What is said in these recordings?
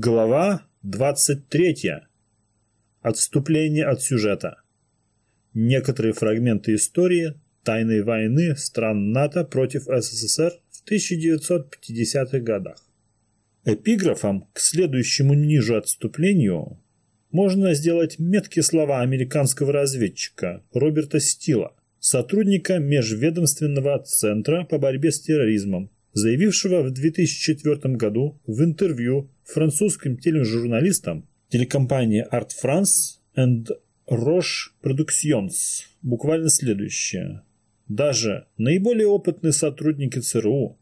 Глава 23. Отступление от сюжета. Некоторые фрагменты истории тайной войны стран НАТО против СССР в 1950-х годах. Эпиграфом к следующему ниже отступлению можно сделать меткие слова американского разведчика Роберта Стила, сотрудника Межведомственного центра по борьбе с терроризмом, заявившего в 2004 году в интервью французским тележурналистам телекомпании Art France and Roche Productions буквально следующее. Даже наиболее опытные сотрудники ЦРУ,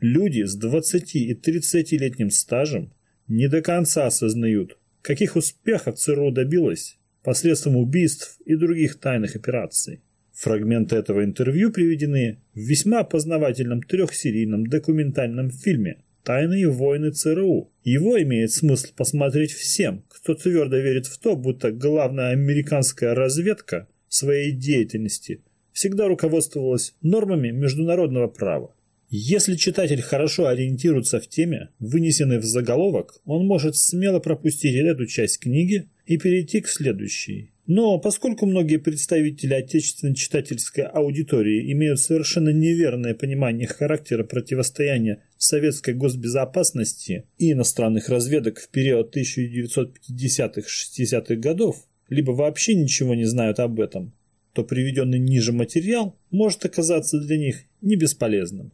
люди с 20 и 30-летним стажем, не до конца осознают, каких успехов ЦРУ добилась посредством убийств и других тайных операций. Фрагменты этого интервью приведены в весьма познавательном трехсерийном документальном фильме «Тайные войны ЦРУ». Его имеет смысл посмотреть всем, кто твердо верит в то, будто главная американская разведка своей деятельности всегда руководствовалась нормами международного права. Если читатель хорошо ориентируется в теме, вынесенной в заголовок, он может смело пропустить эту часть книги и перейти к следующей. Но поскольку многие представители отечественной читательской аудитории имеют совершенно неверное понимание характера противостояния советской госбезопасности и иностранных разведок в период 1950-60-х годов, либо вообще ничего не знают об этом, то приведенный ниже материал может оказаться для них не бесполезным.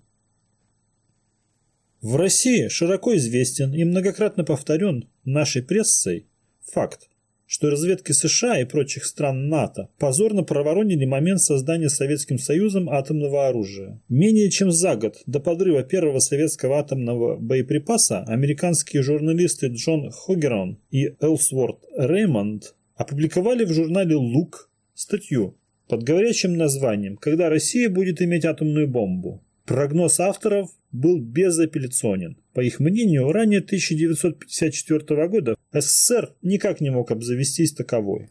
В России широко известен и многократно повторен нашей прессой факт, что разведки США и прочих стран НАТО позорно проворонили момент создания Советским Союзом атомного оружия. Менее чем за год до подрыва первого советского атомного боеприпаса американские журналисты Джон Хогерон и Элсворт Реймонд опубликовали в журнале «Лук» статью под говорящим названием «Когда Россия будет иметь атомную бомбу». Прогноз авторов был безапелляционен. По их мнению, ранее 1954 года СССР никак не мог обзавестись таковой.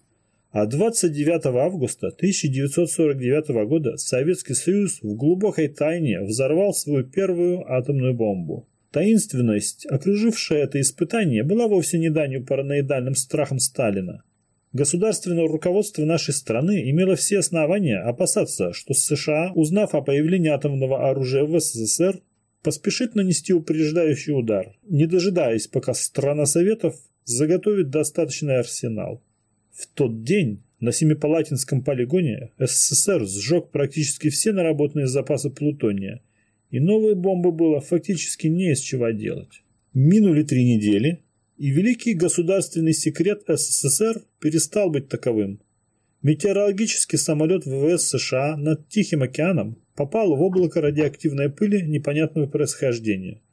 А 29 августа 1949 года Советский Союз в глубокой тайне взорвал свою первую атомную бомбу. Таинственность, окружившая это испытание, была вовсе не данью параноидальным страхам Сталина. Государственное руководство нашей страны имело все основания опасаться, что США, узнав о появлении атомного оружия в СССР, поспешит нанести упреждающий удар, не дожидаясь, пока страна Советов заготовит достаточный арсенал. В тот день на Семипалатинском полигоне СССР сжег практически все наработанные запасы плутония, и новые бомбы было фактически не из чего делать. Минули три недели, и великий государственный секрет СССР перестал быть таковым. Метеорологический самолет ВВС США над Тихим океаном попал в облако радиоактивной пыли непонятного происхождения.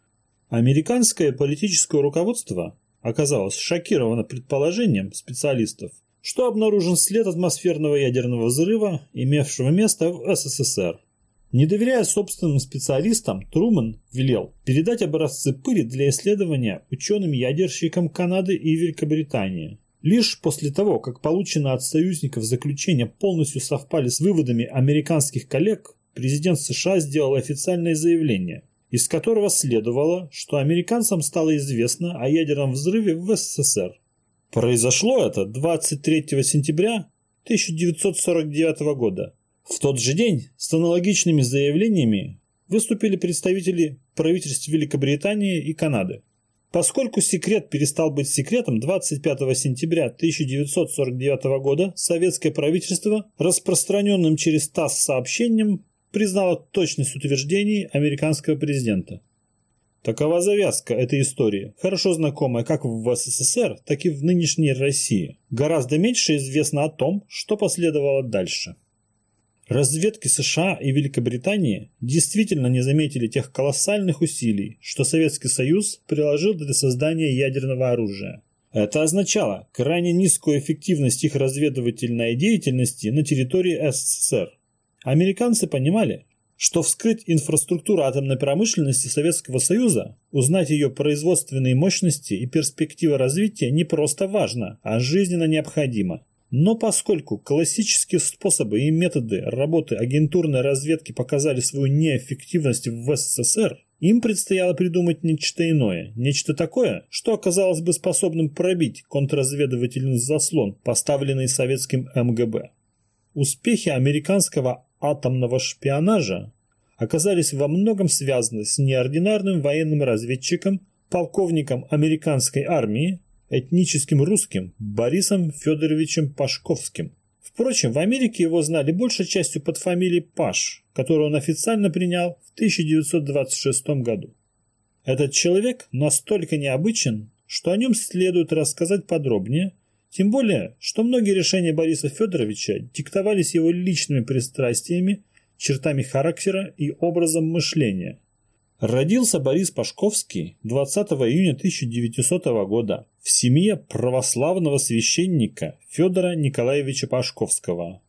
Американское политическое руководство оказалось шокировано предположением специалистов, что обнаружен след атмосферного ядерного взрыва, имевшего место в СССР. Не доверяя собственным специалистам, Труман велел передать образцы пыли для исследования ученым-ядерщикам Канады и Великобритании. Лишь после того, как получено от союзников заключения полностью совпали с выводами американских коллег, президент США сделал официальное заявление, из которого следовало, что американцам стало известно о ядерном взрыве в СССР. Произошло это 23 сентября 1949 года в тот же день с аналогичными заявлениями выступили представители правительств Великобритании и Канады. Поскольку секрет перестал быть секретом, 25 сентября 1949 года советское правительство распространенным через ТАСС сообщением признало точность утверждений американского президента. Такова завязка этой истории, хорошо знакомая как в СССР, так и в нынешней России. Гораздо меньше известно о том, что последовало дальше. Разведки США и Великобритании действительно не заметили тех колоссальных усилий, что Советский Союз приложил для создания ядерного оружия. Это означало крайне низкую эффективность их разведывательной деятельности на территории СССР. Американцы понимали, что вскрыть инфраструктуру атомной промышленности Советского Союза, узнать ее производственные мощности и перспективы развития не просто важно, а жизненно необходимо. Но поскольку классические способы и методы работы агентурной разведки показали свою неэффективность в СССР, Им предстояло придумать нечто иное, нечто такое, что оказалось бы способным пробить контрразведывательный заслон, поставленный советским МГБ. Успехи американского атомного шпионажа оказались во многом связаны с неординарным военным разведчиком, полковником американской армии, этническим русским Борисом Федоровичем Пашковским. Впрочем, в Америке его знали большей частью под фамилией Паш, которую он официально принял в 1926 году. Этот человек настолько необычен, что о нем следует рассказать подробнее, тем более, что многие решения Бориса Федоровича диктовались его личными пристрастиями, чертами характера и образом мышления – Родился Борис Пашковский 20 июня 1900 года в семье православного священника Федора Николаевича Пашковского.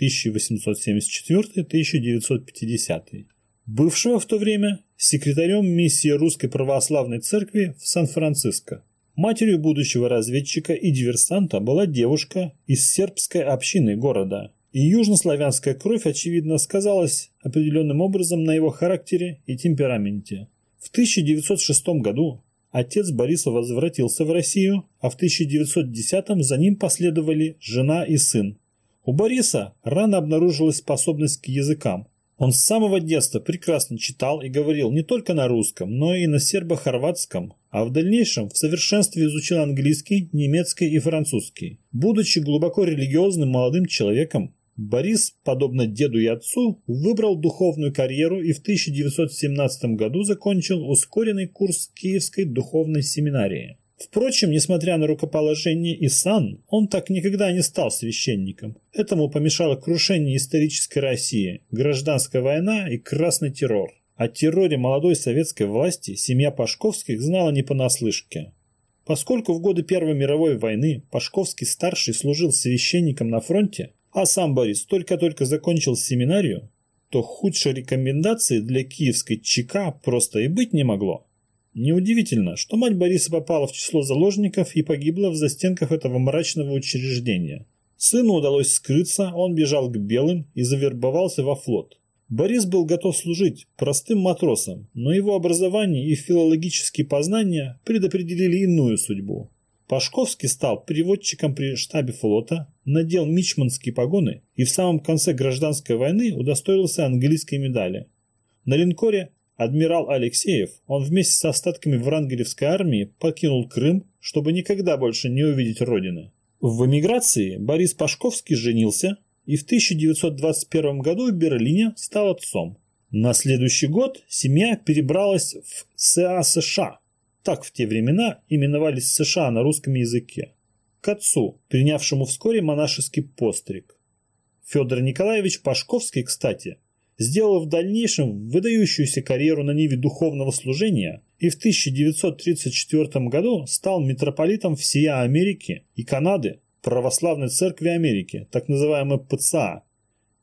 1874-1950, бывшего в то время секретарем миссии Русской Православной Церкви в Сан-Франциско. Матерью будущего разведчика и диверсанта была девушка из сербской общины города, и южнославянская кровь, очевидно, сказалась определенным образом на его характере и темпераменте. В 1906 году отец Бориса возвратился в Россию, а в 1910 за ним последовали жена и сын. У Бориса рано обнаружилась способность к языкам. Он с самого детства прекрасно читал и говорил не только на русском, но и на сербо-хорватском, а в дальнейшем в совершенстве изучил английский, немецкий и французский. Будучи глубоко религиозным молодым человеком, Борис, подобно деду и отцу, выбрал духовную карьеру и в 1917 году закончил ускоренный курс Киевской духовной семинарии. Впрочем, несмотря на рукоположение и сан, он так никогда не стал священником. Этому помешало крушение исторической России, гражданская война и красный террор. О терроре молодой советской власти семья Пашковских знала не понаслышке. Поскольку в годы Первой мировой войны Пашковский-старший служил священником на фронте, а сам Борис только-только закончил семинарию, то худшей рекомендации для киевской ЧК просто и быть не могло. Неудивительно, что мать Бориса попала в число заложников и погибла в застенках этого мрачного учреждения. Сыну удалось скрыться, он бежал к белым и завербовался во флот. Борис был готов служить простым матросом, но его образование и филологические познания предопределили иную судьбу. Пашковский стал переводчиком при штабе флота, надел мичманские погоны и в самом конце гражданской войны удостоился английской медали. На линкоре адмирал Алексеев он вместе с остатками Врангелевской армии покинул Крым, чтобы никогда больше не увидеть родины. В эмиграции Борис Пашковский женился и в 1921 году в Берлине стал отцом. На следующий год семья перебралась в СА США, так в те времена именовались США на русском языке, к отцу, принявшему вскоре монашеский постриг. Федор Николаевич Пашковский, кстати, сделал в дальнейшем выдающуюся карьеру на ниве духовного служения и в 1934 году стал митрополитом всея Америки и Канады Православной Церкви Америки, так называемой ПЦА.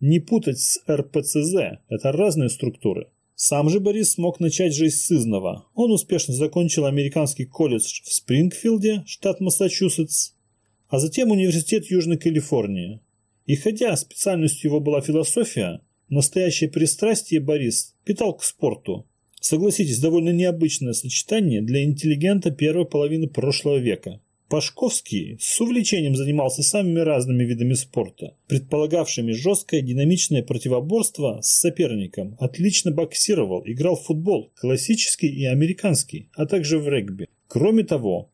Не путать с РПЦЗ, это разные структуры. Сам же Борис смог начать жизнь с изного. Он успешно закончил американский колледж в Спрингфилде, штат Массачусетс, а затем университет Южной Калифорнии. И хотя специальностью его была философия, настоящее пристрастие Борис питал к спорту. Согласитесь, довольно необычное сочетание для интеллигента первой половины прошлого века. Пашковский с увлечением занимался самыми разными видами спорта, предполагавшими жесткое динамичное противоборство с соперником, отлично боксировал, играл в футбол, классический и американский, а также в регби. Кроме того,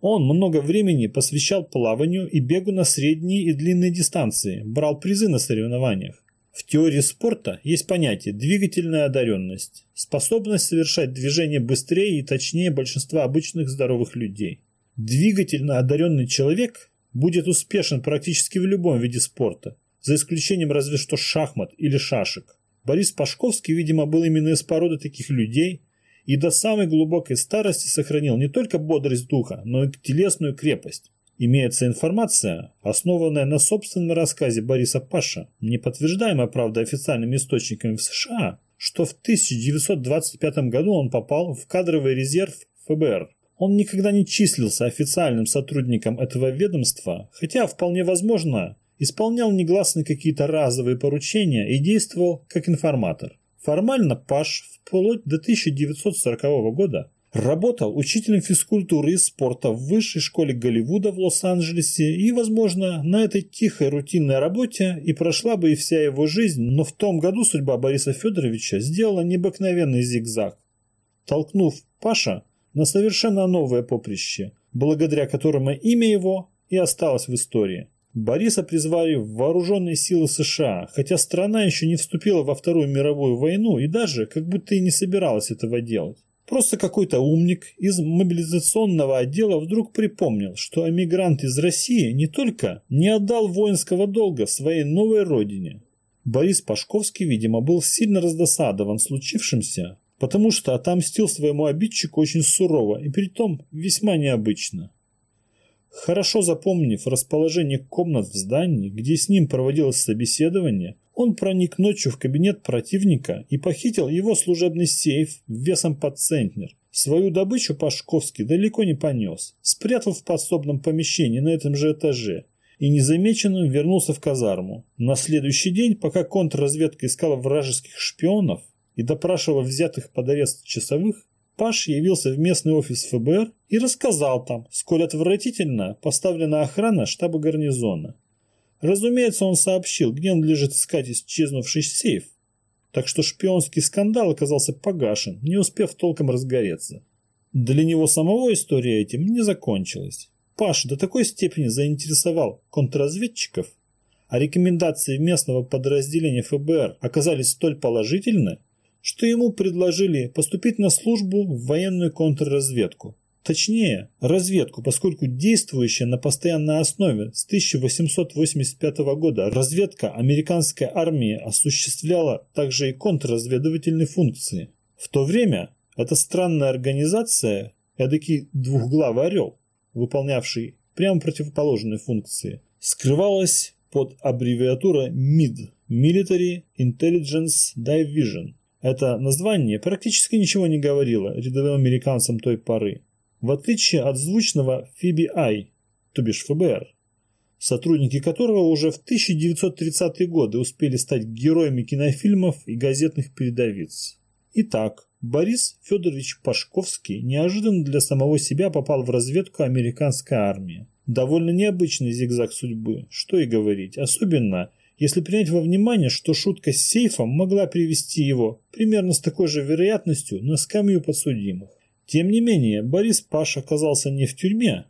он много времени посвящал плаванию и бегу на средние и длинные дистанции, брал призы на соревнованиях. В теории спорта есть понятие двигательная одаренность, способность совершать движения быстрее и точнее большинства обычных здоровых людей. Двигательно одаренный человек будет успешен практически в любом виде спорта, за исключением разве что шахмат или шашек. Борис Пашковский, видимо, был именно из породы таких людей и до самой глубокой старости сохранил не только бодрость духа, но и телесную крепость. Имеется информация, основанная на собственном рассказе Бориса Паша, не подтверждаемая, правда, официальными источниками в США, что в 1925 году он попал в кадровый резерв ФБР. Он никогда не числился официальным сотрудником этого ведомства, хотя, вполне возможно, исполнял негласные какие-то разовые поручения и действовал как информатор. Формально Паш вплоть до 1940 года работал учителем физкультуры и спорта в высшей школе Голливуда в Лос-Анджелесе и, возможно, на этой тихой рутинной работе и прошла бы и вся его жизнь, но в том году судьба Бориса Федоровича сделала необыкновенный зигзаг. Толкнув Паша на совершенно новое поприще, благодаря которому имя его и осталось в истории. Бориса призвали в вооруженные силы США, хотя страна еще не вступила во Вторую мировую войну и даже как будто и не собиралась этого делать. Просто какой-то умник из мобилизационного отдела вдруг припомнил, что эмигрант из России не только не отдал воинского долга своей новой родине. Борис Пашковский, видимо, был сильно раздосадован случившимся, потому что отомстил своему обидчику очень сурово и при том весьма необычно. Хорошо запомнив расположение комнат в здании, где с ним проводилось собеседование, он проник ночью в кабинет противника и похитил его служебный сейф весом под центнер. Свою добычу Пашковский далеко не понес, спрятал в подсобном помещении на этом же этаже и незамеченным вернулся в казарму. На следующий день, пока контрразведка искала вражеских шпионов и допрашивала взятых под арест часовых, Паш явился в местный офис ФБР и рассказал там, сколь отвратительно поставлена охрана штаба гарнизона. Разумеется, он сообщил, где он лежит искать исчезнувший сейф. Так что шпионский скандал оказался погашен, не успев толком разгореться. Для него самого история этим не закончилась. Паш до такой степени заинтересовал контрразведчиков, а рекомендации местного подразделения ФБР оказались столь положительны, что ему предложили поступить на службу в военную контрразведку. Точнее, разведку, поскольку действующая на постоянной основе с 1885 года разведка американской армии осуществляла также и контрразведывательные функции. В то время эта странная организация, эдакий двухглавый орел, выполнявший прямо противоположные функции, скрывалась под аббревиатурой MID – Military Intelligence Division. Это название практически ничего не говорило рядовым американцам той поры в отличие от звучного FBI, то бишь ФБР, сотрудники которого уже в 1930-е годы успели стать героями кинофильмов и газетных передовиц. Итак, Борис Федорович Пашковский неожиданно для самого себя попал в разведку американской армии. Довольно необычный зигзаг судьбы, что и говорить, особенно если принять во внимание, что шутка с сейфом могла привести его примерно с такой же вероятностью на скамью подсудимых. Тем не менее, Борис Паш оказался не в тюрьме,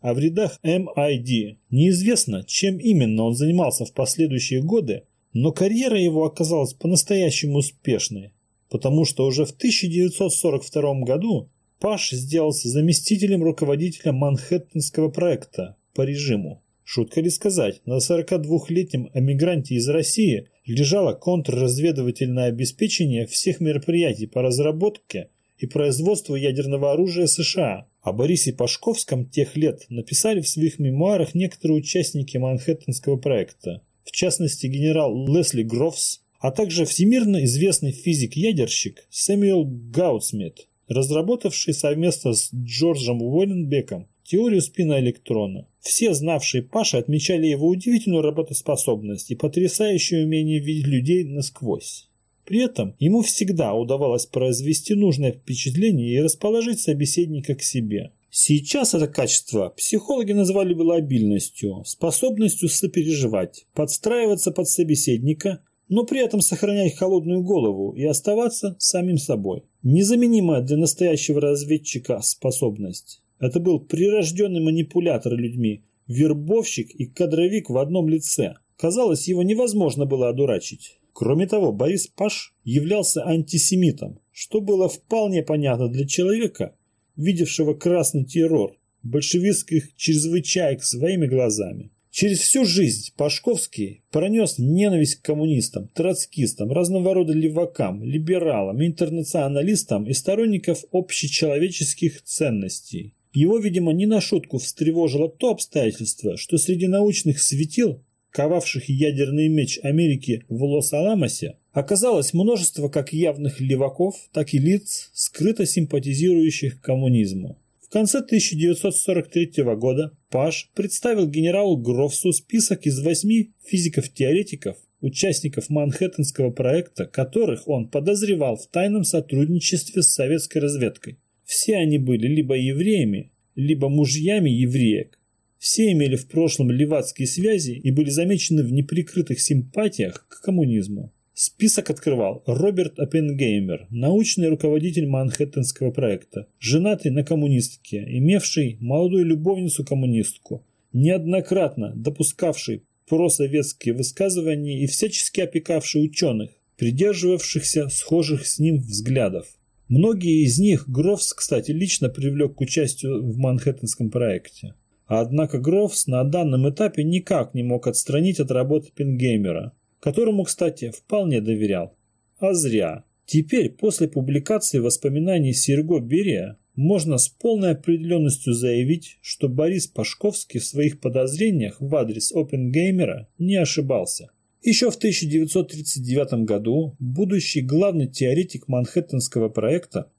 а в рядах MID. Неизвестно, чем именно он занимался в последующие годы, но карьера его оказалась по-настоящему успешной, потому что уже в 1942 году Паш сделался заместителем руководителя Манхэттенского проекта по режиму. Шутка ли сказать, на 42-летнем эмигранте из России лежало контрразведывательное обеспечение всех мероприятий по разработке и производству ядерного оружия США. О Борисе Пашковском тех лет написали в своих мемуарах некоторые участники Манхэттенского проекта, в частности генерал Лесли Грофс, а также всемирно известный физик-ядерщик Сэмюэл Гаутсмит, разработавший совместно с Джорджем Уолленбеком теорию спина электрона. Все знавшие Паша отмечали его удивительную работоспособность и потрясающее умение видеть людей насквозь. При этом ему всегда удавалось произвести нужное впечатление и расположить собеседника к себе. Сейчас это качество психологи назвали бы лобильностью, способностью сопереживать, подстраиваться под собеседника, но при этом сохранять холодную голову и оставаться самим собой. Незаменимая для настоящего разведчика способность. Это был прирожденный манипулятор людьми, вербовщик и кадровик в одном лице. Казалось, его невозможно было одурачить. Кроме того, Борис Паш являлся антисемитом, что было вполне понятно для человека, видевшего красный террор, большевистских чрезвычаек своими глазами. Через всю жизнь Пашковский пронес ненависть к коммунистам, троцкистам, разного рода левакам, либералам, интернационалистам и сторонников общечеловеческих ценностей. Его, видимо, не на шутку встревожило то обстоятельство, что среди научных светил ковавших ядерный меч Америки в Лос-Аламосе, оказалось множество как явных леваков, так и лиц, скрыто симпатизирующих коммунизму. В конце 1943 года Паш представил генералу Грофсу список из восьми физиков-теоретиков, участников Манхэттенского проекта, которых он подозревал в тайном сотрудничестве с советской разведкой. Все они были либо евреями, либо мужьями евреек. Все имели в прошлом левацкие связи и были замечены в неприкрытых симпатиях к коммунизму. Список открывал Роберт Оппенгеймер, научный руководитель Манхэттенского проекта, женатый на коммунистке, имевший молодую любовницу-коммунистку, неоднократно допускавший просоветские высказывания и всячески опекавший ученых, придерживавшихся схожих с ним взглядов. Многие из них Грофс, кстати, лично привлек к участию в Манхэттенском проекте. Однако Грофс на данном этапе никак не мог отстранить от работы Пенгеймера, которому, кстати, вполне доверял. А зря. Теперь, после публикации воспоминаний Серго Берия, можно с полной определенностью заявить, что Борис Пашковский в своих подозрениях в адрес Опенгеймера не ошибался. Еще в 1939 году будущий главный теоретик Манхэттенского проекта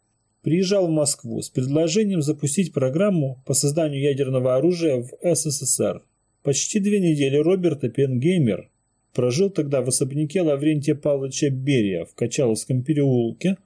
приезжал в Москву с предложением запустить программу по созданию ядерного оружия в СССР. Почти две недели Роберт Оппенгеймер Прожил тогда в особняке Лаврентия Павловича Берия в Качаловском переулке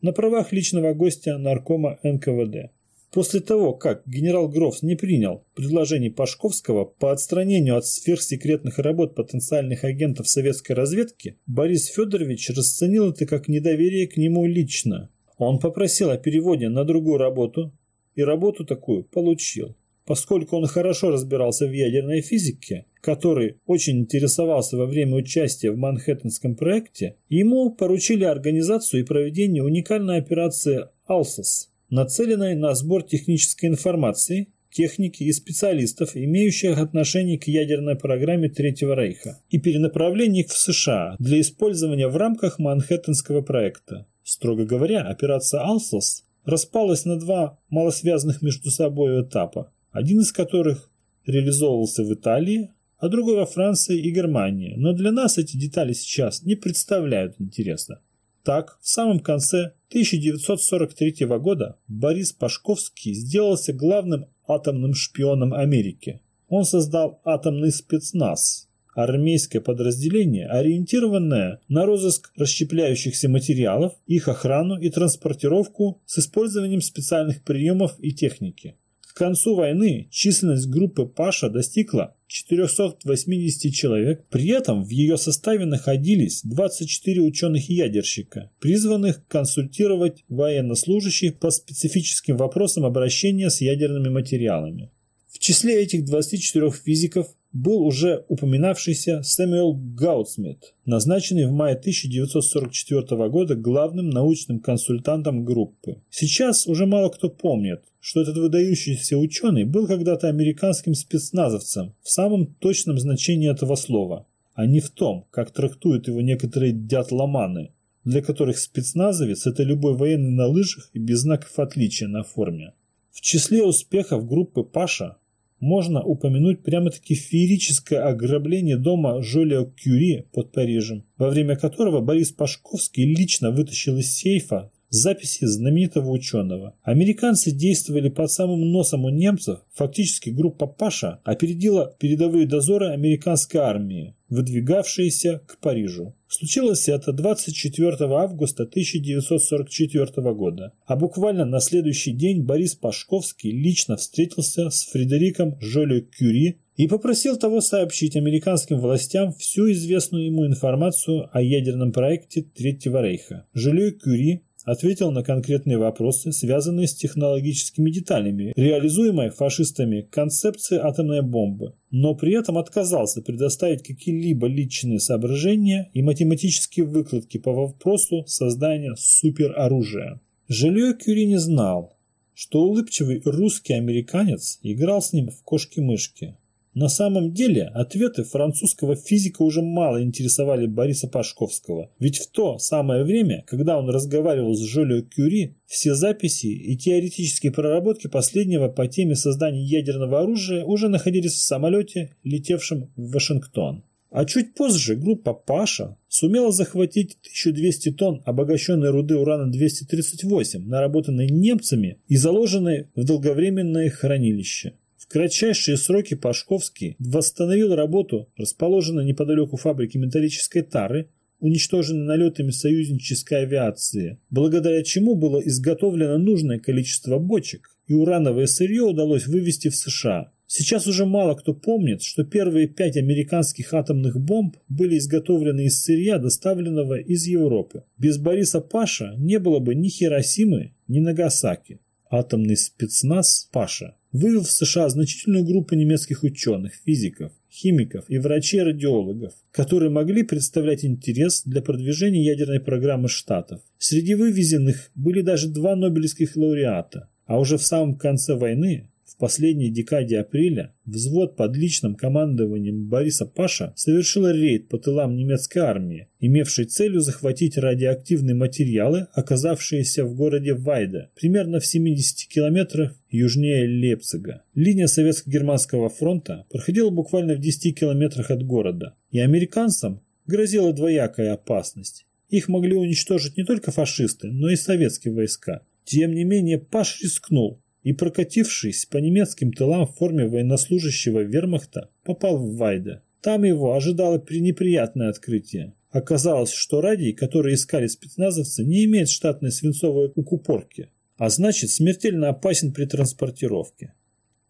на правах личного гостя наркома НКВД. После того, как генерал Грофс не принял предложений Пашковского по отстранению от сверхсекретных работ потенциальных агентов советской разведки, Борис Федорович расценил это как недоверие к нему лично. Он попросил о переводе на другую работу, и работу такую получил. Поскольку он хорошо разбирался в ядерной физике, который очень интересовался во время участия в Манхэттенском проекте, ему поручили организацию и проведение уникальной операции «Алсос», нацеленной на сбор технической информации, техники и специалистов, имеющих отношение к ядерной программе Третьего Рейха, и перенаправление их в США для использования в рамках Манхэттенского проекта. Строго говоря, операция «Алсос» распалась на два малосвязанных между собой этапа один из которых реализовывался в Италии, а другой во Франции и Германии, но для нас эти детали сейчас не представляют интереса. Так, в самом конце 1943 года Борис Пашковский сделался главным атомным шпионом Америки. Он создал атомный спецназ, армейское подразделение, ориентированное на розыск расщепляющихся материалов, их охрану и транспортировку с использованием специальных приемов и техники. К концу войны численность группы Паша достигла 480 человек, при этом в ее составе находились 24 ученых-ядерщика, призванных консультировать военнослужащих по специфическим вопросам обращения с ядерными материалами. В числе этих 24 физиков был уже упоминавшийся Сэмюэл Гаутсмит, назначенный в мае 1944 года главным научным консультантом группы. Сейчас уже мало кто помнит, что этот выдающийся ученый был когда-то американским спецназовцем в самом точном значении этого слова, а не в том, как трактуют его некоторые дятломаны, для которых спецназовец – это любой военный на лыжах и без знаков отличия на форме. В числе успехов группы Паша можно упомянуть прямо-таки феерическое ограбление дома Жолио Кюри под Парижем, во время которого Борис Пашковский лично вытащил из сейфа записи знаменитого ученого. Американцы действовали под самым носом у немцев, фактически группа Паша опередила передовые дозоры американской армии, выдвигавшиеся к Парижу. Случилось это 24 августа 1944 года, а буквально на следующий день Борис Пашковский лично встретился с Фредериком Жолио Кюри и попросил того сообщить американским властям всю известную ему информацию о ядерном проекте Третьего Рейха. Жолио Кюри ответил на конкретные вопросы, связанные с технологическими деталями, реализуемой фашистами концепции атомной бомбы, но при этом отказался предоставить какие-либо личные соображения и математические выкладки по вопросу создания супероружия. Жилье Кюри не знал, что улыбчивый русский американец играл с ним в кошки-мышки, на самом деле, ответы французского физика уже мало интересовали Бориса Пашковского, ведь в то самое время, когда он разговаривал с Жолио Кюри, все записи и теоретические проработки последнего по теме создания ядерного оружия уже находились в самолете, летевшем в Вашингтон. А чуть позже группа Паша сумела захватить 1200 тонн обогащенной руды урана-238, наработанной немцами и заложенной в долговременное хранилище. Кратчайшие сроки Пашковский восстановил работу, расположенной неподалеку фабрики металлической тары, уничтоженной налетами союзнической авиации, благодаря чему было изготовлено нужное количество бочек, и урановое сырье удалось вывести в США. Сейчас уже мало кто помнит, что первые пять американских атомных бомб были изготовлены из сырья, доставленного из Европы. Без Бориса Паша не было бы ни Хиросимы, ни Нагасаки. Атомный спецназ Паша вывел в США значительную группу немецких ученых, физиков, химиков и врачей-радиологов, которые могли представлять интерес для продвижения ядерной программы Штатов. Среди вывезенных были даже два нобелевских лауреата, а уже в самом конце войны последней декаде апреля взвод под личным командованием Бориса Паша совершил рейд по тылам немецкой армии, имевшей целью захватить радиоактивные материалы, оказавшиеся в городе Вайда, примерно в 70 километрах южнее Лейпцига. Линия Советско-Германского фронта проходила буквально в 10 километрах от города, и американцам грозила двоякая опасность. Их могли уничтожить не только фашисты, но и советские войска. Тем не менее, Паш рискнул и, прокатившись по немецким тылам в форме военнослужащего вермахта, попал в Вайда. Там его ожидало пренеприятное открытие. Оказалось, что радий, который искали спецназовцы, не имеет штатной свинцовой укупорки, а значит смертельно опасен при транспортировке.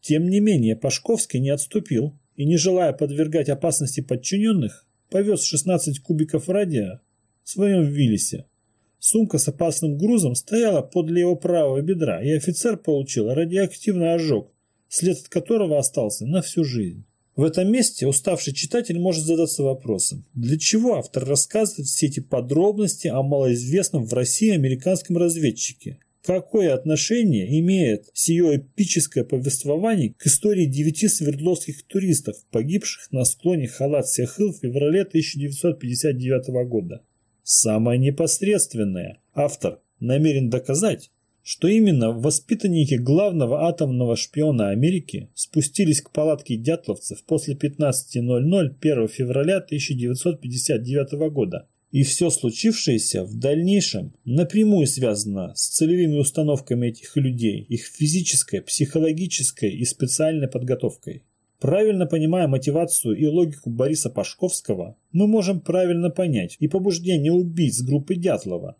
Тем не менее, Пашковский не отступил и, не желая подвергать опасности подчиненных, повез 16 кубиков радия в своем Виллисе, Сумка с опасным грузом стояла подле его правого бедра, и офицер получил радиоактивный ожог, след от которого остался на всю жизнь. В этом месте уставший читатель может задаться вопросом, для чего автор рассказывает все эти подробности о малоизвестном в России американском разведчике? Какое отношение имеет сие эпическое повествование к истории девяти свердловских туристов, погибших на склоне Халат-Сехыл в феврале 1959 года? Самое непосредственное. Автор намерен доказать, что именно воспитанники главного атомного шпиона Америки спустились к палатке дятловцев после 15.00 1 февраля 1959 года. И все случившееся в дальнейшем напрямую связано с целевыми установками этих людей, их физической, психологической и специальной подготовкой. Правильно понимая мотивацию и логику Бориса Пашковского, мы можем правильно понять и побуждение убийц группы Дятлова,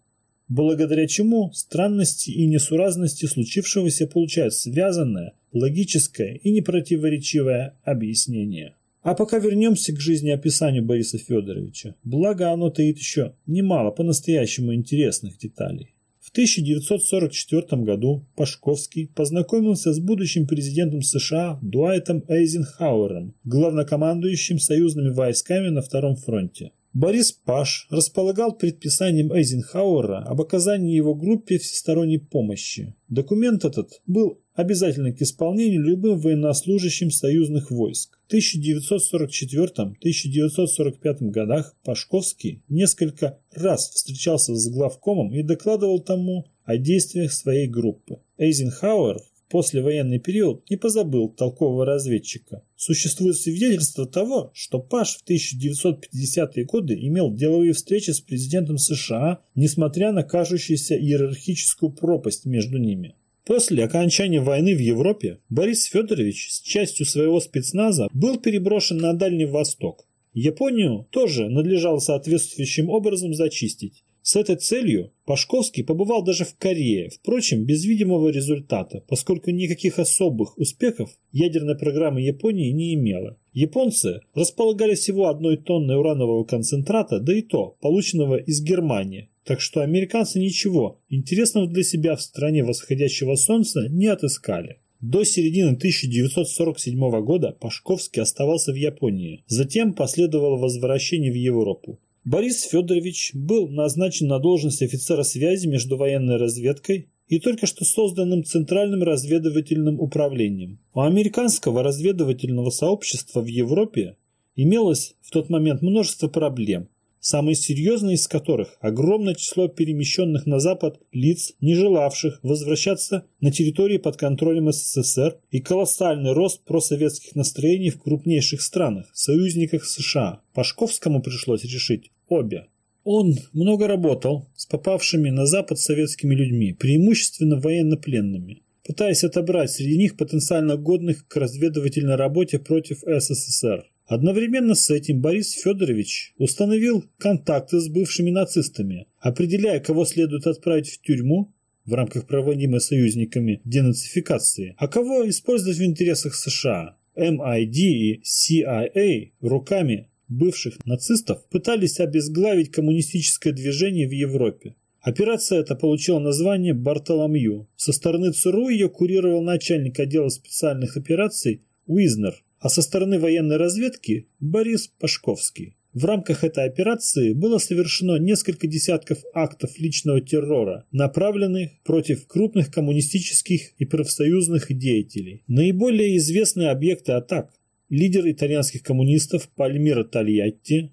благодаря чему странности и несуразности случившегося получают связанное, логическое и непротиворечивое объяснение. А пока вернемся к жизнеописанию Бориса Федоровича. Благо оно таит еще немало по-настоящему интересных деталей. В 1944 году Пашковский познакомился с будущим президентом США Дуайтом Эйзенхауэром, главнокомандующим союзными войсками на Втором фронте. Борис Паш располагал предписанием Эйзенхауэра об оказании его группе всесторонней помощи. Документ этот был обязательно к исполнению любым военнослужащим союзных войск. В 1944-1945 годах Пашковский несколько раз встречался с главкомом и докладывал тому о действиях своей группы. Эйзенхауэр в послевоенный период не позабыл толкового разведчика. Существует свидетельство того, что Паш в 1950-е годы имел деловые встречи с президентом США, несмотря на кажущуюся иерархическую пропасть между ними. После окончания войны в Европе Борис Федорович с частью своего спецназа был переброшен на Дальний Восток. Японию тоже надлежало соответствующим образом зачистить. С этой целью Пашковский побывал даже в Корее, впрочем, без видимого результата, поскольку никаких особых успехов ядерная программа Японии не имела. Японцы располагали всего одной тонной уранового концентрата, да и то, полученного из Германии, так что американцы ничего интересного для себя в стране восходящего солнца не отыскали. До середины 1947 года Пашковский оставался в Японии. Затем последовало возвращение в Европу. Борис Федорович был назначен на должность офицера связи между военной разведкой и только что созданным Центральным разведывательным управлением. У американского разведывательного сообщества в Европе имелось в тот момент множество проблем, самые серьезные из которых – огромное число перемещенных на Запад лиц, не желавших возвращаться на территории под контролем СССР и колоссальный рост просоветских настроений в крупнейших странах, союзниках США. Пашковскому пришлось решить обе. Он много работал с попавшими на Запад советскими людьми, преимущественно военнопленными. пытаясь отобрать среди них потенциально годных к разведывательной работе против СССР. Одновременно с этим Борис Федорович установил контакты с бывшими нацистами, определяя, кого следует отправить в тюрьму в рамках проводимой союзниками денацификации, а кого использовать в интересах США. MID и CIA руками бывших нацистов пытались обезглавить коммунистическое движение в Европе. Операция эта получила название «Бартоломью». Со стороны ЦРУ ее курировал начальник отдела специальных операций Уизнер, а со стороны военной разведки Борис Пашковский. В рамках этой операции было совершено несколько десятков актов личного террора, направленных против крупных коммунистических и профсоюзных деятелей. Наиболее известные объекты атак – лидер итальянских коммунистов Пальмиро Тольятти,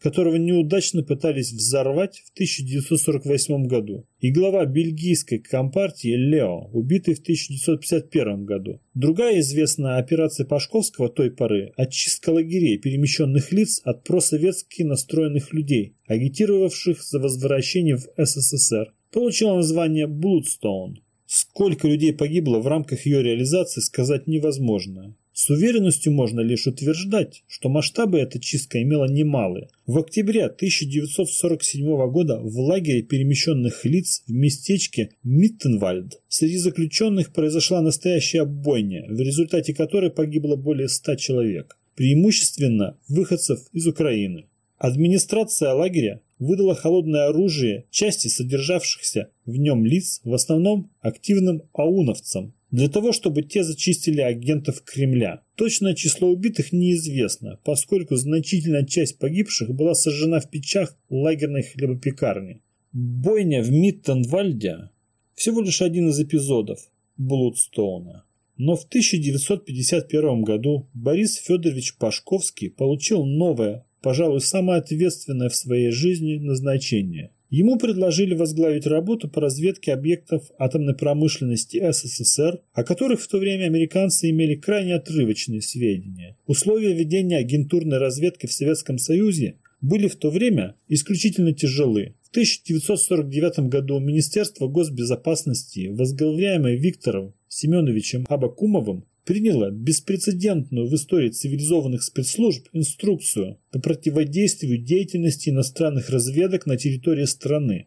которого неудачно пытались взорвать в 1948 году, и глава бельгийской компартии Лео, убитый в 1951 году. Другая известная операция Пашковского той поры – очистка лагерей перемещенных лиц от просоветски настроенных людей, агитировавших за возвращение в СССР, получила название «Блудстоун». Сколько людей погибло в рамках ее реализации, сказать невозможно. С уверенностью можно лишь утверждать, что масштабы эта чистка имела немалые. В октябре 1947 года в лагере перемещенных лиц в местечке Миттенвальд среди заключенных произошла настоящая бойня, в результате которой погибло более 100 человек, преимущественно выходцев из Украины. Администрация лагеря выдала холодное оружие части содержавшихся в нем лиц, в основном активным ауновцам, для того, чтобы те зачистили агентов Кремля. Точное число убитых неизвестно, поскольку значительная часть погибших была сожжена в печах лагерной хлебопекарни. Бойня в Миттенвальде – всего лишь один из эпизодов Блудстоуна. Но в 1951 году Борис Федорович Пашковский получил новое, пожалуй, самое ответственное в своей жизни назначение – Ему предложили возглавить работу по разведке объектов атомной промышленности СССР, о которых в то время американцы имели крайне отрывочные сведения. Условия ведения агентурной разведки в Советском Союзе были в то время исключительно тяжелы. В 1949 году Министерство госбезопасности, возглавляемое Виктором Семеновичем Абакумовым, приняла беспрецедентную в истории цивилизованных спецслужб инструкцию по противодействию деятельности иностранных разведок на территории страны.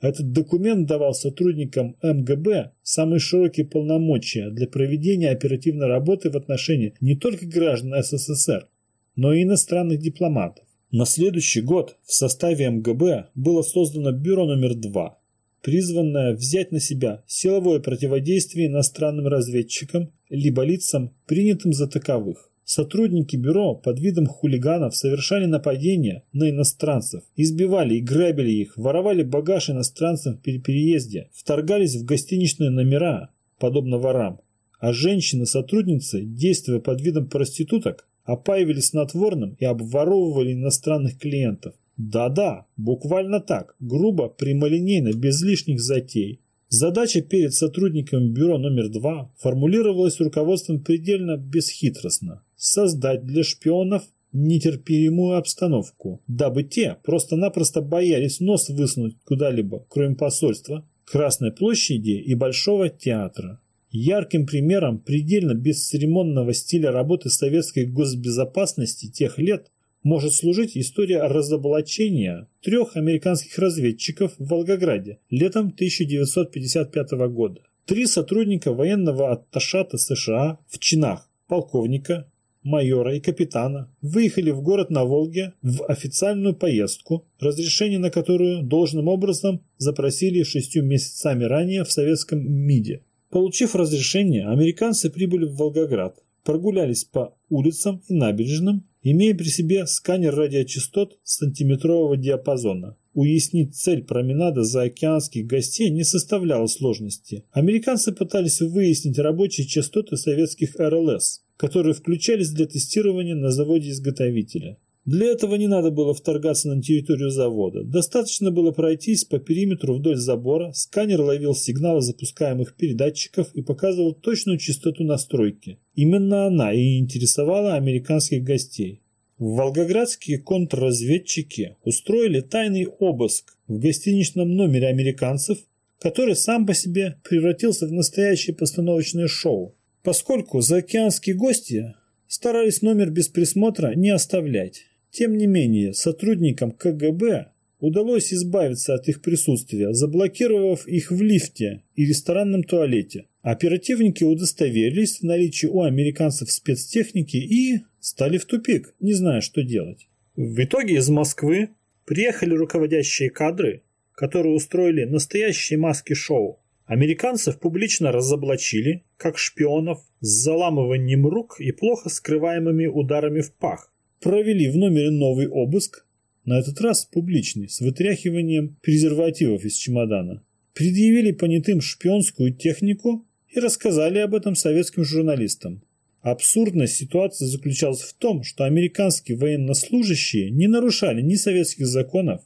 Этот документ давал сотрудникам МГБ самые широкие полномочия для проведения оперативной работы в отношении не только граждан СССР, но и иностранных дипломатов. На следующий год в составе МГБ было создано бюро номер 2 призванная взять на себя силовое противодействие иностранным разведчикам либо лицам, принятым за таковых. Сотрудники бюро под видом хулиганов совершали нападения на иностранцев, избивали и грабили их, воровали багаж иностранцев при переезде, вторгались в гостиничные номера, подобно ворам. А женщины-сотрудницы, действуя под видом проституток, опаивали снотворным и обворовывали иностранных клиентов. Да-да, буквально так, грубо, прямолинейно, без лишних затей. Задача перед сотрудниками бюро номер два формулировалась руководством предельно бесхитростно. Создать для шпионов нетерпимую обстановку, дабы те просто-напросто боялись нос высунуть куда-либо, кроме посольства, Красной площади и Большого театра. Ярким примером предельно бесцеремонного стиля работы советской госбезопасности тех лет может служить история разоблачения трех американских разведчиков в Волгограде летом 1955 года. Три сотрудника военного атташата США в чинах полковника, майора и капитана выехали в город на Волге в официальную поездку, разрешение на которую должным образом запросили шестью месяцами ранее в советском МИДе. Получив разрешение, американцы прибыли в Волгоград, прогулялись по улицам и набережным имея при себе сканер радиочастот сантиметрового диапазона. Уяснить цель променада заокеанских гостей не составляло сложности. Американцы пытались выяснить рабочие частоты советских РЛС, которые включались для тестирования на заводе-изготовителя. Для этого не надо было вторгаться на территорию завода. Достаточно было пройтись по периметру вдоль забора, сканер ловил сигналы запускаемых передатчиков и показывал точную частоту настройки. Именно она и интересовала американских гостей. Волгоградские контрразведчики устроили тайный обыск в гостиничном номере американцев, который сам по себе превратился в настоящее постановочное шоу. Поскольку заокеанские гости старались номер без присмотра не оставлять. Тем не менее, сотрудникам КГБ удалось избавиться от их присутствия, заблокировав их в лифте и ресторанном туалете. Оперативники удостоверились в наличии у американцев спецтехники и стали в тупик, не зная, что делать. В итоге из Москвы приехали руководящие кадры, которые устроили настоящие маски-шоу. Американцев публично разоблачили, как шпионов, с заламыванием рук и плохо скрываемыми ударами в пах. Провели в номере новый обыск, на этот раз публичный, с вытряхиванием презервативов из чемодана. Предъявили понятым шпионскую технику и рассказали об этом советским журналистам. Абсурдность ситуации заключалась в том, что американские военнослужащие не нарушали ни советских законов,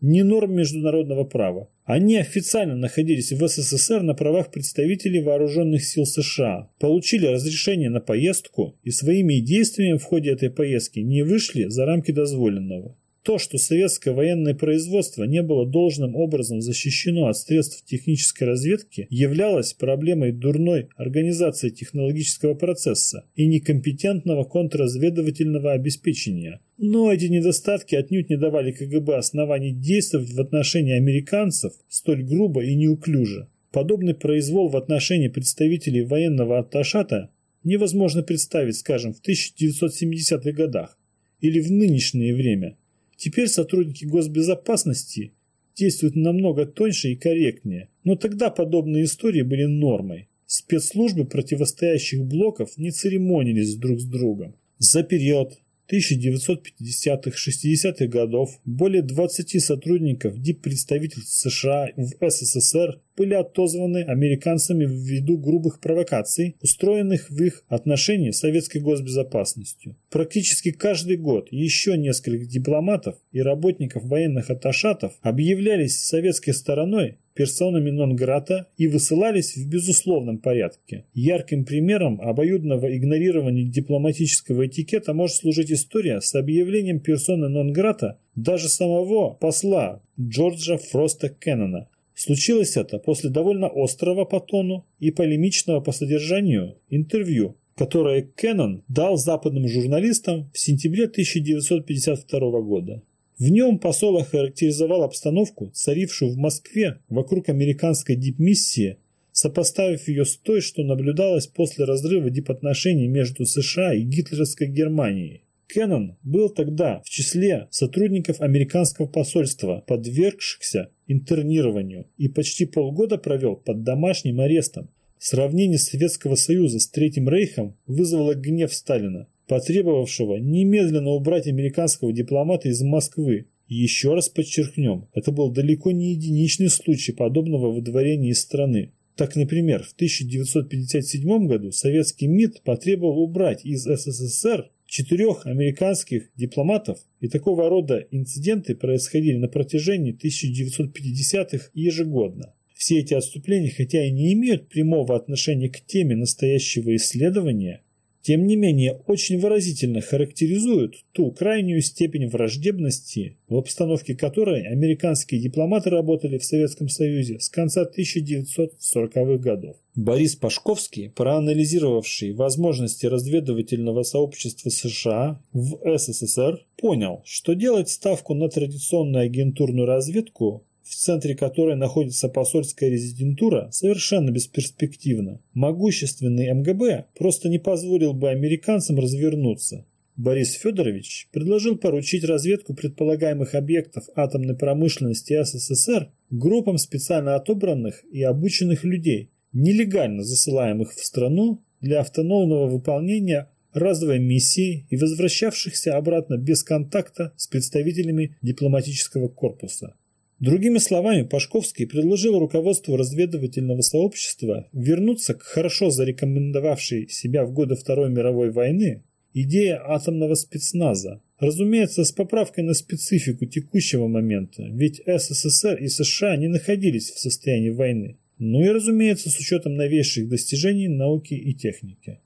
ни норм международного права. Они официально находились в СССР на правах представителей вооруженных сил США, получили разрешение на поездку и своими действиями в ходе этой поездки не вышли за рамки дозволенного. То, что советское военное производство не было должным образом защищено от средств технической разведки, являлось проблемой дурной организации технологического процесса и некомпетентного контрразведывательного обеспечения. Но эти недостатки отнюдь не давали КГБ оснований действовать в отношении американцев столь грубо и неуклюже. Подобный произвол в отношении представителей военного атташата невозможно представить, скажем, в 1970-х годах или в нынешнее время – Теперь сотрудники госбезопасности действуют намного тоньше и корректнее, но тогда подобные истории были нормой. Спецслужбы противостоящих блоков не церемонились друг с другом. За период 1950-60-х годов более 20 сотрудников диппредставительств США в СССР были отозваны американцами ввиду грубых провокаций, устроенных в их отношении советской госбезопасностью. Практически каждый год еще несколько дипломатов и работников военных атташатов объявлялись советской стороной персонами нон-грата и высылались в безусловном порядке. Ярким примером обоюдного игнорирования дипломатического этикета может служить история с объявлением персоны нон-грата даже самого посла Джорджа Фроста Кеннона. Случилось это после довольно острого по тону и полемичного по содержанию интервью, которое Кеннон дал западным журналистам в сентябре 1952 года. В нем посол охарактеризовал обстановку, царившую в Москве вокруг американской дипмиссии, сопоставив ее с той, что наблюдалось после разрыва дипотношений между США и гитлеровской Германией. Кеннон был тогда в числе сотрудников американского посольства, подвергшихся интернированию, и почти полгода провел под домашним арестом. Сравнение Советского Союза с Третьим Рейхом вызвало гнев Сталина потребовавшего немедленно убрать американского дипломата из Москвы. Еще раз подчеркнем, это был далеко не единичный случай подобного выдворения из страны. Так, например, в 1957 году советский МИД потребовал убрать из СССР четырех американских дипломатов, и такого рода инциденты происходили на протяжении 1950-х ежегодно. Все эти отступления, хотя и не имеют прямого отношения к теме настоящего исследования, тем не менее очень выразительно характеризуют ту крайнюю степень враждебности, в обстановке которой американские дипломаты работали в Советском Союзе с конца 1940-х годов. Борис Пашковский, проанализировавший возможности разведывательного сообщества США в СССР, понял, что делать ставку на традиционную агентурную разведку в центре которой находится посольская резидентура, совершенно бесперспективно. Могущественный МГБ просто не позволил бы американцам развернуться. Борис Федорович предложил поручить разведку предполагаемых объектов атомной промышленности СССР группам специально отобранных и обученных людей, нелегально засылаемых в страну для автономного выполнения разовой миссии и возвращавшихся обратно без контакта с представителями дипломатического корпуса. Другими словами, Пашковский предложил руководству разведывательного сообщества вернуться к хорошо зарекомендовавшей себя в годы Второй мировой войны идее атомного спецназа. Разумеется, с поправкой на специфику текущего момента, ведь СССР и США не находились в состоянии войны. Ну и, разумеется, с учетом новейших достижений науки и техники.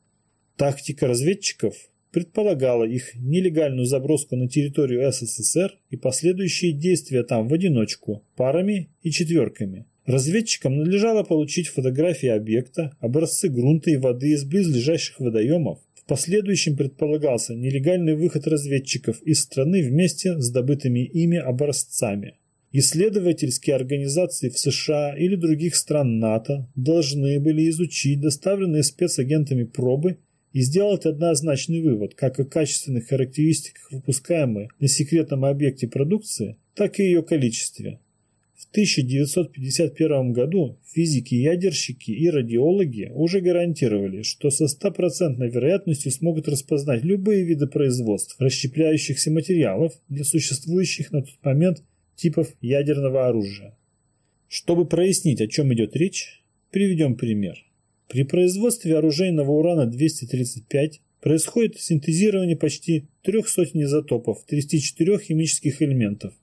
Тактика разведчиков предполагала их нелегальную заброску на территорию СССР и последующие действия там в одиночку, парами и четверками. Разведчикам надлежало получить фотографии объекта, образцы грунта и воды из близлежащих водоемов. В последующем предполагался нелегальный выход разведчиков из страны вместе с добытыми ими образцами. Исследовательские организации в США или других стран НАТО должны были изучить доставленные спецагентами пробы и сделать однозначный вывод как о качественных характеристиках выпускаемой на секретном объекте продукции, так и ее количестве. В 1951 году физики-ядерщики и радиологи уже гарантировали, что со стопроцентной вероятностью смогут распознать любые виды производств расщепляющихся материалов для существующих на тот момент типов ядерного оружия. Чтобы прояснить, о чем идет речь, приведем пример. При производстве оружейного урана-235 происходит синтезирование почти трех сотен изотопов 34 химических элементов,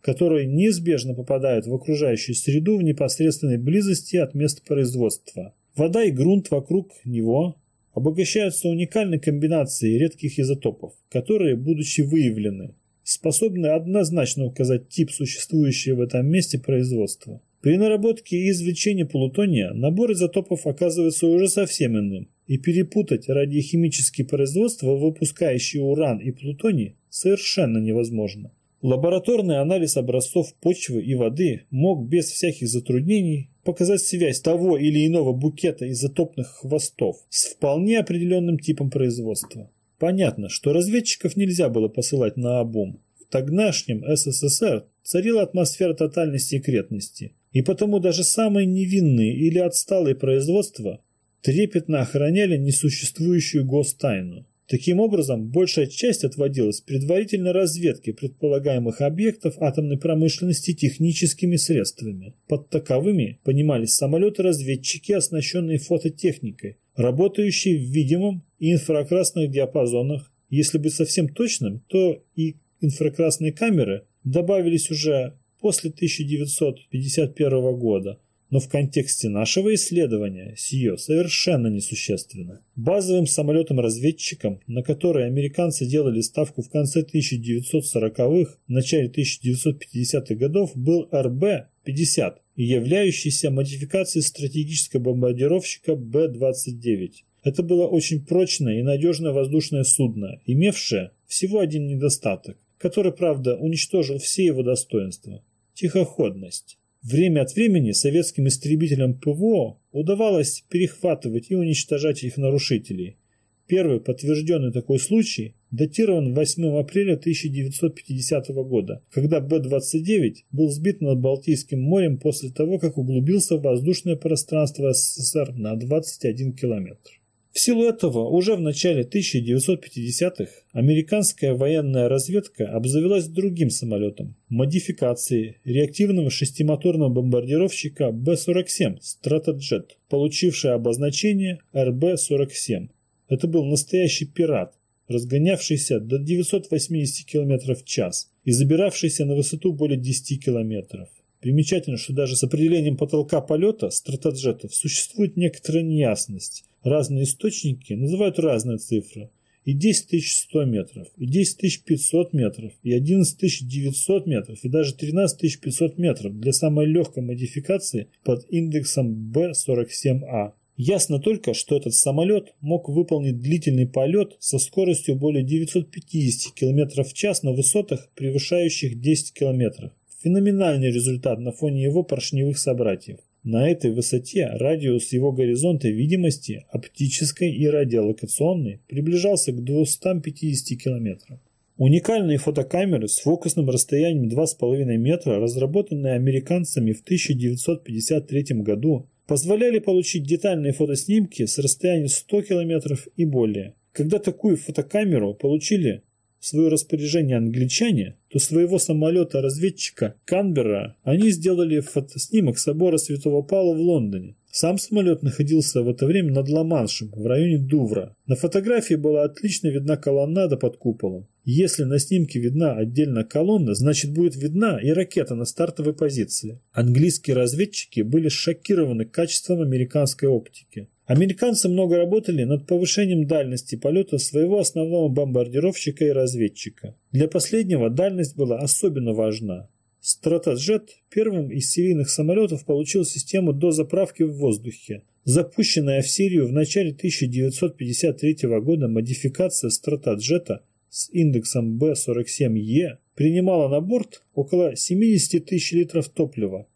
которые неизбежно попадают в окружающую среду в непосредственной близости от места производства. Вода и грунт вокруг него обогащаются уникальной комбинацией редких изотопов, которые, будучи выявлены, способны однозначно указать тип существующего в этом месте производства. При наработке и извлечении плутония набор изотопов оказывается уже совсем иным, и перепутать радиохимические производства, выпускающие уран и плутоний, совершенно невозможно. Лабораторный анализ образцов почвы и воды мог без всяких затруднений показать связь того или иного букета изотопных хвостов с вполне определенным типом производства. Понятно, что разведчиков нельзя было посылать на обум. В тогдашнем СССР царила атмосфера тотальной секретности, и потому даже самые невинные или отсталые производства трепетно охраняли несуществующую гостайну. Таким образом, большая часть отводилась предварительной разведке предполагаемых объектов атомной промышленности техническими средствами. Под таковыми понимались самолеты-разведчики, оснащенные фототехникой, работающие в видимом и инфракрасных диапазонах. Если быть совсем точным, то и инфракрасные камеры добавились уже после 1951 года, но в контексте нашего исследования сие совершенно несущественно. Базовым самолетом-разведчиком, на который американцы делали ставку в конце 1940-х, начале 1950-х годов, был РБ-50 и являющийся модификацией стратегического бомбардировщика Б-29. Это было очень прочное и надежное воздушное судно, имевшее всего один недостаток, который, правда, уничтожил все его достоинства – тихоходность. Время от времени советским истребителям ПВО удавалось перехватывать и уничтожать их нарушителей. Первый подтвержденный такой случай датирован 8 апреля 1950 года, когда Б-29 был сбит над Балтийским морем после того, как углубился в воздушное пространство СССР на 21 километр. В силу этого уже в начале 1950-х американская военная разведка обзавелась другим самолетом – модификацией реактивного шестимоторного бомбардировщика Б-47 «Стратоджет», получившее обозначение РБ-47. Это был настоящий пират, разгонявшийся до 980 км в час и забиравшийся на высоту более 10 км. Примечательно, что даже с определением потолка полета стратоджетов существует некоторая неясность. Разные источники называют разные цифры. И 10 100 метров, и 10 500 метров, и 11 900 метров, и даже 13 500 метров для самой легкой модификации под индексом B47A. Ясно только, что этот самолет мог выполнить длительный полет со скоростью более 950 км в час на высотах, превышающих 10 км. Феноменальный результат на фоне его поршневых собратьев. На этой высоте радиус его горизонта видимости, оптической и радиолокационной, приближался к 250 километрам. Уникальные фотокамеры с фокусным расстоянием 2,5 метра, разработанные американцами в 1953 году, позволяли получить детальные фотоснимки с расстояния 100 километров и более. Когда такую фотокамеру получили в свое распоряжение англичане, то своего самолета-разведчика Канберра они сделали фотоснимок собора Святого Павла в Лондоне. Сам самолет находился в это время над Ла-Маншем, в районе Дувра. На фотографии была отлично видна колоннада под куполом. Если на снимке видна отдельно колонна, значит будет видна и ракета на стартовой позиции. Английские разведчики были шокированы качеством американской оптики. Американцы много работали над повышением дальности полета своего основного бомбардировщика и разведчика. Для последнего дальность была особенно важна. Стратоджет первым из серийных самолетов получил систему дозаправки в воздухе. Запущенная в серию в начале 1953 года модификация стратоджета с индексом B47E принимала на борт около 70 тысяч литров топлива,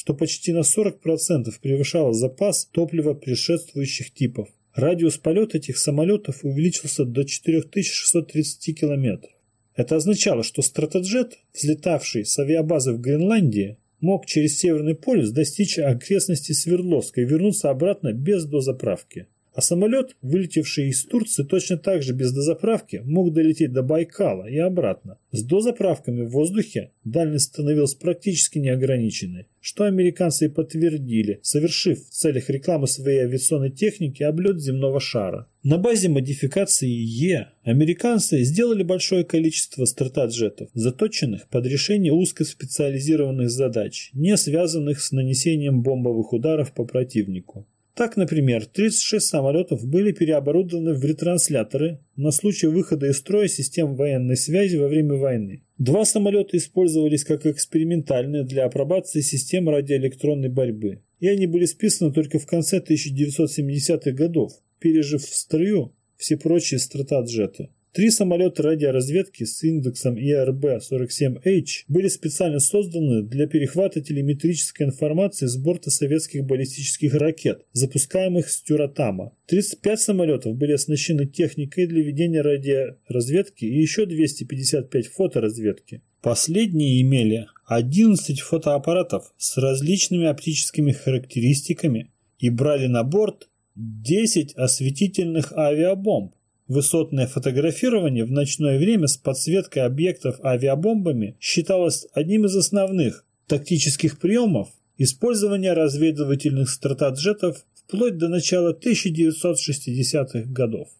что почти на 40% превышало запас топлива предшествующих типов. Радиус полета этих самолетов увеличился до 4630 километров. Это означало, что стратоджет, взлетавший с авиабазы в Гренландии, мог через Северный полюс достичь окрестностей Свердловска и вернуться обратно без дозаправки. А самолет, вылетевший из Турции точно так же без дозаправки, мог долететь до Байкала и обратно. С дозаправками в воздухе дальность становилась практически неограниченной, что американцы и подтвердили, совершив в целях рекламы своей авиационной техники облет земного шара. На базе модификации Е американцы сделали большое количество стратаджетов, заточенных под решение узкоспециализированных задач, не связанных с нанесением бомбовых ударов по противнику. Так, например, 36 самолетов были переоборудованы в ретрансляторы на случай выхода из строя систем военной связи во время войны. Два самолета использовались как экспериментальные для апробации систем радиоэлектронной борьбы, и они были списаны только в конце 1970-х годов, пережив в строю все прочие стратаджеты. Три самолета радиоразведки с индексом IRB-47H были специально созданы для перехвата телеметрической информации с борта советских баллистических ракет, запускаемых с Тюратама. 35 самолетов были оснащены техникой для ведения радиоразведки и еще 255 фоторазведки. Последние имели 11 фотоаппаратов с различными оптическими характеристиками и брали на борт 10 осветительных авиабомб. Высотное фотографирование в ночное время с подсветкой объектов авиабомбами считалось одним из основных тактических приемов использования разведывательных стратоджетов вплоть до начала 1960-х годов.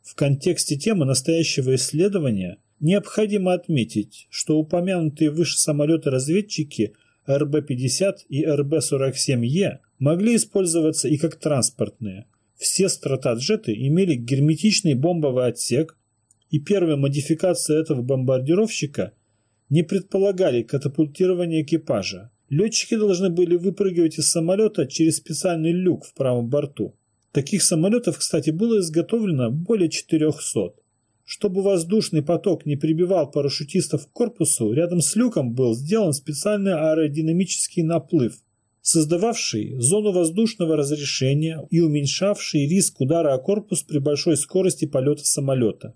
В контексте темы настоящего исследования необходимо отметить, что упомянутые выше самолеты-разведчики РБ-50 и РБ-47Е могли использоваться и как транспортные – все стратаджеты имели герметичный бомбовый отсек, и первые модификации этого бомбардировщика не предполагали катапультирование экипажа. Летчики должны были выпрыгивать из самолета через специальный люк в правом борту. Таких самолетов, кстати, было изготовлено более 400. Чтобы воздушный поток не прибивал парашютистов к корпусу, рядом с люком был сделан специальный аэродинамический наплыв, создававший зону воздушного разрешения и уменьшавший риск удара о корпус при большой скорости полета самолета.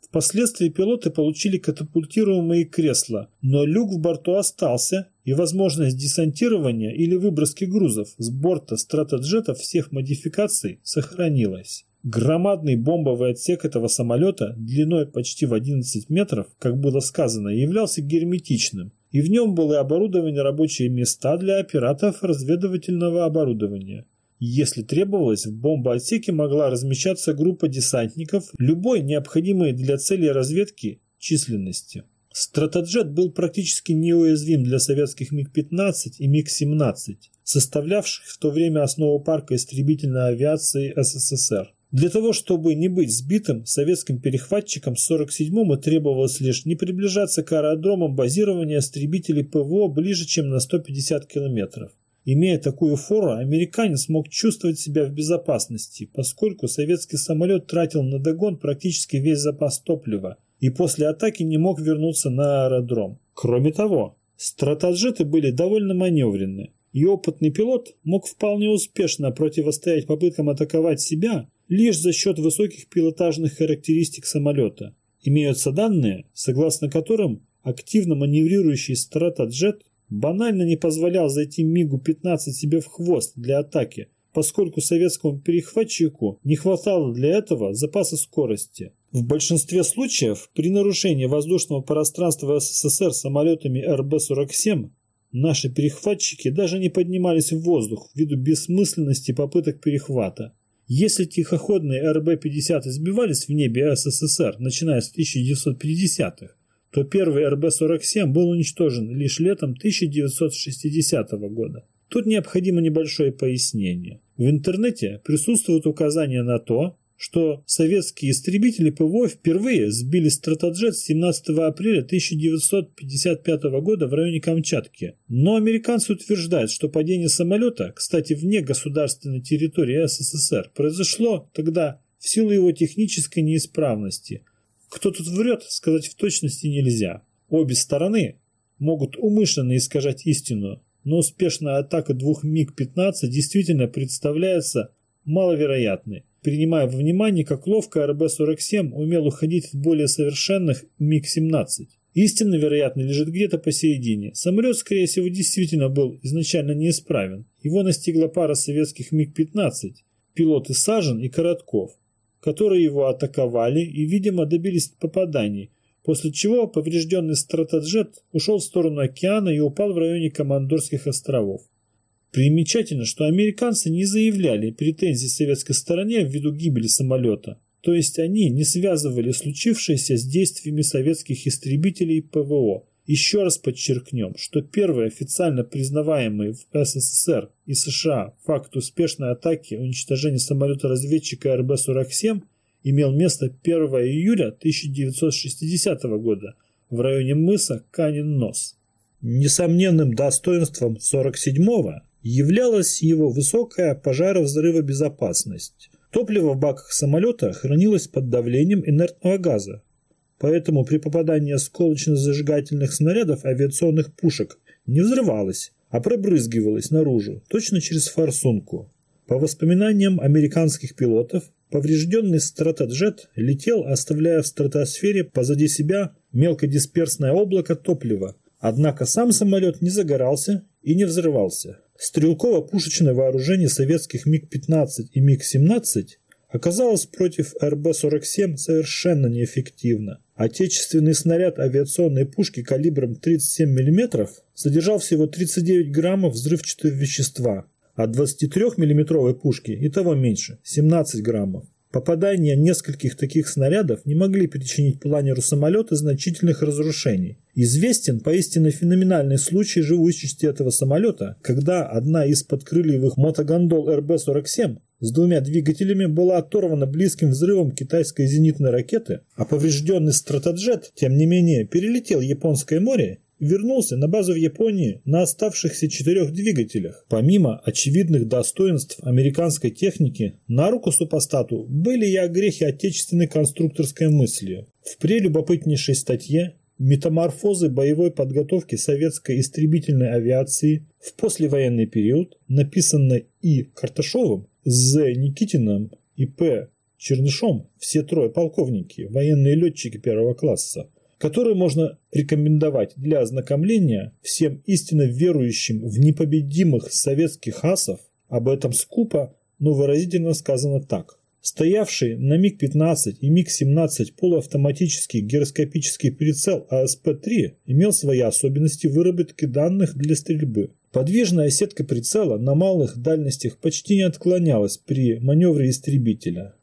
Впоследствии пилоты получили катапультируемые кресла, но люк в борту остался, и возможность десантирования или выброски грузов с борта стратоджетов всех модификаций сохранилась. Громадный бомбовый отсек этого самолета длиной почти в 11 метров, как было сказано, являлся герметичным, и в нем было оборудование рабочие места для операторов разведывательного оборудования. Если требовалось, в бомбоотсеке могла размещаться группа десантников любой необходимой для цели разведки численности. Стратоджет был практически неуязвим для советских МиГ-15 и МиГ-17, составлявших в то время основу парка истребительной авиации СССР. Для того, чтобы не быть сбитым, советским перехватчикам 47-му требовалось лишь не приближаться к аэродромам базирования истребителей ПВО ближе, чем на 150 километров. Имея такую фору, американец мог чувствовать себя в безопасности, поскольку советский самолет тратил на догон практически весь запас топлива и после атаки не мог вернуться на аэродром. Кроме того, стратоджеты были довольно маневренны, и опытный пилот мог вполне успешно противостоять попыткам атаковать себя лишь за счет высоких пилотажных характеристик самолета. Имеются данные, согласно которым активно маневрирующий стратоджет банально не позволял зайти МиГу-15 себе в хвост для атаки, поскольку советскому перехватчику не хватало для этого запаса скорости. В большинстве случаев при нарушении воздушного пространства СССР самолетами РБ-47 наши перехватчики даже не поднимались в воздух ввиду бессмысленности попыток перехвата. Если тихоходные РБ-50 избивались в небе СССР, начиная с 1950-х, то первый РБ-47 был уничтожен лишь летом 1960 года. Тут необходимо небольшое пояснение. В интернете присутствуют указания на то, что советские истребители ПВО впервые сбили стратоджет 17 апреля 1955 года в районе Камчатки. Но американцы утверждают, что падение самолета, кстати, вне государственной территории СССР, произошло тогда в силу его технической неисправности. Кто тут врет, сказать в точности нельзя. Обе стороны могут умышленно искажать истину, но успешная атака двух МиГ-15 действительно представляется маловероятной принимая во внимание, как ловко РБ-47 умел уходить от более совершенных МиГ-17. Истина, вероятно, лежит где-то посередине. Самолет, скорее всего, действительно был изначально неисправен. Его настигла пара советских МиГ-15, пилоты Сажен и Коротков, которые его атаковали и, видимо, добились попаданий, после чего поврежденный стратоджет ушел в сторону океана и упал в районе Командорских островов. Примечательно, что американцы не заявляли претензий советской стороне ввиду гибели самолета, то есть они не связывали случившееся с действиями советских истребителей ПВО. Еще раз подчеркнем, что первый официально признаваемый в СССР и США факт успешной атаки уничтожения самолета-разведчика РБ-47 имел место 1 июля 1960 года в районе мыса Канин-Нос. Несомненным достоинством 47-го являлась его высокая пожаровзрывобезопасность. Топливо в баках самолета хранилось под давлением инертного газа, поэтому при попадании осколочно-зажигательных снарядов авиационных пушек не взрывалось, а пробрызгивалось наружу, точно через форсунку. По воспоминаниям американских пилотов, поврежденный стратоджет летел, оставляя в стратосфере позади себя мелкодисперсное облако топлива, однако сам самолет не загорался и не взрывался. Стрелково-пушечное вооружение советских МиГ-15 и МиГ-17 оказалось против РБ-47 совершенно неэффективно. Отечественный снаряд авиационной пушки калибром 37 мм содержал всего 39 граммов взрывчатого вещества, а 23 миллиметровой пушки и того меньше – 17 граммов. Попадания нескольких таких снарядов не могли причинить планеру самолета значительных разрушений. Известен поистине феноменальный случай живучести этого самолета, когда одна из подкрыльевых мотогондол РБ-47 с двумя двигателями была оторвана близким взрывом китайской зенитной ракеты, а поврежденный стратоджет, тем не менее, перелетел Японское море вернулся на базу в Японии на оставшихся четырех двигателях. Помимо очевидных достоинств американской техники, на руку супостату были и огрехи отечественной конструкторской мысли. В прелюбопытнейшей статье «Метаморфозы боевой подготовки советской истребительной авиации в послевоенный период», написанной И. Карташовым, З. Никитиным и П. Чернышом, все трое полковники, военные летчики первого класса, который можно рекомендовать для ознакомления всем истинно верующим в непобедимых советских асов, об этом скупо, но выразительно сказано так. Стоявший на МиГ-15 и МиГ-17 полуавтоматический гироскопический прицел АСП-3 имел свои особенности выработки данных для стрельбы. Подвижная сетка прицела на малых дальностях почти не отклонялась при маневре истребителя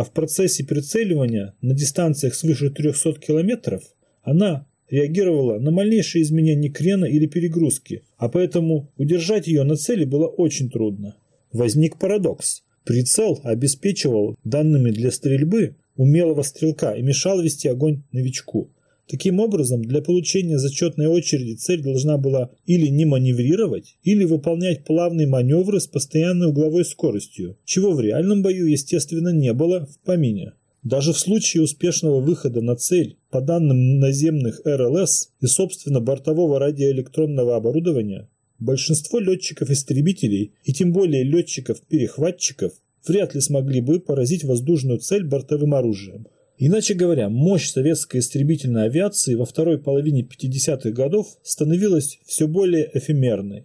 а в процессе прицеливания на дистанциях свыше 300 км она реагировала на малейшие изменения крена или перегрузки, а поэтому удержать ее на цели было очень трудно. Возник парадокс. Прицел обеспечивал данными для стрельбы умелого стрелка и мешал вести огонь новичку. Таким образом, для получения зачетной очереди цель должна была или не маневрировать, или выполнять плавные маневры с постоянной угловой скоростью, чего в реальном бою, естественно, не было в помине. Даже в случае успешного выхода на цель, по данным наземных РЛС и, собственно, бортового радиоэлектронного оборудования, большинство летчиков-истребителей и тем более летчиков-перехватчиков вряд ли смогли бы поразить воздушную цель бортовым оружием – Иначе говоря, мощь советской истребительной авиации во второй половине 50-х годов становилась все более эфемерной.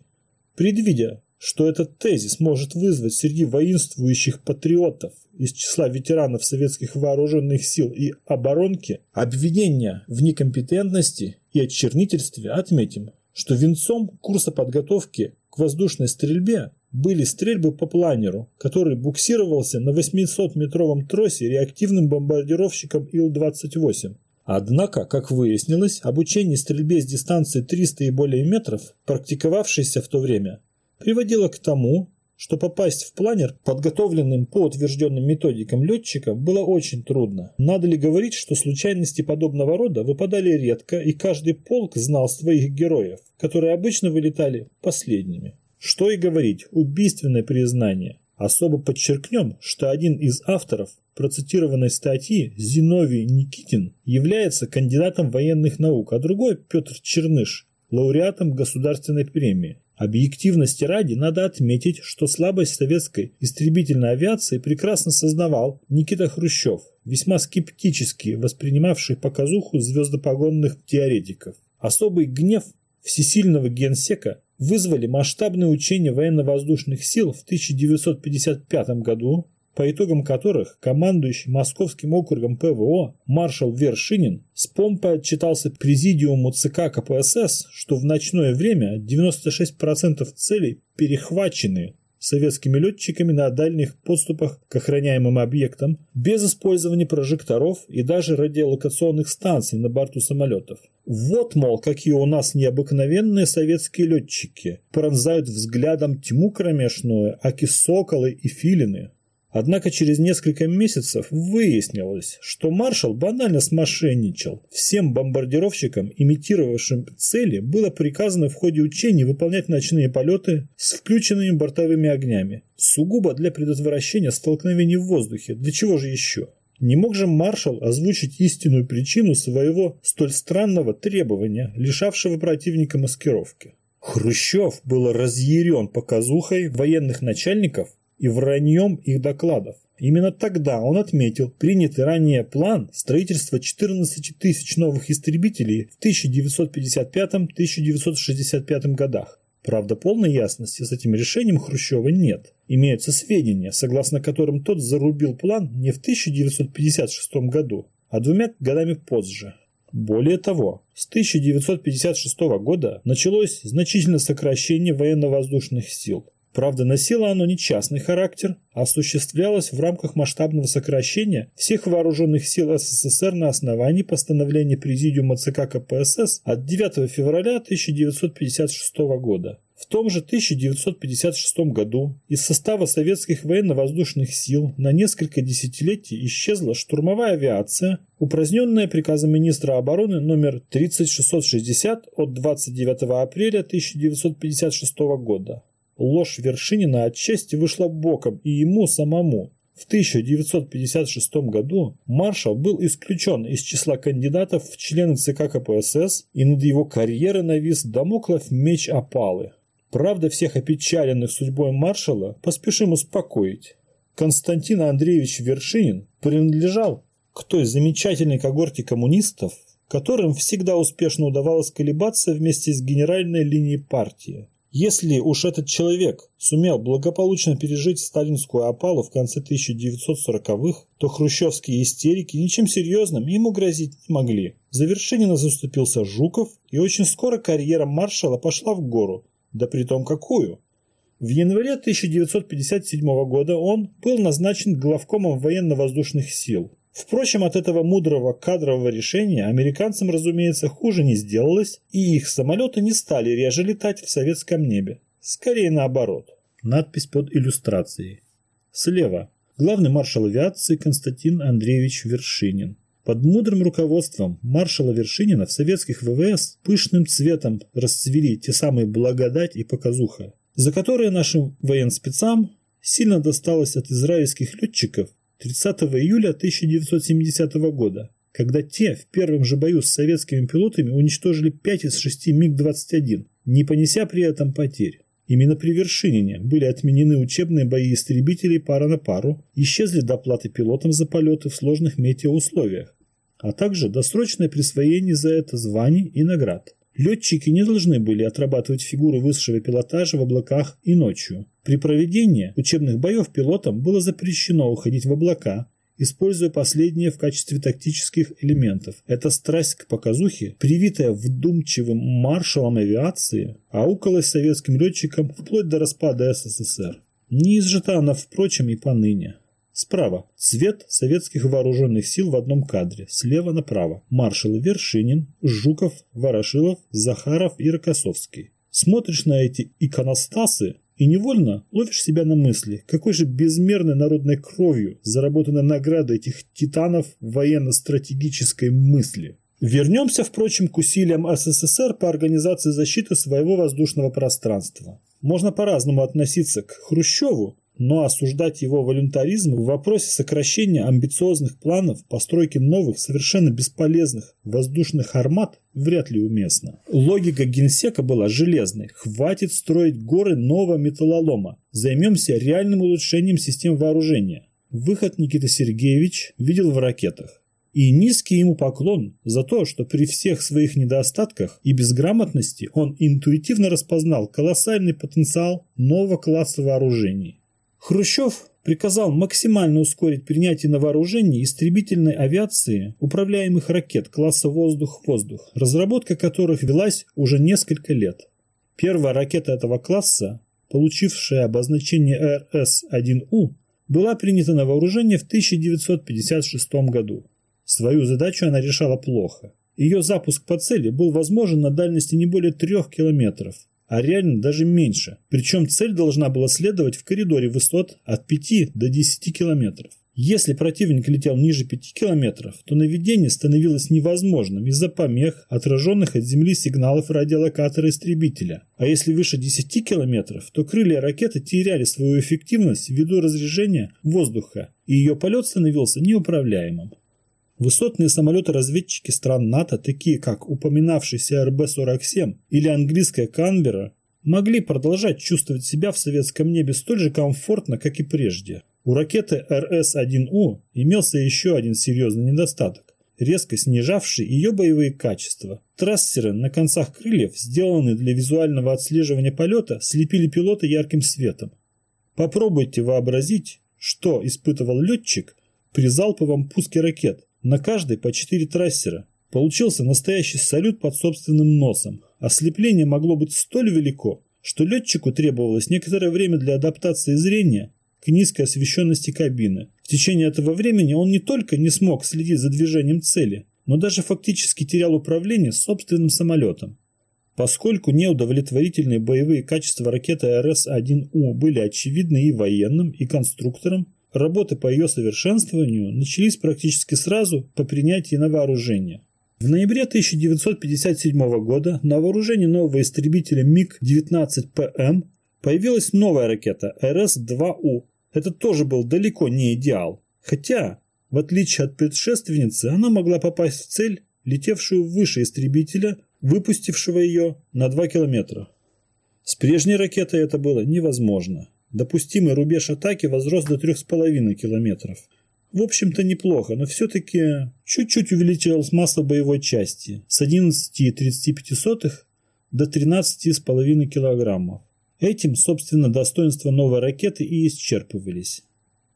Предвидя, что этот тезис может вызвать среди воинствующих патриотов из числа ветеранов советских вооруженных сил и оборонки обвинения в некомпетентности и очернительстве, отметим, что венцом курса подготовки к воздушной стрельбе были стрельбы по планеру, который буксировался на 800-метровом тросе реактивным бомбардировщиком Ил-28. Однако, как выяснилось, обучение стрельбе с дистанции 300 и более метров, практиковавшееся в то время, приводило к тому, что попасть в планер, подготовленным по утвержденным методикам летчикам, было очень трудно. Надо ли говорить, что случайности подобного рода выпадали редко, и каждый полк знал своих героев, которые обычно вылетали последними. Что и говорить, убийственное признание. Особо подчеркнем, что один из авторов процитированной статьи, Зиновий Никитин, является кандидатом военных наук, а другой, Петр Черныш, лауреатом государственной премии. Объективности ради надо отметить, что слабость советской истребительной авиации прекрасно сознавал Никита Хрущев, весьма скептически воспринимавший показуху звездопогонных теоретиков. Особый гнев всесильного генсека вызвали масштабные учения военно-воздушных сил в 1955 году, по итогам которых командующий Московским округом ПВО маршал Вершинин с помпой отчитался президиуму ЦК КПСС, что в ночное время 96% целей перехвачены советскими летчиками на дальних подступах к охраняемым объектам без использования прожекторов и даже радиолокационных станций на борту самолетов. Вот, мол, какие у нас необыкновенные советские летчики, пронзают взглядом тьму кромешную, аки соколы и филины. Однако через несколько месяцев выяснилось, что маршал банально смошенничал. Всем бомбардировщикам, имитировавшим цели, было приказано в ходе учений выполнять ночные полеты с включенными бортовыми огнями. Сугубо для предотвращения столкновений в воздухе. Для чего же еще? Не мог же маршал озвучить истинную причину своего столь странного требования, лишавшего противника маскировки? Хрущев был разъярен показухой военных начальников и враньем их докладов. Именно тогда он отметил принятый ранее план строительства 14 тысяч новых истребителей в 1955-1965 годах. Правда, полной ясности с этим решением Хрущева нет. Имеются сведения, согласно которым тот зарубил план не в 1956 году, а двумя годами позже. Более того, с 1956 года началось значительное сокращение военно-воздушных сил. Правда, носило оно не частный характер, а осуществлялось в рамках масштабного сокращения всех вооруженных сил СССР на основании постановления Президиума ЦК КПСС от 9 февраля 1956 года. В том же 1956 году из состава советских военно-воздушных сил на несколько десятилетий исчезла штурмовая авиация, упраздненная приказом министра обороны номер 3660 от 29 апреля 1956 года. Ложь Вершинина отчасти вышла боком и ему самому. В 1956 году маршал был исключен из числа кандидатов в члены ЦК КПСС и над его карьерой навис домоклов меч опалы. Правда, всех опечаленных судьбой маршала поспешим успокоить. Константин Андреевич Вершинин принадлежал к той замечательной когорте коммунистов, которым всегда успешно удавалось колебаться вместе с генеральной линией партии. Если уж этот человек сумел благополучно пережить сталинскую опалу в конце 1940-х, то хрущевские истерики ничем серьезным ему грозить не могли. В завершение заступился Жуков, и очень скоро карьера маршала пошла в гору. Да при том какую? В январе 1957 года он был назначен главкомом военно-воздушных сил. Впрочем, от этого мудрого кадрового решения американцам, разумеется, хуже не сделалось, и их самолеты не стали реже летать в советском небе. Скорее наоборот. Надпись под иллюстрацией. Слева. Главный маршал авиации Константин Андреевич Вершинин. Под мудрым руководством маршала Вершинина в советских ВВС пышным цветом расцвели те самые благодать и показуха, за которые нашим военспецам сильно досталось от израильских летчиков 30 июля 1970 года, когда те в первом же бою с советскими пилотами уничтожили 5 из 6 МиГ-21, не понеся при этом потерь. Именно при Вершинине были отменены учебные бои истребителей пара на пару, исчезли доплаты пилотам за полеты в сложных метеоусловиях, а также досрочное присвоение за это званий и наград. Летчики не должны были отрабатывать фигуру высшего пилотажа в облаках и ночью. При проведении учебных боев пилотам было запрещено уходить в облака, используя последние в качестве тактических элементов. Эта страсть к показухе, привитая вдумчивым маршалом авиации, аукалась советским летчикам вплоть до распада СССР. Не изжита она, впрочем, и поныне. Справа – цвет советских вооруженных сил в одном кадре. Слева направо – маршалы Вершинин, Жуков, Ворошилов, Захаров и Рокоссовский. Смотришь на эти иконостасы И невольно ловишь себя на мысли, какой же безмерной народной кровью заработана награда этих титанов военно-стратегической мысли. Вернемся, впрочем, к усилиям СССР по организации защиты своего воздушного пространства. Можно по-разному относиться к Хрущеву, но осуждать его волюнтаризм в вопросе сокращения амбициозных планов постройки новых, совершенно бесполезных воздушных армат вряд ли уместно. Логика генсека была железной. Хватит строить горы нового металлолома. Займемся реальным улучшением систем вооружения. Выход Никита Сергеевич видел в ракетах. И низкий ему поклон за то, что при всех своих недостатках и безграмотности он интуитивно распознал колоссальный потенциал нового класса вооружений. Хрущев приказал максимально ускорить принятие на вооружение истребительной авиации управляемых ракет класса воздух-воздух, разработка которых велась уже несколько лет. Первая ракета этого класса, получившая обозначение РС-1У, была принята на вооружение в 1956 году. Свою задачу она решала плохо. Ее запуск по цели был возможен на дальности не более трех километров, а реально даже меньше. Причем цель должна была следовать в коридоре высот от 5 до 10 километров. Если противник летел ниже 5 километров, то наведение становилось невозможным из-за помех, отраженных от земли сигналов радиолокатора истребителя. А если выше 10 километров, то крылья ракеты теряли свою эффективность ввиду разрежения воздуха, и ее полет становился неуправляемым. Высотные самолеты-разведчики стран НАТО, такие как упоминавшийся РБ-47 или английская Канберра, могли продолжать чувствовать себя в советском небе столь же комфортно, как и прежде. У ракеты РС-1У имелся еще один серьезный недостаток, резко снижавший ее боевые качества. Трассеры на концах крыльев, сделанные для визуального отслеживания полета, слепили пилота ярким светом. Попробуйте вообразить, что испытывал летчик при залповом пуске ракет, на каждой по четыре трассера. Получился настоящий салют под собственным носом. Ослепление могло быть столь велико, что летчику требовалось некоторое время для адаптации зрения к низкой освещенности кабины. В течение этого времени он не только не смог следить за движением цели, но даже фактически терял управление собственным самолетом. Поскольку неудовлетворительные боевые качества ракеты РС-1У были очевидны и военным, и конструкторам, Работы по ее совершенствованию начались практически сразу по принятии на вооружение. В ноябре 1957 года на вооружении нового истребителя МиГ-19ПМ появилась новая ракета РС-2У. Это тоже был далеко не идеал. Хотя, в отличие от предшественницы, она могла попасть в цель, летевшую выше истребителя, выпустившего ее на 2 километра. С прежней ракетой это было невозможно. Допустимый рубеж атаки возрос до 3,5 километров. В общем-то неплохо, но все-таки чуть-чуть увеличилась масса боевой части с 11,35 до 13,5 килограммов. Этим, собственно, достоинства новой ракеты и исчерпывались.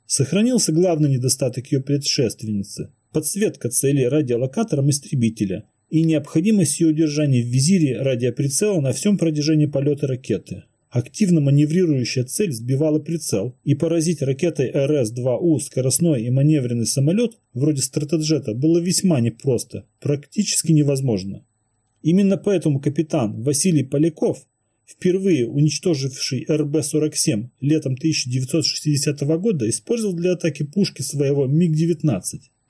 Сохранился главный недостаток ее предшественницы – подсветка цели радиолокатором истребителя и необходимость ее удержания в визире радиоприцела на всем протяжении полета ракеты. Активно маневрирующая цель сбивала прицел, и поразить ракетой РС-2У скоростной и маневренный самолет, вроде стратоджета, было весьма непросто, практически невозможно. Именно поэтому капитан Василий Поляков, впервые уничтоживший РБ-47 летом 1960 года, использовал для атаки пушки своего МиГ-19.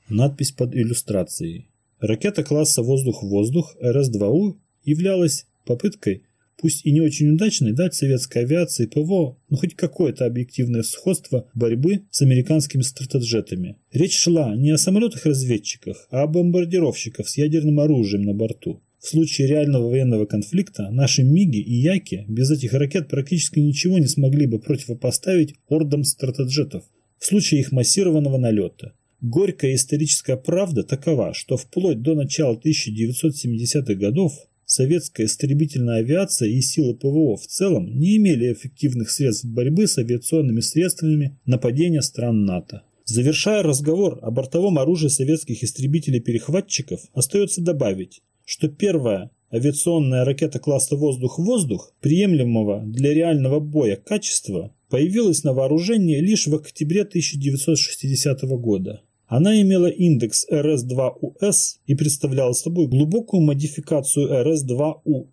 Надпись под иллюстрацией. Ракета класса «Воздух-воздух» РС-2У являлась попыткой пусть и не очень удачной, дать советской авиации ПВО, но хоть какое-то объективное сходство борьбы с американскими стратоджетами. Речь шла не о самолетах-разведчиках, а о бомбардировщиках с ядерным оружием на борту. В случае реального военного конфликта наши МИГи и Яки без этих ракет практически ничего не смогли бы противопоставить ордам стратоджетов в случае их массированного налета. Горькая историческая правда такова, что вплоть до начала 1970-х годов советская истребительная авиация и силы ПВО в целом не имели эффективных средств борьбы с авиационными средствами нападения стран НАТО. Завершая разговор о бортовом оружии советских истребителей-перехватчиков, остается добавить, что первая авиационная ракета класса «Воздух-воздух» приемлемого для реального боя качества появилась на вооружении лишь в октябре 1960 года. Она имела индекс RS2US и представляла собой глубокую модификацию RS2U.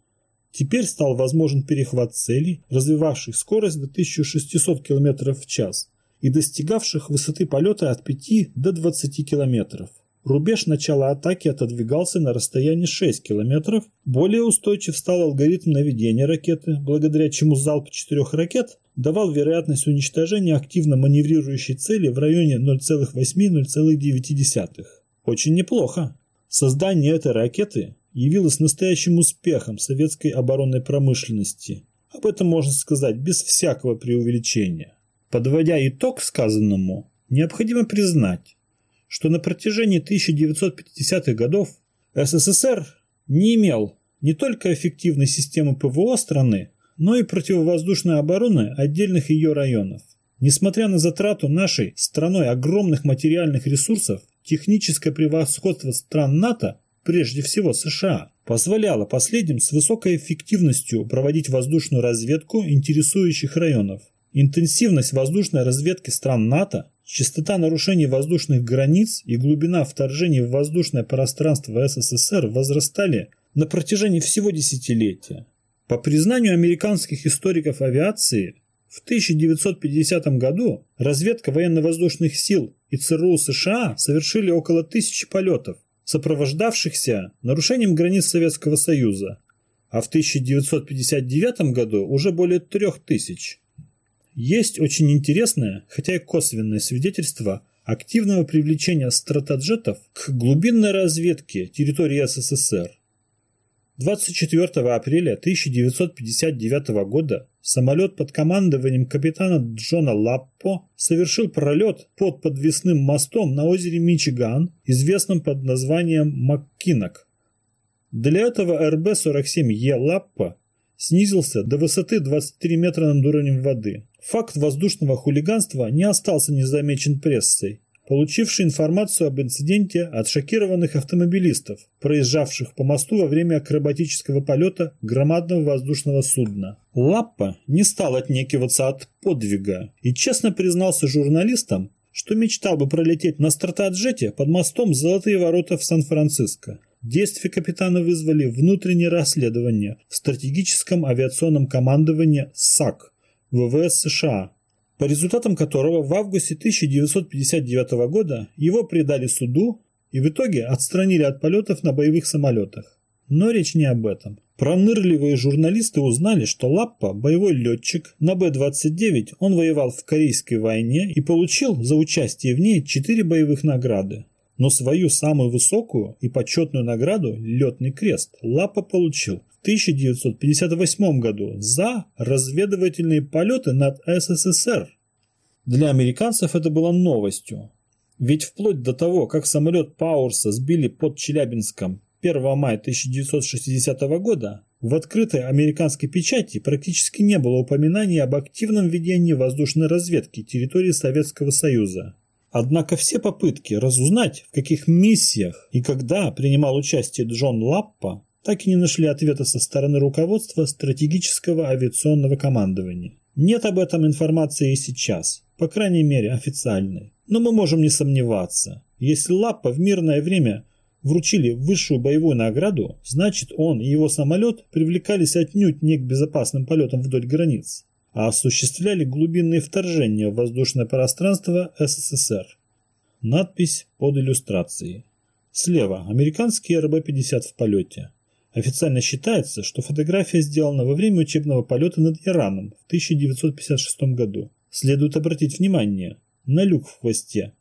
Теперь стал возможен перехват целей, развивавших скорость до 1600 км в час и достигавших высоты полета от 5 до 20 км. Рубеж начала атаки отодвигался на расстояние 6 км. Более устойчив стал алгоритм наведения ракеты, благодаря чему залп четырех ракет давал вероятность уничтожения активно маневрирующей цели в районе 0,8-0,9. Очень неплохо. Создание этой ракеты явилось настоящим успехом советской оборонной промышленности. Об этом можно сказать без всякого преувеличения. Подводя итог сказанному, необходимо признать, что на протяжении 1950-х годов СССР не имел не только эффективной системы ПВО страны, но и противовоздушной обороны отдельных ее районов. Несмотря на затрату нашей страной огромных материальных ресурсов, техническое превосходство стран НАТО, прежде всего США, позволяло последним с высокой эффективностью проводить воздушную разведку интересующих районов. Интенсивность воздушной разведки стран НАТО Частота нарушений воздушных границ и глубина вторжений в воздушное пространство СССР возрастали на протяжении всего десятилетия. По признанию американских историков авиации, в 1950 году разведка военно-воздушных сил и ЦРУ США совершили около тысячи полетов, сопровождавшихся нарушением границ Советского Союза, а в 1959 году уже более трех тысяч. Есть очень интересное, хотя и косвенное свидетельство активного привлечения стратоджетов к глубинной разведке территории СССР. 24 апреля 1959 года самолет под командованием капитана Джона Лаппо совершил пролет под подвесным мостом на озере Мичиган, известном под названием Маккинок. Для этого РБ-47Е Лаппо снизился до высоты 23 метра над уровнем воды. Факт воздушного хулиганства не остался незамечен прессой, получившей информацию об инциденте от шокированных автомобилистов, проезжавших по мосту во время акробатического полета громадного воздушного судна. Лаппа не стал отнекиваться от подвига и честно признался журналистам, что мечтал бы пролететь на стратоджете под мостом «Золотые ворота» в Сан-Франциско. Действия капитана вызвали внутреннее расследование в стратегическом авиационном командовании САК ВВС США, по результатам которого в августе 1959 года его предали суду и в итоге отстранили от полетов на боевых самолетах. Но речь не об этом. Пронырливые журналисты узнали, что Лаппа – боевой летчик, на Б-29 он воевал в Корейской войне и получил за участие в ней 4 боевых награды. Но свою самую высокую и почетную награду – летный крест – Лапа получил 1958 году за разведывательные полеты над СССР. Для американцев это было новостью. Ведь вплоть до того, как самолет Пауэрса сбили под Челябинском 1 мая 1960 года, в открытой американской печати практически не было упоминаний об активном ведении воздушной разведки территории Советского Союза. Однако все попытки разузнать, в каких миссиях и когда принимал участие Джон Лаппа, так и не нашли ответа со стороны руководства стратегического авиационного командования. Нет об этом информации и сейчас, по крайней мере официальной. Но мы можем не сомневаться. Если Лаппа в мирное время вручили высшую боевую награду, значит он и его самолет привлекались отнюдь не к безопасным полетам вдоль границ, а осуществляли глубинные вторжения в воздушное пространство СССР. Надпись под иллюстрацией. Слева американский РБ-50 в полете. Официально считается, что фотография сделана во время учебного полета над Ираном в 1956 году. Следует обратить внимание на люк в хвосте,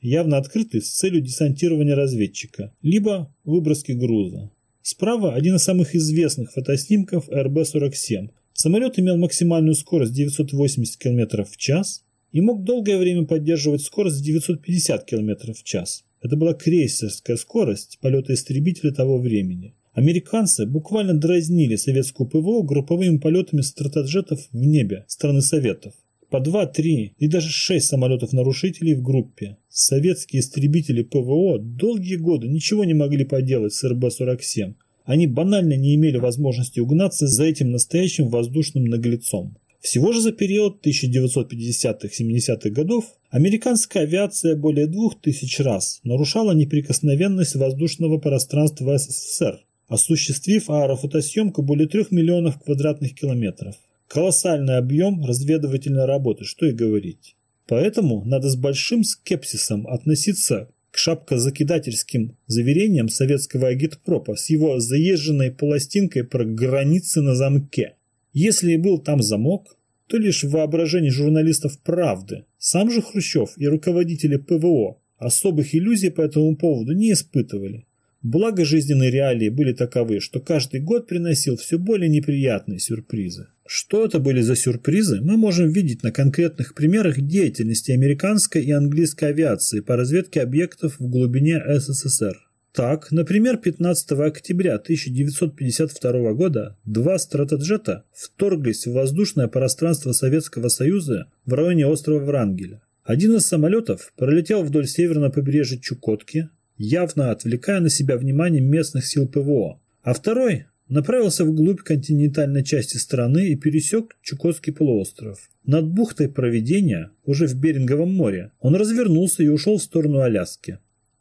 явно открытый с целью десантирования разведчика, либо выброски груза. Справа один из самых известных фотоснимков РБ-47, Самолет имел максимальную скорость 980 км в час и мог долгое время поддерживать скорость 950 км в час. Это была крейсерская скорость полета истребителя того времени. Американцы буквально дразнили советскую ПВО групповыми полетами стратоджетов в небе страны Советов. По 2, 3 и даже 6 самолетов-нарушителей в группе. Советские истребители ПВО долгие годы ничего не могли поделать с РБ-47, они банально не имели возможности угнаться за этим настоящим воздушным наглецом. Всего же за период 1950-70-х годов американская авиация более двух тысяч раз нарушала неприкосновенность воздушного пространства СССР, осуществив аэрофотосъемку более 3 миллионов квадратных километров. Колоссальный объем разведывательной работы, что и говорить. Поэтому надо с большим скепсисом относиться к шапкозакидательским заверениям советского агитпропа с его заезженной пластинкой про границы на замке. Если и был там замок, то лишь в воображении журналистов «Правды». Сам же Хрущев и руководители ПВО особых иллюзий по этому поводу не испытывали. Благо жизненные реалии были таковы, что каждый год приносил все более неприятные сюрпризы. Что это были за сюрпризы, мы можем видеть на конкретных примерах деятельности американской и английской авиации по разведке объектов в глубине СССР. Так, например, 15 октября 1952 года два стратоджета вторглись в воздушное пространство Советского Союза в районе острова Врангеля. Один из самолетов пролетел вдоль северного побережья Чукотки, явно отвлекая на себя внимание местных сил ПВО, а второй направился вглубь континентальной части страны и пересек Чукотский полуостров. Над бухтой Проведения, уже в Беринговом море, он развернулся и ушел в сторону Аляски.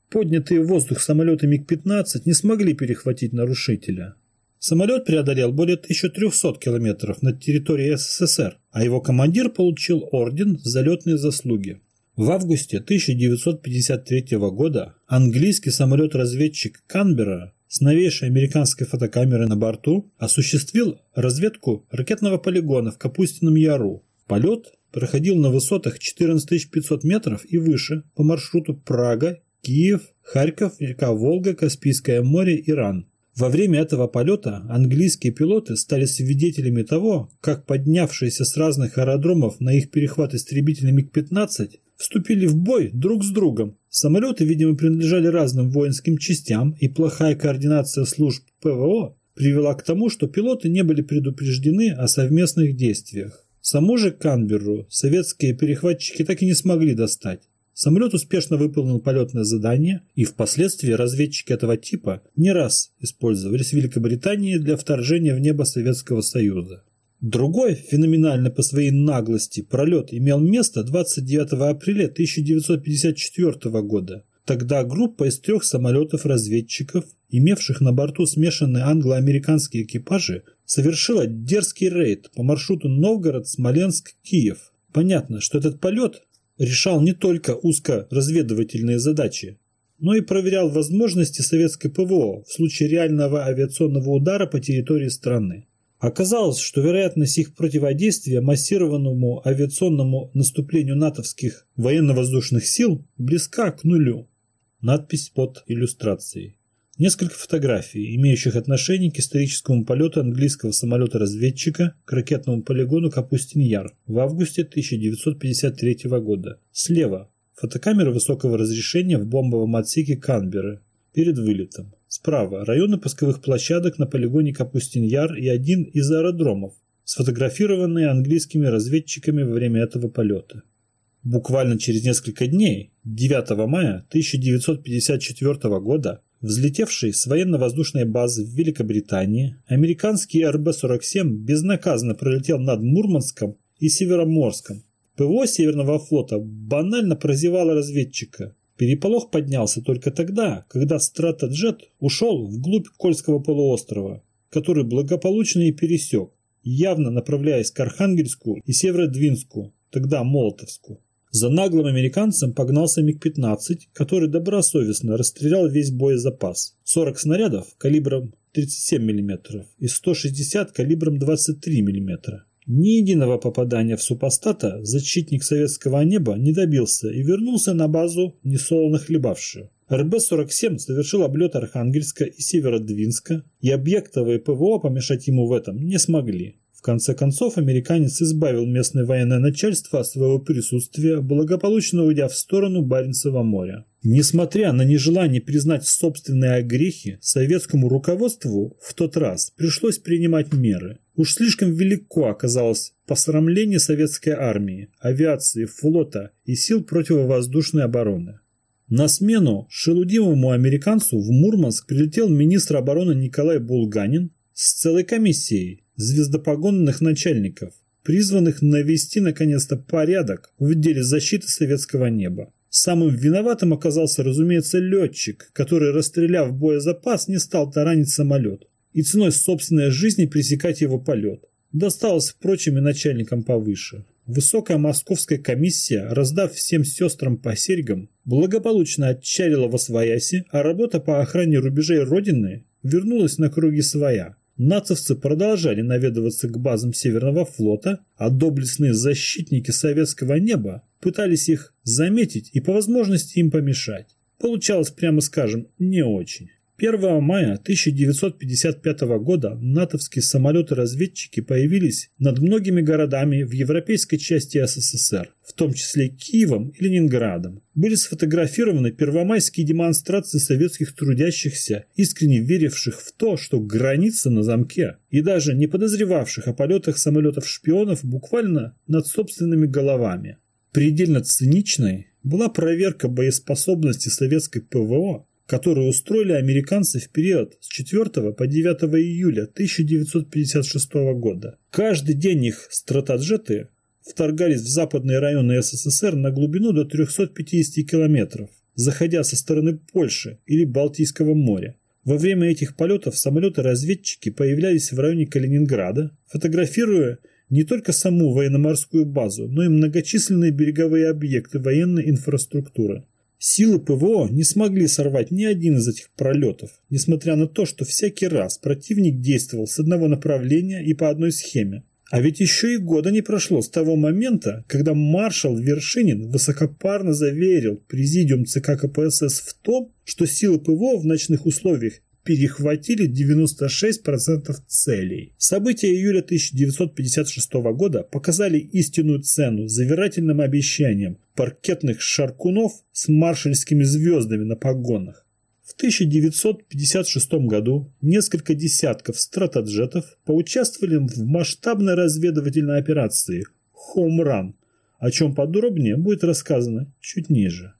Поднятые в воздух самолеты МиГ-15 не смогли перехватить нарушителя. Самолет преодолел более 1300 километров над территорией СССР, а его командир получил орден за летные заслуги. В августе 1953 года английский самолет-разведчик Канберра с новейшей американской фотокамерой на борту осуществил разведку ракетного полигона в Капустином Яру. Полет проходил на высотах 14 500 метров и выше по маршруту Прага, Киев, Харьков, река Волга, Каспийское море, Иран. Во время этого полета английские пилоты стали свидетелями того, как поднявшиеся с разных аэродромов на их перехват истребители МиГ-15 вступили в бой друг с другом. Самолеты, видимо, принадлежали разным воинским частям, и плохая координация служб ПВО привела к тому, что пилоты не были предупреждены о совместных действиях. Саму же Канберру советские перехватчики так и не смогли достать. Самолет успешно выполнил полетное задание, и впоследствии разведчики этого типа не раз использовались в Великобритании для вторжения в небо Советского Союза. Другой, феноменальный по своей наглости, пролет имел место 29 апреля 1954 года. Тогда группа из трех самолетов-разведчиков, имевших на борту смешанные англо-американские экипажи, совершила дерзкий рейд по маршруту Новгород-Смоленск-Киев. Понятно, что этот полет решал не только узко-разведывательные задачи, но и проверял возможности советской ПВО в случае реального авиационного удара по территории страны. Оказалось, что вероятность их противодействия массированному авиационному наступлению натовских военно-воздушных сил близка к нулю. Надпись под иллюстрацией. Несколько фотографий, имеющих отношение к историческому полету английского самолета-разведчика к ракетному полигону Капустин-Яр в августе 1953 года. Слева – фотокамера высокого разрешения в бомбовом отсеке Канберы перед вылетом. Справа – районы пусковых площадок на полигоне Капустин-Яр и один из аэродромов, сфотографированные английскими разведчиками во время этого полета. Буквально через несколько дней, 9 мая 1954 года, взлетевший с военно-воздушной базы в Великобритании, американский РБ-47 безнаказанно пролетел над Мурманском и Североморском. ПВО Северного флота банально прозевало разведчика, Переполох поднялся только тогда, когда стратоджет ушел вглубь Кольского полуострова, который благополучно и пересек, явно направляясь к Архангельску и Северодвинску, тогда Молотовску. За наглым американцем погнался МиГ-15, который добросовестно расстрелял весь боезапас. 40 снарядов калибром 37 мм и 160 калибром 23 мм. Ни единого попадания в супостата защитник советского неба не добился и вернулся на базу несолоно хлебавшую. РБ-47 совершил облет Архангельска и Северодвинска, и объектовые ПВО помешать ему в этом не смогли. В конце концов, американец избавил местное военное начальство от своего присутствия, благополучно уйдя в сторону Баренцева моря. Несмотря на нежелание признать собственные огрехи, советскому руководству в тот раз пришлось принимать меры. Уж слишком велико оказалось посрамление советской армии, авиации, флота и сил противовоздушной обороны. На смену шелудимому американцу в Мурманск прилетел министр обороны Николай Булганин с целой комиссией звездопогонных начальников, призванных навести наконец-то порядок в деле защиты советского неба. Самым виноватым оказался, разумеется, летчик, который, расстреляв боезапас, не стал таранить самолет и ценой собственной жизни пресекать его полет. Досталось, впрочем, и начальникам повыше. Высокая московская комиссия, раздав всем сестрам по серьгам, благополучно отчалила во свояси, а работа по охране рубежей Родины вернулась на круги своя. Нацовцы продолжали наведываться к базам Северного флота, а доблестные защитники советского неба пытались их заметить и по возможности им помешать. Получалось, прямо скажем, не очень. 1 мая 1955 года натовские самолеты-разведчики появились над многими городами в европейской части СССР, том числе Киевом и Ленинградом. Были сфотографированы первомайские демонстрации советских трудящихся, искренне веривших в то, что граница на замке, и даже не подозревавших о полетах самолетов-шпионов буквально над собственными головами. Предельно циничной была проверка боеспособности советской ПВО которую устроили американцы в период с 4 по 9 июля 1956 года. Каждый день их стратоджеты вторгались в западные районы СССР на глубину до 350 километров, заходя со стороны Польши или Балтийского моря. Во время этих полетов самолеты-разведчики появлялись в районе Калининграда, фотографируя не только саму военно-морскую базу, но и многочисленные береговые объекты военной инфраструктуры. Силы ПВО не смогли сорвать ни один из этих пролетов, несмотря на то, что всякий раз противник действовал с одного направления и по одной схеме. А ведь еще и года не прошло с того момента, когда маршал Вершинин высокопарно заверил президиум ЦК КПСС в том, что силы ПВО в ночных условиях перехватили 96% целей. События июля 1956 года показали истинную цену завирательным обещаниям паркетных шаркунов с маршальскими звездами на погонах. В 1956 году несколько десятков стратоджетов поучаствовали в масштабной разведывательной операции «Хоум-ран», о чем подробнее будет рассказано чуть ниже.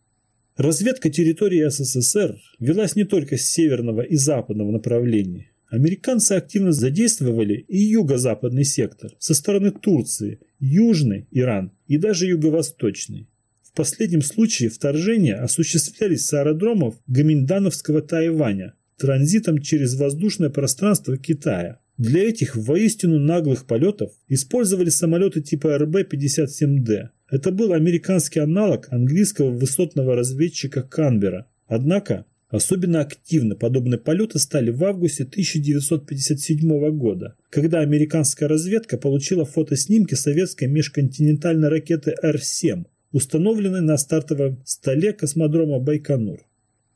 Разведка территории СССР велась не только с северного и западного направлений. Американцы активно задействовали и юго-западный сектор со стороны Турции, Южный Иран и даже юго-восточный. В последнем случае вторжения осуществлялись с аэродромов Гаминдановского Тайваня транзитом через воздушное пространство Китая. Для этих воистину наглых полетов использовали самолеты типа РБ-57Д, это был американский аналог английского высотного разведчика Канбера. Однако особенно активно подобные полеты стали в августе 1957 года, когда американская разведка получила фотоснимки советской межконтинентальной ракеты Р-7, установленной на стартовом столе космодрома Байконур.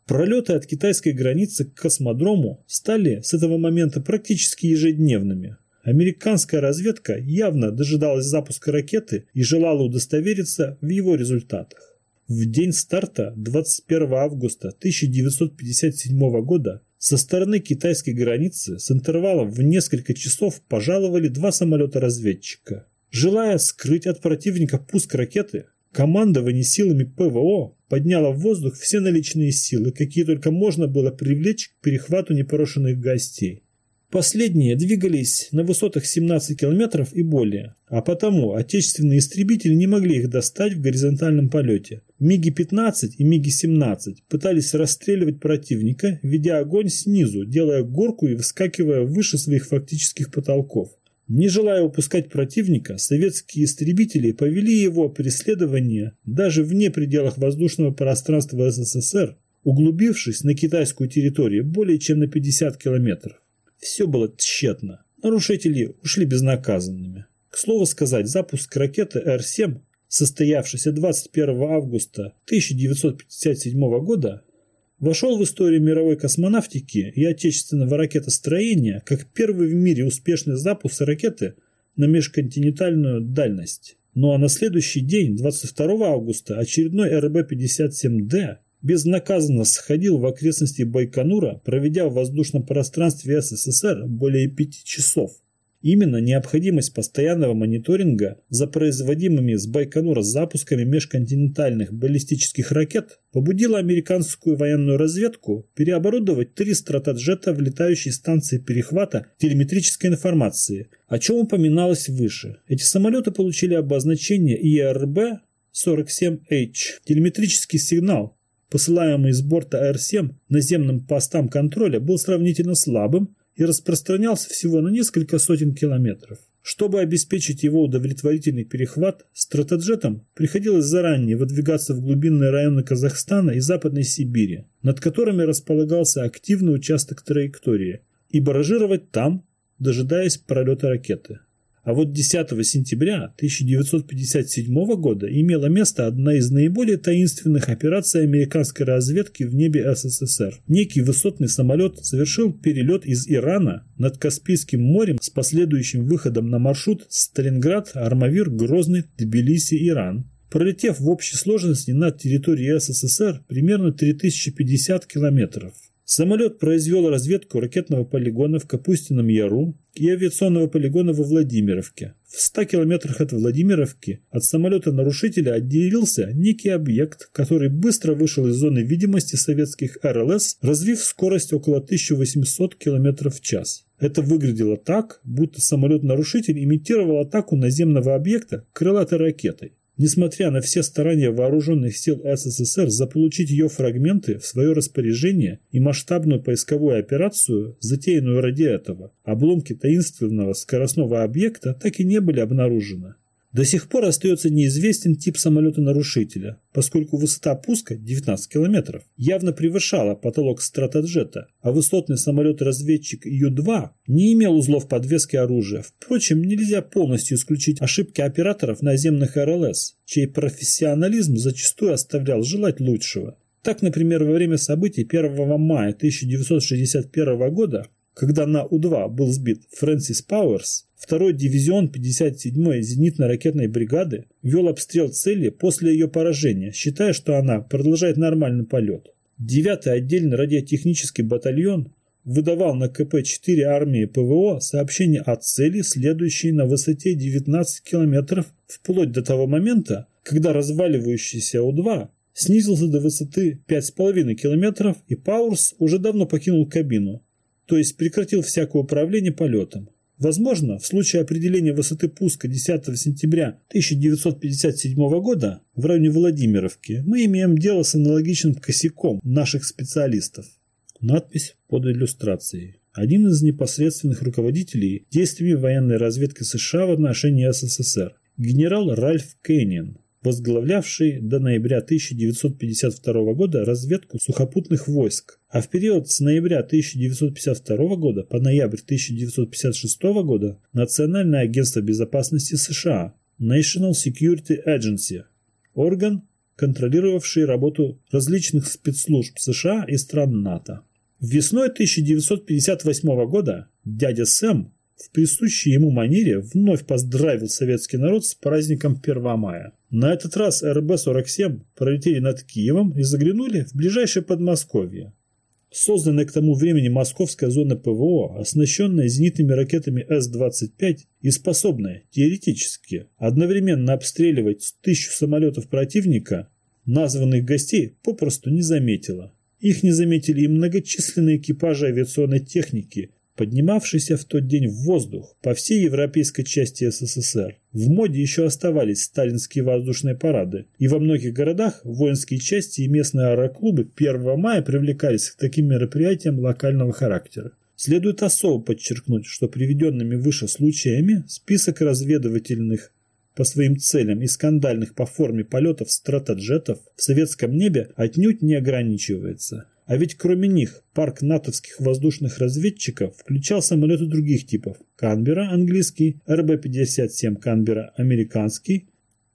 Пролеты от китайской границы к космодрому стали с этого момента практически ежедневными. Американская разведка явно дожидалась запуска ракеты и желала удостовериться в его результатах. В день старта 21 августа 1957 года со стороны китайской границы с интервалом в несколько часов пожаловали два самолета-разведчика. Желая скрыть от противника пуск ракеты, командование силами ПВО подняло в воздух все наличные силы, какие только можно было привлечь к перехвату непорошенных гостей. Последние двигались на высотах 17 км и более, а потому отечественные истребители не могли их достать в горизонтальном полете. МиГи-15 и МиГи-17 пытались расстреливать противника, ведя огонь снизу, делая горку и выскакивая выше своих фактических потолков. Не желая упускать противника, советские истребители повели его преследование даже вне пределах воздушного пространства СССР, углубившись на китайскую территорию более чем на 50 километров. Все было тщетно. Нарушители ушли безнаказанными. К слову сказать, запуск ракеты Р-7, состоявшийся 21 августа 1957 года, вошел в историю мировой космонавтики и отечественного ракетостроения как первый в мире успешный запуск ракеты на межконтинентальную дальность. Ну а на следующий день, 22 августа, очередной РБ-57Д безнаказанно сходил в окрестности Байконура, проведя в воздушном пространстве СССР более пяти часов. Именно необходимость постоянного мониторинга за производимыми с Байконура запусками межконтинентальных баллистических ракет побудила американскую военную разведку переоборудовать три стратоджета в летающие станции перехвата телеметрической информации, о чем упоминалось выше. Эти самолеты получили обозначение ИРБ РБ-47H. Телеметрический сигнал, посылаемый с борта Р-7 наземным постам контроля, был сравнительно слабым и распространялся всего на несколько сотен километров. Чтобы обеспечить его удовлетворительный перехват, стратоджетам приходилось заранее выдвигаться в глубинные районы Казахстана и Западной Сибири, над которыми располагался активный участок траектории, и баражировать там, дожидаясь пролета ракеты. А вот 10 сентября 1957 года имела место одна из наиболее таинственных операций американской разведки в небе СССР. Некий высотный самолет совершил перелет из Ирана над Каспийским морем с последующим выходом на маршрут Сталинград, Армавир, Грозный, Тбилиси, Иран пролетев в общей сложности над территорией СССР примерно 3050 километров. Самолет произвел разведку ракетного полигона в Капустином Яру и авиационного полигона во Владимировке. В 100 километрах от Владимировки от самолета-нарушителя отделился некий объект, который быстро вышел из зоны видимости советских РЛС, развив скорость около 1800 км в час. Это выглядело так, будто самолет-нарушитель имитировал атаку наземного объекта крылатой ракетой. Несмотря на все старания вооруженных сил СССР заполучить ее фрагменты в свое распоряжение и масштабную поисковую операцию, затеянную ради этого, обломки таинственного скоростного объекта так и не были обнаружены. До сих пор остается неизвестен тип самолета-нарушителя, поскольку высота пуска 19 километров явно превышала потолок стратоджета, а высотный самолет-разведчик Ю-2 не имел узлов подвески оружия. Впрочем, нельзя полностью исключить ошибки операторов наземных РЛС, чей профессионализм зачастую оставлял желать лучшего. Так, например, во время событий 1 мая 1961 года когда на У-2 был сбит Фрэнсис Пауэрс, второй дивизион 57-й зенитно-ракетной бригады вел обстрел цели после ее поражения, считая, что она продолжает нормальный полет. 9-й отдельный радиотехнический батальон выдавал на КП-4 армии ПВО сообщение о цели, следующей на высоте 19 километров, вплоть до того момента, когда разваливающийся У-2 снизился до высоты 5,5 километров, и Пауэрс уже давно покинул кабину то есть прекратил всякое управление полетом. Возможно, в случае определения высоты пуска 10 сентября 1957 года в районе Владимировки мы имеем дело с аналогичным косяком наших специалистов. Надпись под иллюстрацией. Один из непосредственных руководителей действиями военной разведки США в отношении СССР. Генерал Ральф Кейнин, возглавлявший до ноября 1952 года разведку сухопутных войск, а в период с ноября 1952 года по ноябрь 1956 года Национальное агентство безопасности США National Security Agency, орган, контролировавший работу различных спецслужб США и стран НАТО. Весной 1958 года дядя Сэм в присущей ему манере вновь поздравил советский народ с праздником 1 мая. На этот раз РБ-47 пролетели над Киевом и заглянули в ближайшее Подмосковье. Созданная к тому времени московская зона ПВО, оснащенная зенитными ракетами С-25 и способная, теоретически, одновременно обстреливать тысячу самолетов противника, названных гостей попросту не заметила. Их не заметили и многочисленные экипажи авиационной техники, поднимавшийся в тот день в воздух по всей европейской части СССР. В моде еще оставались сталинские воздушные парады, и во многих городах воинские части и местные аэроклубы 1 мая привлекались к таким мероприятиям локального характера. Следует особо подчеркнуть, что приведенными выше случаями список разведывательных по своим целям и скандальных по форме полетов стратоджетов в советском небе отнюдь не ограничивается. А ведь кроме них парк натовских воздушных разведчиков включал самолеты других типов. Канбера английский, РБ-57 Канбера американский,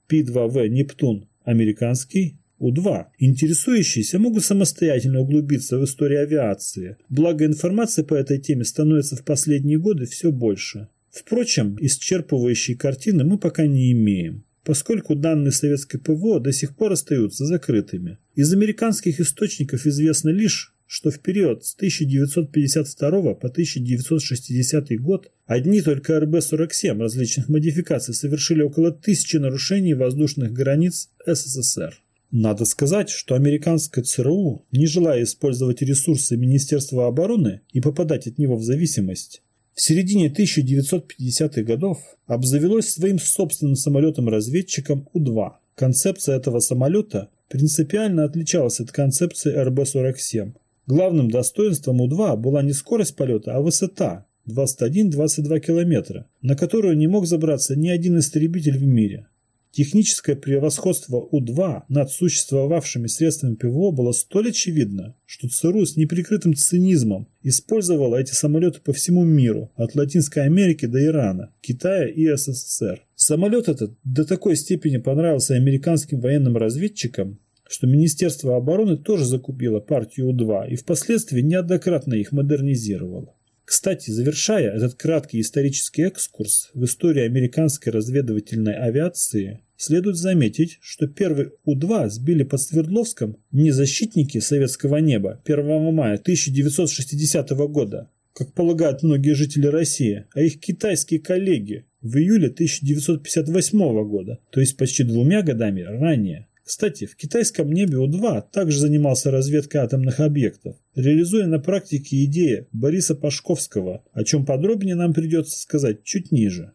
Пи-2В Нептун американский, У-2. Интересующиеся могут самостоятельно углубиться в историю авиации. Благо информации по этой теме становится в последние годы все больше. Впрочем, исчерпывающей картины мы пока не имеем поскольку данные советской ПВО до сих пор остаются закрытыми. Из американских источников известно лишь, что в период с 1952 по 1960 год одни только РБ-47 различных модификаций совершили около тысячи нарушений воздушных границ СССР. Надо сказать, что американское ЦРУ, не желая использовать ресурсы Министерства обороны и попадать от него в зависимость, в середине 1950-х годов обзавелось своим собственным самолетом-разведчиком У-2, Концепция этого самолета принципиально отличалась от концепции РБ-47. Главным достоинством У-2 была не скорость полета, а высота 21-22 километра, на которую не мог забраться ни один истребитель в мире. Техническое превосходство У-2 над существовавшими средствами ПВО было столь очевидно, что ЦРУ с неприкрытым цинизмом использовала эти самолеты по всему миру, от Латинской Америки до Ирана, Китая и СССР. Самолет этот до такой степени понравился американским военным разведчикам, что Министерство обороны тоже закупило партию У-2 и впоследствии неоднократно их модернизировало. Кстати, завершая этот краткий исторический экскурс в историю американской разведывательной авиации, следует заметить, что первый У-2 сбили под Свердловском не защитники советского неба 1 мая 1960 года, как полагают многие жители России, а их китайские коллеги в июле 1958 года, то есть почти двумя годами ранее. Кстати, в китайском небе У-2 также занимался разведкой атомных объектов, реализуя на практике идеи Бориса Пашковского, о чем подробнее нам придется сказать чуть ниже.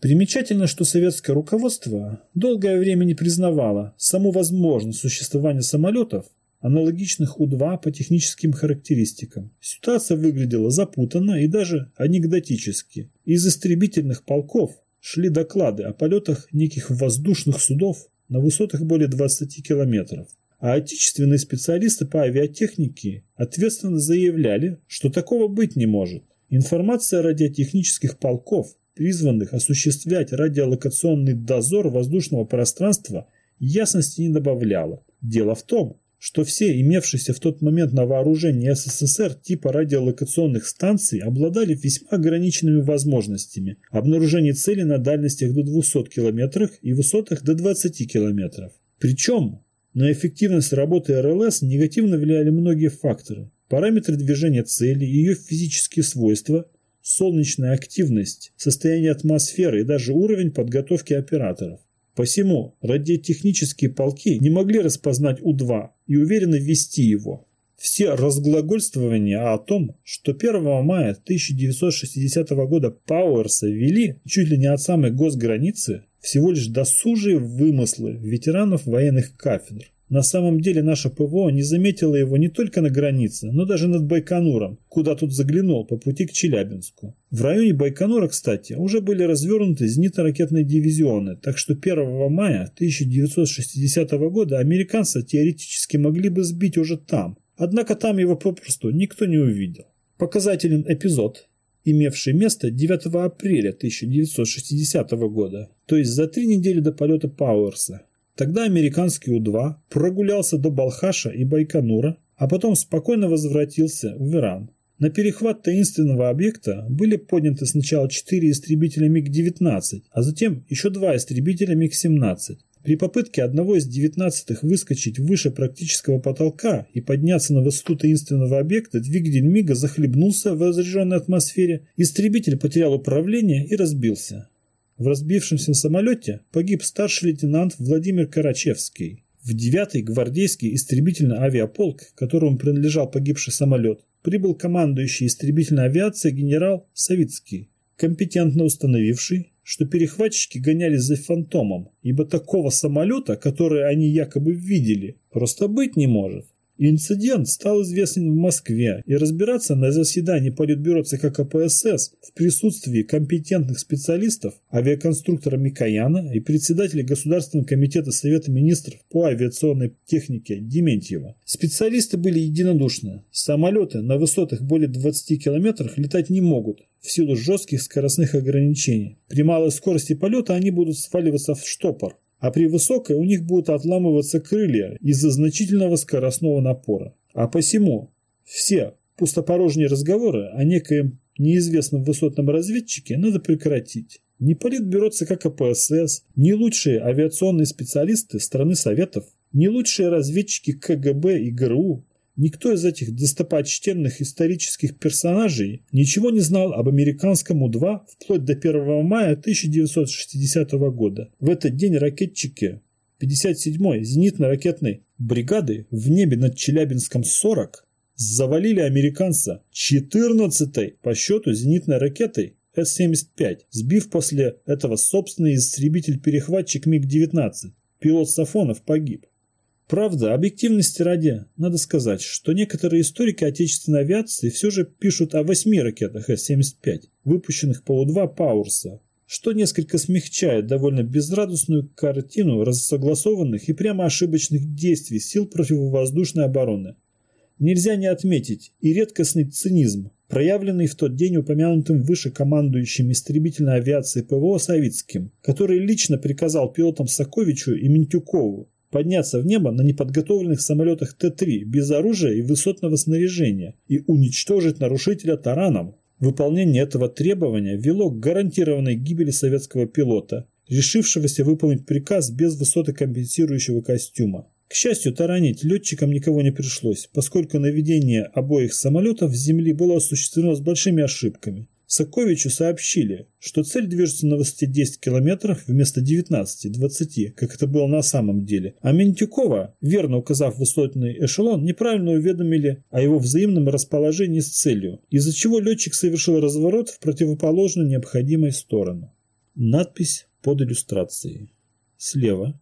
Примечательно, что советское руководство долгое время не признавало саму возможность существования самолетов, аналогичных У-2 по техническим характеристикам. Ситуация выглядела запутанно и даже анекдотически. Из истребительных полков шли доклады о полетах неких воздушных судов на высотах более 20 километров. А отечественные специалисты по авиатехнике ответственно заявляли, что такого быть не может. Информация радиотехнических полков, призванных осуществлять радиолокационный дозор воздушного пространства, ясности не добавляла. Дело в том, что все имевшиеся в тот момент на вооружении СССР типа радиолокационных станций обладали весьма ограниченными возможностями обнаружения цели на дальностях до 200 км и высотах до 20 км. Причем на эффективность работы РЛС негативно влияли многие факторы. Параметры движения цели, ее физические свойства, солнечная активность, состояние атмосферы и даже уровень подготовки операторов. Посему радиотехнические полки не могли распознать У-2 и уверенно ввести его. Все разглагольствования о том, что 1 мая 1960 года Пауэрса ввели чуть ли не от самой госграницы, всего лишь досужие вымыслы ветеранов военных кафедр. На самом деле наше ПВО не заметило его не только на границе, но даже над Байконуром, куда тут заглянул по пути к Челябинску. В районе Байконура, кстати, уже были развернуты зенитно-ракетные дивизионы, так что 1 мая 1960 года американцы теоретически могли бы сбить уже там. Однако там его попросту никто не увидел. Показателен эпизод, имевший место 9 апреля 1960 года, то есть за три недели до полета Пауэрса. Тогда американский У-2 прогулялся до Балхаша и Байконура, а потом спокойно возвратился в Иран. На перехват таинственного объекта были подняты сначала 4 истребителя МиГ-19, а затем еще два истребителя МиГ-17. При попытке одного из 19-х выскочить выше практического потолка и подняться на высоту таинственного объекта, двигатель МиГа захлебнулся в разряженной атмосфере, истребитель потерял управление и разбился. В разбившемся самолете погиб старший лейтенант Владимир Карачевский. В 9-й гвардейский истребительный авиаполк, которому принадлежал погибший самолет, прибыл командующий истребительной авиацией генерал Савицкий, компетентно установивший, что перехватчики гонялись за фантомом, ибо такого самолета, который они якобы видели, просто быть не может. Инцидент стал известен в Москве, и разбираться на заседании Политбюро ЦК КПСС в присутствии компетентных специалистов, авиаконструктора Микояна и председателя Государственного комитета Совета министров по авиационной технике Дементьева. Специалисты были единодушны. Самолеты на высотах более 20 километров летать не могут в силу жестких скоростных ограничений. При малой скорости полета они будут сваливаться в штопор, а при высокой у них будут отламываться крылья из-за значительного скоростного напора. А посему все пустопорожние разговоры о некоем неизвестном высотном разведчике надо прекратить. Ни Политбюро ЦК КПСС, ни лучшие авиационные специалисты страны Советов, ни лучшие разведчики КГБ и ГРУ Никто из этих достопочтенных исторических персонажей ничего не знал об американском У-2 вплоть до 1 мая 1960 года. В этот день ракетчики 57-й зенитно-ракетной бригады в небе над Челябинском 40 завалили американца 14-й по счету зенитной ракетой С-75, сбив после этого собственный истребитель-перехватчик МиГ-19. Пилот Сафонов погиб. Правда, объективности ради, надо сказать, что некоторые историки отечественной авиации все же пишут о восьми ракетах С-75, выпущенных по У-2 Пауэрса, что несколько смягчает довольно безрадостную картину рассогласованных и прямо ошибочных действий сил противовоздушной обороны. Нельзя не отметить и редкостный цинизм, проявленный в тот день упомянутым выше командующим истребительной авиацией ПВО Савицким, который лично приказал пилотам Саковичу и Ментюкову подняться в небо на неподготовленных самолетах Т-3 без оружия и высотного снаряжения и уничтожить нарушителя тараном. Выполнение этого требования вело к гарантированной гибели советского пилота, решившегося выполнить приказ без высотокомпенсирующего костюма. К счастью, таранить летчикам никого не пришлось, поскольку наведение обоих самолетов с земли было осуществлено с большими ошибками. Соковичу сообщили, что цель движется на высоте 10 километров вместо 19-20, как это было на самом деле. А Ментюкова, верно указав высотный эшелон, неправильно уведомили о его взаимном расположении с целью, из-за чего летчик совершил разворот в противоположную необходимой сторону. Надпись под иллюстрацией. Слева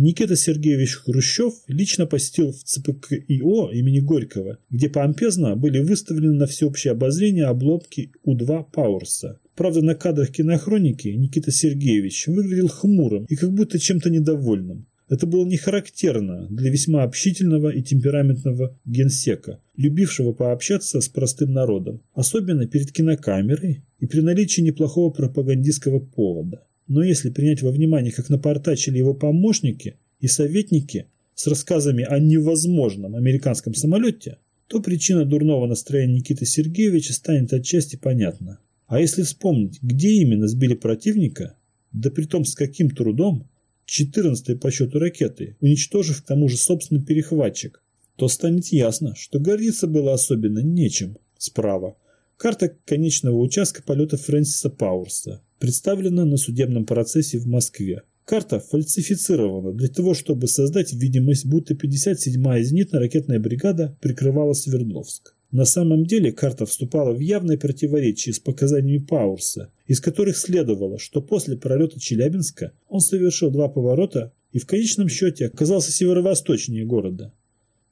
Никита Сергеевич Хрущев лично посетил в ЦПКИО имени Горького, где помпезно были выставлены на всеобщее обозрение обломки У-2 Пауэрса. Правда, на кадрах кинохроники Никита Сергеевич выглядел хмурым и как будто чем-то недовольным. Это было не характерно для весьма общительного и темпераментного генсека, любившего пообщаться с простым народом, особенно перед кинокамерой и при наличии неплохого пропагандистского повода. Но если принять во внимание, как напортачили его помощники и советники с рассказами о невозможном американском самолете, то причина дурного настроения Никиты Сергеевича станет отчасти понятна. А если вспомнить, где именно сбили противника, да при том с каким трудом, 14-й по счету ракеты, уничтожив к тому же собственный перехватчик, то станет ясно, что гордиться было особенно нечем. Справа. Карта конечного участка полета Фрэнсиса Пауэрса представлена на судебном процессе в Москве. Карта фальсифицирована для того, чтобы создать видимость, будто 57-я зенитно-ракетная бригада прикрывала Свердловск. На самом деле карта вступала в явное противоречие с показаниями Пауэрса, из которых следовало, что после пролета Челябинска он совершил два поворота и в конечном счете оказался северо-восточнее города.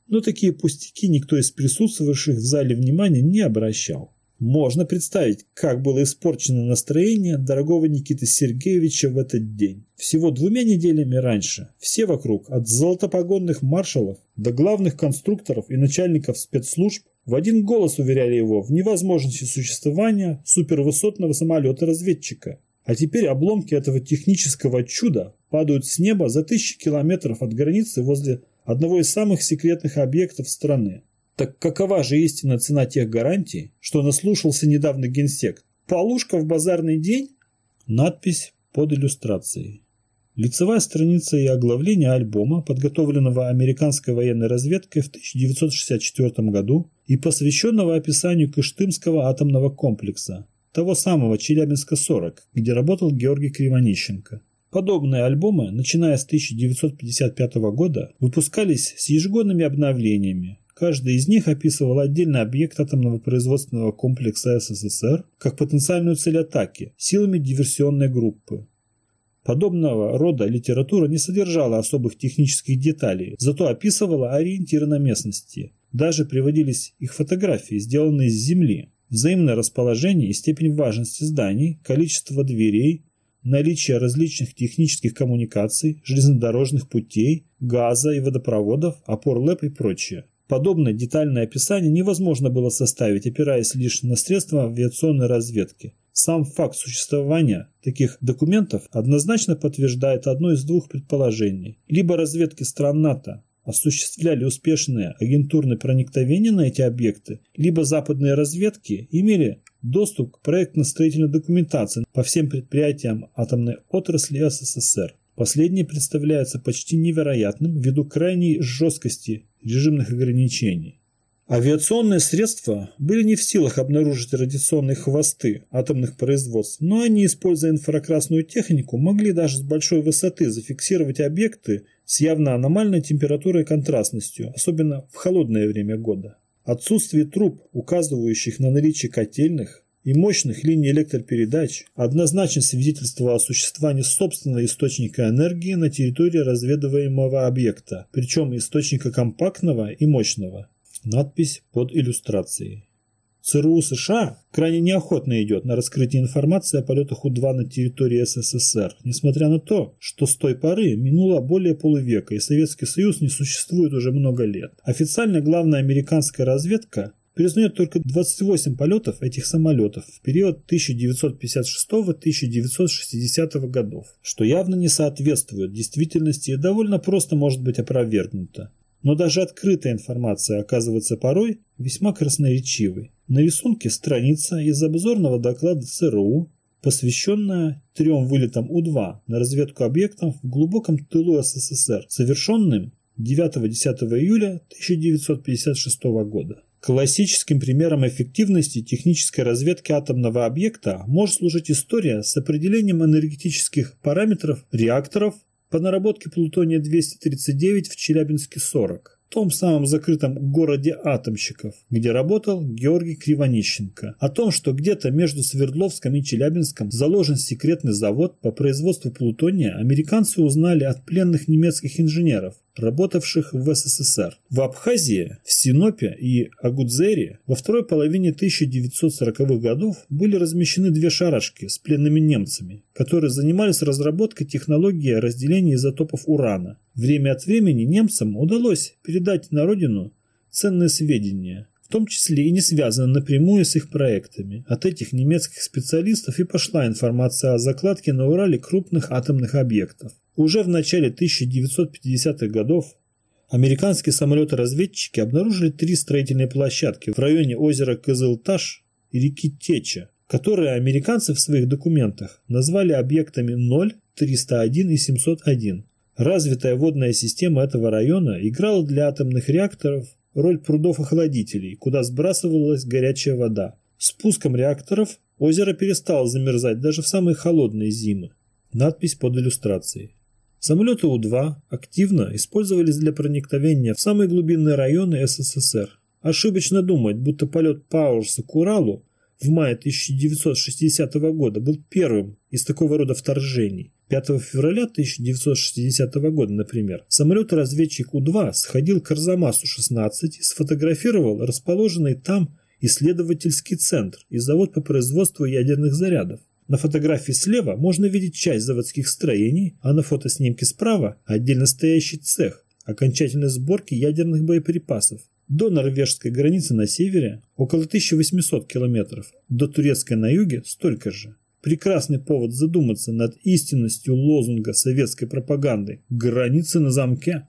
Но такие пустяки никто из присутствовавших в зале внимания не обращал. Можно представить, как было испорчено настроение дорогого Никиты Сергеевича в этот день. Всего двумя неделями раньше все вокруг, от золотопогонных маршалов до главных конструкторов и начальников спецслужб, в один голос уверяли его в невозможности существования супервысотного самолета-разведчика. А теперь обломки этого технического чуда падают с неба за тысячи километров от границы возле одного из самых секретных объектов страны. Так какова же истинная цена тех гарантий, что наслушался недавно генсек? Полушка в базарный день? Надпись под иллюстрацией. Лицевая страница и оглавление альбома, подготовленного американской военной разведкой в 1964 году и посвященного описанию Кыштымского атомного комплекса, того самого Челябинска-40, где работал Георгий Кривонищенко. Подобные альбомы, начиная с 1955 года, выпускались с ежегодными обновлениями, Каждый из них описывал отдельный объект атомного производственного комплекса СССР как потенциальную цель атаки силами диверсионной группы. Подобного рода литература не содержала особых технических деталей, зато описывала ориентиры на местности. Даже приводились их фотографии, сделанные с Земли. Взаимное расположение и степень важности зданий, количество дверей, наличие различных технических коммуникаций, железнодорожных путей, газа и водопроводов, опор ЛЭП и прочее. Подобное детальное описание невозможно было составить, опираясь лишь на средства авиационной разведки. Сам факт существования таких документов однозначно подтверждает одно из двух предположений. Либо разведки стран НАТО осуществляли успешные агентурные проникновения на эти объекты, либо западные разведки имели доступ к проектно-строительной документации по всем предприятиям атомной отрасли СССР. Последнее представляется почти невероятным ввиду крайней жесткости режимных ограничений. Авиационные средства были не в силах обнаружить радиационные хвосты атомных производств, но они, используя инфракрасную технику, могли даже с большой высоты зафиксировать объекты с явно аномальной температурой и контрастностью, особенно в холодное время года. Отсутствие труб, указывающих на наличие котельных, и мощных линий электропередач однозначно свидетельствовало о существовании собственного источника энергии на территории разведываемого объекта, причем источника компактного и мощного. Надпись под иллюстрацией. ЦРУ США крайне неохотно идет на раскрытие информации о полетах У-2 на территории СССР, несмотря на то, что с той поры минуло более полувека и Советский Союз не существует уже много лет. Официально главная американская разведка признает только 28 полетов этих самолетов в период 1956-1960 годов, что явно не соответствует действительности и довольно просто может быть опровергнуто. Но даже открытая информация оказывается порой весьма красноречивой. На рисунке страница из обзорного доклада ЦРУ, посвященная трем вылетам У-2 на разведку объектов в глубоком тылу СССР, совершенным 9-10 июля 1956 года. Классическим примером эффективности технической разведки атомного объекта может служить история с определением энергетических параметров реакторов по наработке плутония-239 в Челябинске-40 в том самом закрытом городе атомщиков, где работал Георгий Кривонищенко. О том, что где-то между Свердловском и Челябинском заложен секретный завод по производству плутония, американцы узнали от пленных немецких инженеров, работавших в СССР. В Абхазии, в Синопе и Агудзере во второй половине 1940-х годов были размещены две шарашки с пленными немцами, которые занимались разработкой технологии разделения изотопов урана. Время от времени немцам удалось передать на родину ценные сведения, в том числе и не связанные напрямую с их проектами. От этих немецких специалистов и пошла информация о закладке на Урале крупных атомных объектов. Уже в начале 1950-х годов американские самолеты-разведчики обнаружили три строительные площадки в районе озера Кызылташ и реки Теча, которые американцы в своих документах назвали объектами 0, 301 и 701. Развитая водная система этого района играла для атомных реакторов роль прудов-охладителей, куда сбрасывалась горячая вода. Спуском реакторов озеро перестало замерзать даже в самые холодные зимы. Надпись под иллюстрацией. Самолеты У-2 активно использовались для проникновения в самые глубинные районы СССР. Ошибочно думать, будто полет Пауэрса к Уралу в мае 1960 года был первым из такого рода вторжений. 5 февраля 1960 года, например, самолет-разведчик У-2 сходил к Арзамасу-16 и сфотографировал расположенный там исследовательский центр и завод по производству ядерных зарядов. На фотографии слева можно видеть часть заводских строений, а на фотоснимке справа отдельно стоящий цех окончательной сборки ядерных боеприпасов. До норвежской границы на севере около 1800 километров, до турецкой на юге столько же. Прекрасный повод задуматься над истинностью лозунга советской пропаганды «Границы на замке».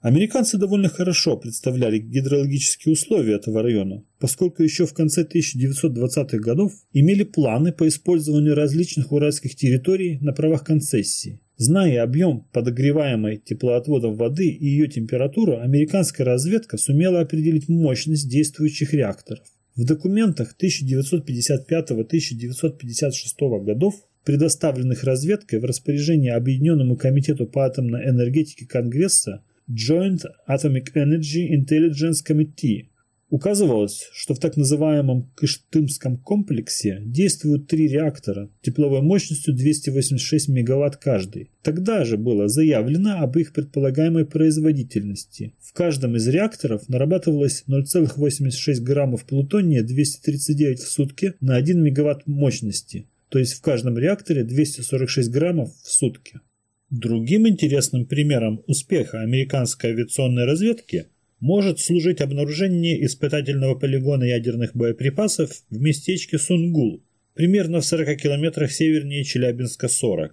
Американцы довольно хорошо представляли гидрологические условия этого района, поскольку еще в конце 1920-х годов имели планы по использованию различных уральских территорий на правах концессии. Зная объем подогреваемой теплоотводом воды и ее температуру, американская разведка сумела определить мощность действующих реакторов. В документах 1955-1956 годов предоставленных разведкой в распоряжение Объединенному комитету по атомной энергетике Конгресса Joint Atomic Energy Intelligence Committee. Указывалось, что в так называемом Кыштымском комплексе действуют три реактора тепловой мощностью 286 МВт каждый. Тогда же было заявлено об их предполагаемой производительности. В каждом из реакторов нарабатывалось 0,86 граммов плутония 239 в сутки на 1 МВт мощности, то есть в каждом реакторе 246 граммов в сутки. Другим интересным примером успеха американской авиационной разведки может служить обнаружение испытательного полигона ядерных боеприпасов в местечке Сунгул, примерно в 40 километрах севернее Челябинска-40.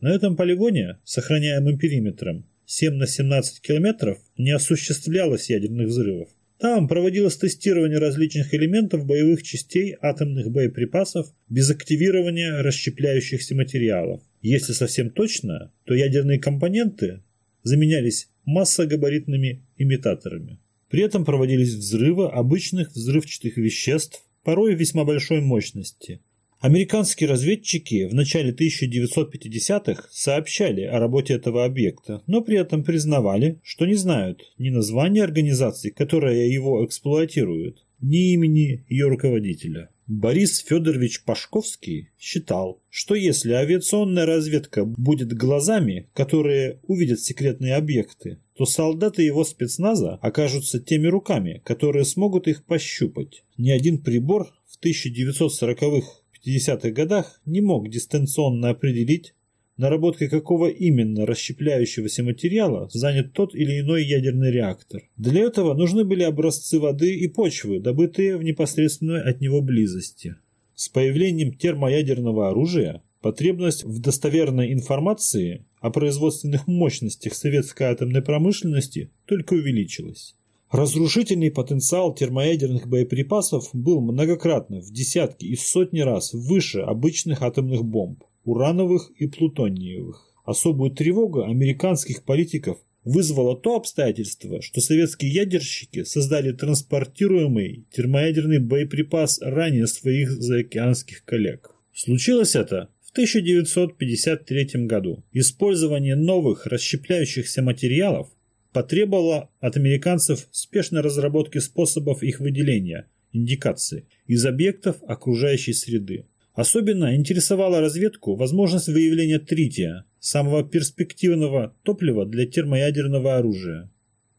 На этом полигоне, сохраняемым периметром 7 на 17 километров, не осуществлялось ядерных взрывов. Там проводилось тестирование различных элементов боевых частей атомных боеприпасов без активирования расщепляющихся материалов. Если совсем точно, то ядерные компоненты заменялись массогабаритными имитаторами. При этом проводились взрывы обычных взрывчатых веществ, порой весьма большой мощности, Американские разведчики в начале 1950-х сообщали о работе этого объекта, но при этом признавали, что не знают ни названия организации, которая его эксплуатирует, ни имени ее руководителя. Борис Федорович Пашковский считал, что если авиационная разведка будет глазами, которые увидят секретные объекты, то солдаты его спецназа окажутся теми руками, которые смогут их пощупать. Ни один прибор в 1940-50-х годах не мог дистанционно определить, наработкой какого именно расщепляющегося материала занят тот или иной ядерный реактор. Для этого нужны были образцы воды и почвы, добытые в непосредственной от него близости. С появлением термоядерного оружия потребность в достоверной информации о производственных мощностях советской атомной промышленности только увеличилась. Разрушительный потенциал термоядерных боеприпасов был многократно в десятки и сотни раз выше обычных атомных бомб урановых и плутониевых. Особую тревогу американских политиков вызвало то обстоятельство, что советские ядерщики создали транспортируемый термоядерный боеприпас ранее своих заокеанских коллег. Случилось это в 1953 году. Использование новых расщепляющихся материалов потребовало от американцев спешной разработки способов их выделения, индикации, из объектов окружающей среды. Особенно интересовала разведку возможность выявления трития, самого перспективного топлива для термоядерного оружия.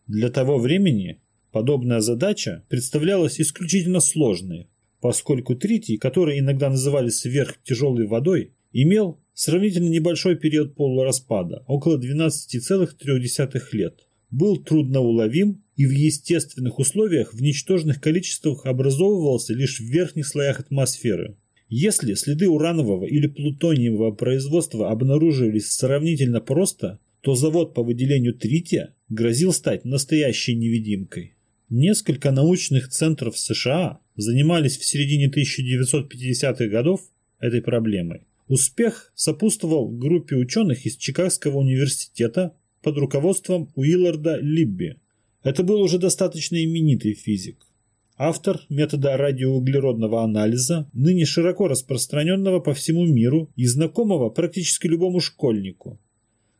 Для того времени подобная задача представлялась исключительно сложной, поскольку тритий, который иногда называли сверхтяжелой водой, имел сравнительно небольшой период полураспада, около 12,3 лет, был трудноуловим и в естественных условиях в ничтожных количествах образовывался лишь в верхних слоях атмосферы. Если следы уранового или плутониевого производства обнаруживались сравнительно просто, то завод по выделению трития грозил стать настоящей невидимкой. Несколько научных центров США занимались в середине 1950-х годов этой проблемой. Успех сопутствовал группе ученых из Чикагского университета под руководством Уилларда Либби. Это был уже достаточно именитый физик автор метода радиоуглеродного анализа, ныне широко распространенного по всему миру и знакомого практически любому школьнику.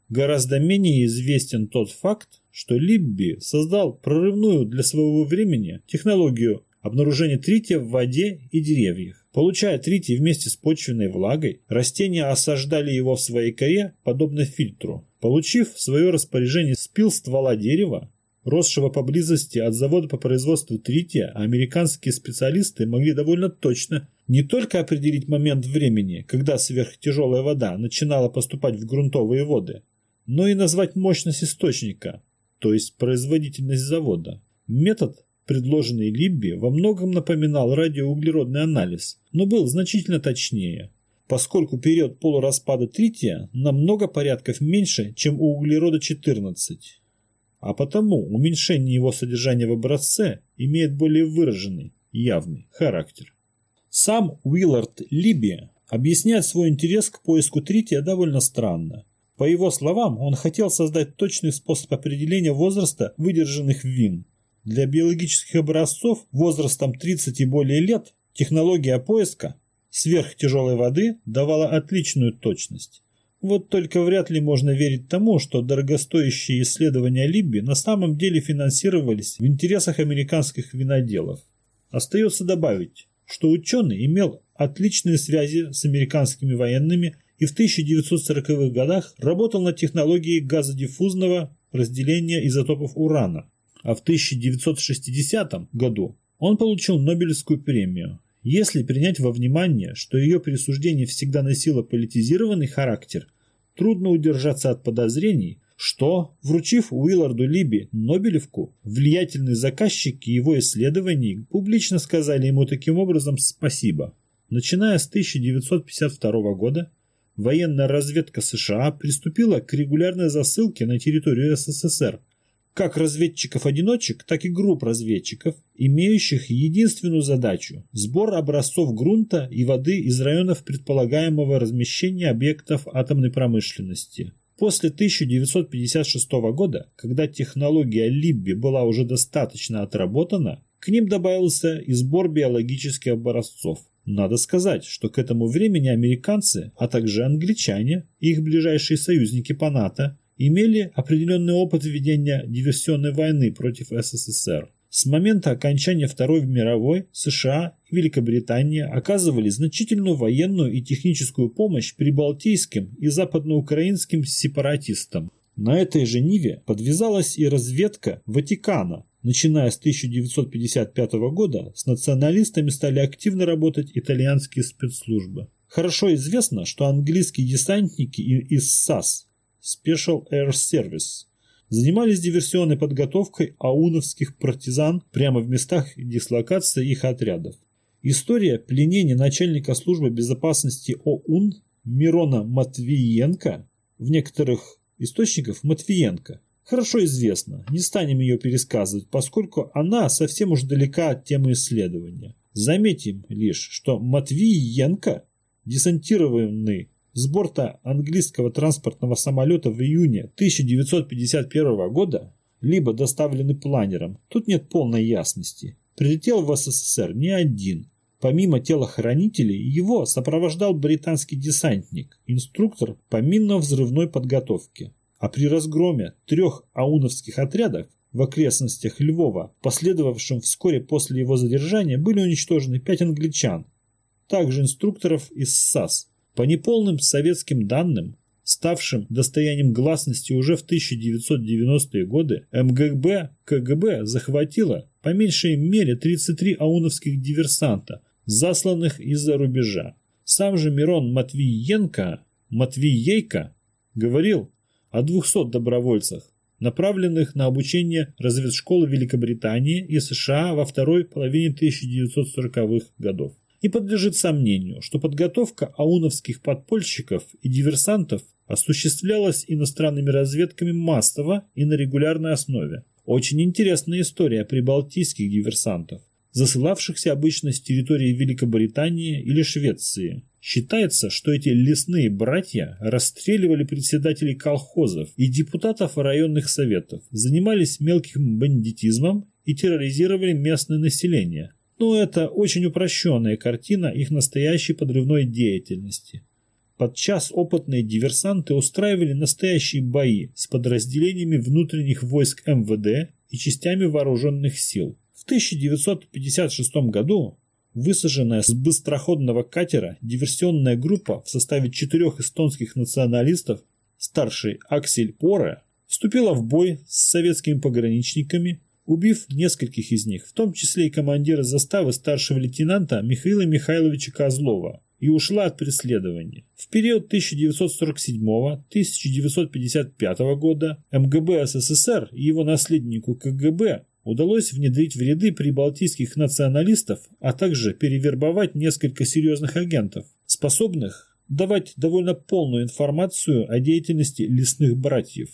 Гораздо менее известен тот факт, что Либби создал прорывную для своего времени технологию обнаружения трития в воде и деревьях. Получая тритий вместе с почвенной влагой, растения осаждали его в своей коре, подобно фильтру. Получив в свое распоряжение спил ствола дерева, росшего поблизости от завода по производству трития, американские специалисты могли довольно точно не только определить момент времени, когда сверхтяжелая вода начинала поступать в грунтовые воды, но и назвать мощность источника, то есть производительность завода. Метод, предложенный Либби, во многом напоминал радиоуглеродный анализ, но был значительно точнее, поскольку период полураспада трития намного порядков меньше, чем у углерода 14 а потому уменьшение его содержания в образце имеет более выраженный, явный характер. Сам Уиллард Либи объясняет свой интерес к поиску трития довольно странно. По его словам, он хотел создать точный способ определения возраста выдержанных вин. Для биологических образцов возрастом 30 и более лет технология поиска сверхтяжелой воды давала отличную точность. Вот только вряд ли можно верить тому, что дорогостоящие исследования Либби на самом деле финансировались в интересах американских виноделов. Остается добавить, что ученый имел отличные связи с американскими военными и в 1940-х годах работал над технологией газодиффузного разделения изотопов урана, а в 1960 году он получил Нобелевскую премию если принять во внимание, что ее присуждение всегда носило политизированный характер, трудно удержаться от подозрений, что, вручив Уилларду Либи Нобелевку, влиятельные заказчики его исследований публично сказали ему таким образом спасибо. Начиная с 1952 года, военная разведка США приступила к регулярной засылке на территорию СССР как разведчиков-одиночек, так и групп разведчиков, имеющих единственную задачу – сбор образцов грунта и воды из районов предполагаемого размещения объектов атомной промышленности. После 1956 года, когда технология Либби была уже достаточно отработана, к ним добавился и сбор биологических образцов. Надо сказать, что к этому времени американцы, а также англичане, их ближайшие союзники по НАТО, имели определенный опыт ведения диверсионной войны против СССР. С момента окончания Второй мировой США и Великобритания оказывали значительную военную и техническую помощь прибалтийским и западноукраинским сепаратистам. На этой же ниве подвязалась и разведка Ватикана. Начиная с 1955 года с националистами стали активно работать итальянские спецслужбы. Хорошо известно, что английские десантники из САС Special Air Service занимались диверсионной подготовкой ауновских партизан прямо в местах дислокации их отрядов. История пленения начальника службы безопасности ОУН Мирона Матвиенко в некоторых источниках Матвиенко хорошо известна, не станем ее пересказывать, поскольку она совсем уж далека от темы исследования. Заметим лишь, что Матвиенко, десантированный с борта английского транспортного самолета в июне 1951 года, либо доставлены планером, тут нет полной ясности. Прилетел в СССР не один. Помимо телохранителей, его сопровождал британский десантник, инструктор по минно-взрывной подготовке. А при разгроме трех ауновских отрядов в окрестностях Львова, последовавшем вскоре после его задержания, были уничтожены пять англичан, также инструкторов из САС. По неполным советским данным, ставшим достоянием гласности уже в 1990-е годы, МГБ КГБ захватило по меньшей мере 33 ауновских диверсанта, засланных из-за рубежа. Сам же Мирон Матвиенко, Матвиейко, говорил о 200 добровольцах, направленных на обучение разведшколы Великобритании и США во второй половине 1940-х годов. Не подлежит сомнению, что подготовка ауновских подпольщиков и диверсантов осуществлялась иностранными разведками массово и на регулярной основе. Очень интересная история прибалтийских диверсантов, засылавшихся обычно с территории Великобритании или Швеции. Считается, что эти лесные братья расстреливали председателей колхозов и депутатов районных советов, занимались мелким бандитизмом и терроризировали местное население – но это очень упрощенная картина их настоящей подрывной деятельности. Подчас опытные диверсанты устраивали настоящие бои с подразделениями внутренних войск МВД и частями вооруженных сил. В 1956 году высаженная с быстроходного катера диверсионная группа в составе четырех эстонских националистов, старший Аксель Поре, вступила в бой с советскими пограничниками убив нескольких из них, в том числе и командира заставы старшего лейтенанта Михаила Михайловича Козлова, и ушла от преследования. В период 1947-1955 года МГБ СССР и его наследнику КГБ удалось внедрить в ряды прибалтийских националистов, а также перевербовать несколько серьезных агентов, способных давать довольно полную информацию о деятельности лесных братьев.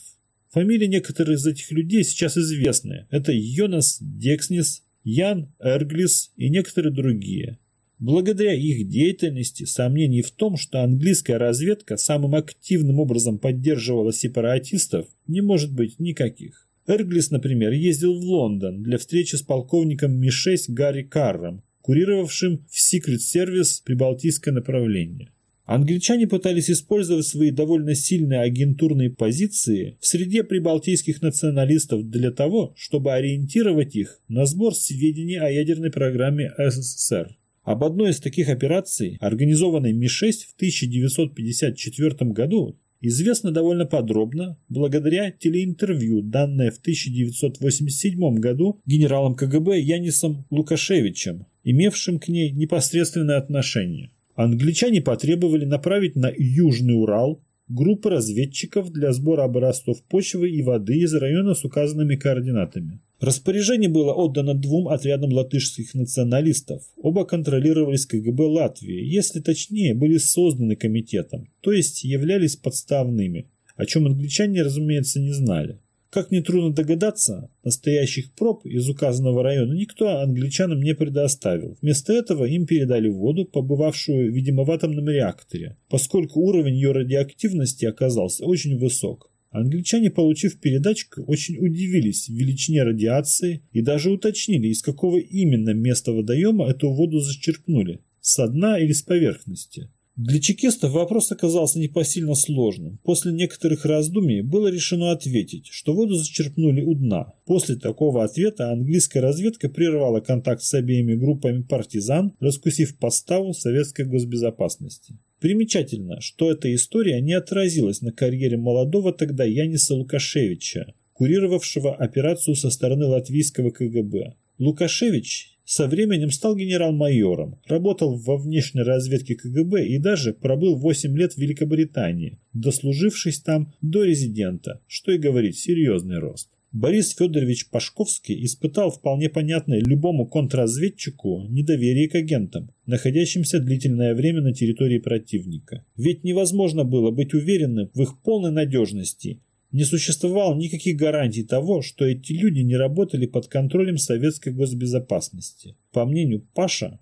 Фамилии некоторых из этих людей сейчас известны. Это Йонас Декснис, Ян Эрглис и некоторые другие. Благодаря их деятельности сомнений в том, что английская разведка самым активным образом поддерживала сепаратистов, не может быть никаких. Эрглис, например, ездил в Лондон для встречи с полковником Ми-6 Гарри Карром, курировавшим в Secret Service прибалтийское направление. Англичане пытались использовать свои довольно сильные агентурные позиции в среде прибалтийских националистов для того, чтобы ориентировать их на сбор сведений о ядерной программе СССР. Об одной из таких операций, организованной Ми-6 в 1954 году, известно довольно подробно благодаря телеинтервью, данное в 1987 году генералом КГБ Янисом Лукашевичем, имевшим к ней непосредственное отношение. Англичане потребовали направить на Южный Урал группы разведчиков для сбора образцов почвы и воды из района с указанными координатами. Распоряжение было отдано двум отрядам латышских националистов. Оба контролировались КГБ Латвии, если точнее, были созданы комитетом, то есть являлись подставными, о чем англичане, разумеется, не знали. Как нетрудно догадаться, настоящих проб из указанного района никто англичанам не предоставил. Вместо этого им передали воду, побывавшую, видимо, в атомном реакторе, поскольку уровень ее радиоактивности оказался очень высок. Англичане, получив передачку, очень удивились величине радиации и даже уточнили, из какого именно места водоема эту воду зачерпнули – с дна или с поверхности. Для чекистов вопрос оказался непосильно сложным. После некоторых раздумий было решено ответить, что воду зачерпнули у дна. После такого ответа английская разведка прервала контакт с обеими группами партизан, раскусив подставу советской госбезопасности. Примечательно, что эта история не отразилась на карьере молодого тогда Яниса Лукашевича, курировавшего операцию со стороны латвийского КГБ. Лукашевич со временем стал генерал-майором, работал во внешней разведке КГБ и даже пробыл 8 лет в Великобритании, дослужившись там до резидента, что и говорить, серьезный рост. Борис Федорович Пашковский испытал вполне понятное любому контрразведчику недоверие к агентам, находящимся длительное время на территории противника. Ведь невозможно было быть уверенным в их полной надежности не существовало никаких гарантий того, что эти люди не работали под контролем советской госбезопасности. По мнению Паша,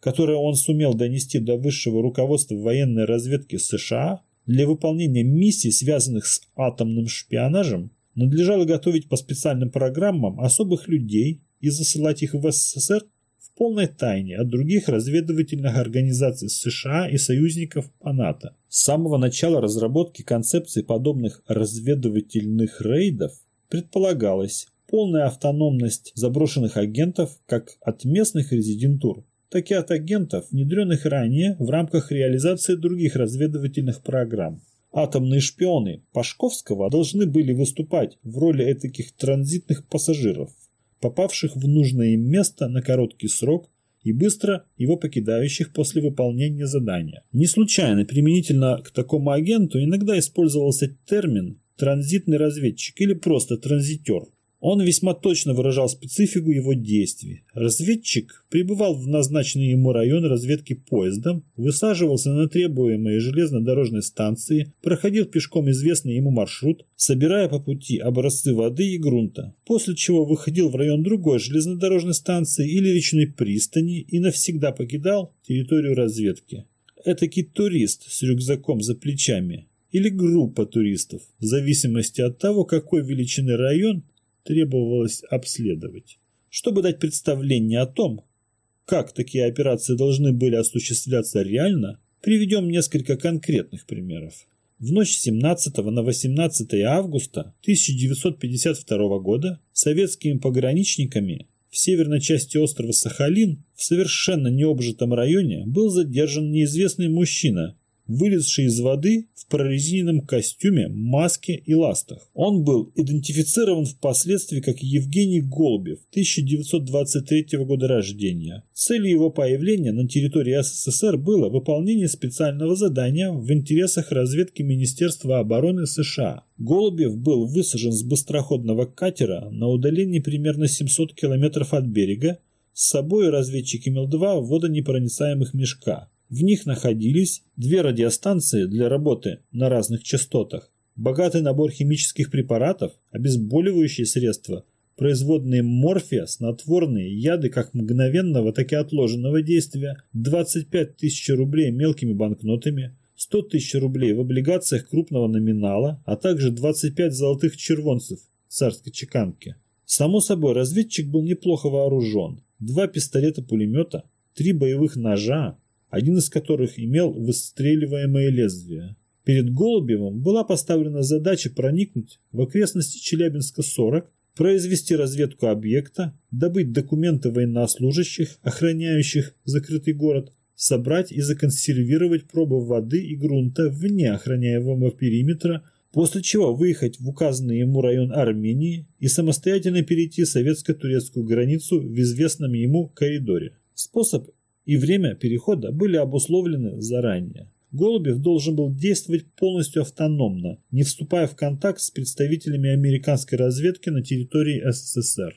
которое он сумел донести до высшего руководства военной разведки США, для выполнения миссий, связанных с атомным шпионажем, надлежало готовить по специальным программам особых людей и засылать их в СССР полной тайне от других разведывательных организаций США и союзников по НАТО. С самого начала разработки концепции подобных разведывательных рейдов предполагалась полная автономность заброшенных агентов как от местных резидентур, так и от агентов, внедренных ранее в рамках реализации других разведывательных программ. Атомные шпионы Пашковского должны были выступать в роли этих транзитных пассажиров, попавших в нужное им место на короткий срок и быстро его покидающих после выполнения задания. Не случайно применительно к такому агенту иногда использовался термин «транзитный разведчик» или просто «транзитер». Он весьма точно выражал специфику его действий. Разведчик прибывал в назначенный ему район разведки поездом, высаживался на требуемые железнодорожной станции, проходил пешком известный ему маршрут, собирая по пути образцы воды и грунта, после чего выходил в район другой железнодорожной станции или речной пристани и навсегда покидал территорию разведки. Этакий турист с рюкзаком за плечами или группа туристов, в зависимости от того, какой величины район требовалось обследовать. Чтобы дать представление о том, как такие операции должны были осуществляться реально, приведем несколько конкретных примеров. В ночь с 17 на 18 августа 1952 года советскими пограничниками в северной части острова Сахалин в совершенно необжитом районе был задержан неизвестный мужчина вылезший из воды в прорезиненном костюме, маске и ластах. Он был идентифицирован впоследствии как Евгений Голубев, 1923 года рождения. Целью его появления на территории СССР было выполнение специального задания в интересах разведки Министерства обороны США. Голубев был высажен с быстроходного катера на удалении примерно 700 километров от берега. С собой разведчик имел два водонепроницаемых мешка. В них находились две радиостанции для работы на разных частотах, богатый набор химических препаратов, обезболивающие средства, производные морфия, снотворные, яды как мгновенного, так и отложенного действия, 25 тысяч рублей мелкими банкнотами, 100 тысяч рублей в облигациях крупного номинала, а также 25 золотых червонцев царской чеканки. Само собой, разведчик был неплохо вооружен. Два пистолета-пулемета, три боевых ножа, один из которых имел выстреливаемое лезвие. Перед Голубевым была поставлена задача проникнуть в окрестности Челябинска-40, произвести разведку объекта, добыть документы военнослужащих, охраняющих закрытый город, собрать и законсервировать пробы воды и грунта вне охраняемого периметра, после чего выехать в указанный ему район Армении и самостоятельно перейти советско-турецкую границу в известном ему коридоре. Способ и время перехода были обусловлены заранее. Голубев должен был действовать полностью автономно, не вступая в контакт с представителями американской разведки на территории СССР.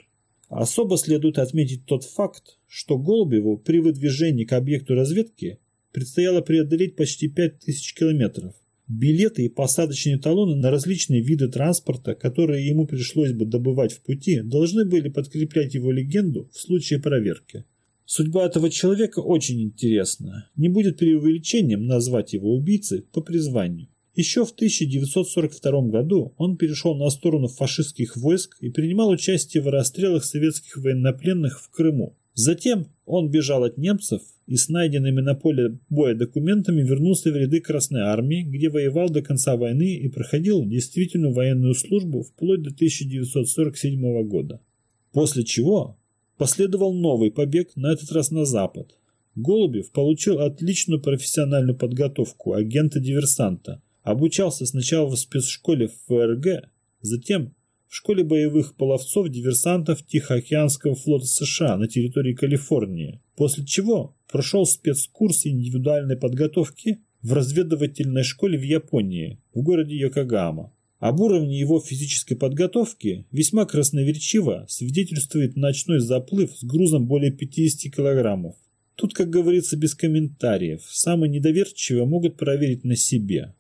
Особо следует отметить тот факт, что Голубеву при выдвижении к объекту разведки предстояло преодолеть почти 5000 километров. Билеты и посадочные талоны на различные виды транспорта, которые ему пришлось бы добывать в пути, должны были подкреплять его легенду в случае проверки. Судьба этого человека очень интересна. Не будет преувеличением назвать его убийцей по призванию. Еще в 1942 году он перешел на сторону фашистских войск и принимал участие в расстрелах советских военнопленных в Крыму. Затем он бежал от немцев и с найденными на поле боя документами вернулся в ряды Красной Армии, где воевал до конца войны и проходил действительную военную службу вплоть до 1947 года. После чего последовал новый побег, на этот раз на запад. Голубев получил отличную профессиональную подготовку агента-диверсанта, обучался сначала в спецшколе ФРГ, затем в школе боевых половцов-диверсантов Тихоокеанского флота США на территории Калифорнии, после чего прошел спецкурс индивидуальной подготовки в разведывательной школе в Японии, в городе Йокогама. Об уровне его физической подготовки весьма красноречиво свидетельствует ночной заплыв с грузом более 50 килограммов. Тут, как говорится, без комментариев, самые недоверчивые могут проверить на себе.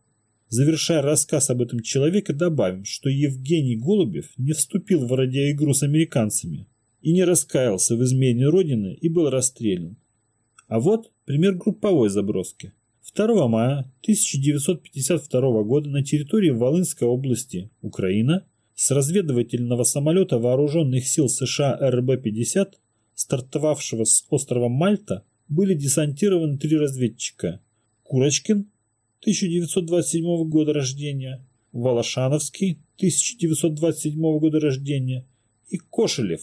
Завершая рассказ об этом человеке, добавим, что Евгений Голубев не вступил в радиоигру с американцами и не раскаялся в измене Родины и был расстрелян. А вот пример групповой заброски. 2 мая 1952 года на территории Волынской области, Украина, с разведывательного самолета вооруженных сил США РБ-50, стартовавшего с острова Мальта, были десантированы три разведчика – Курочкин, 1927 года рождения, Волошановский, 1927 года рождения и Кошелев,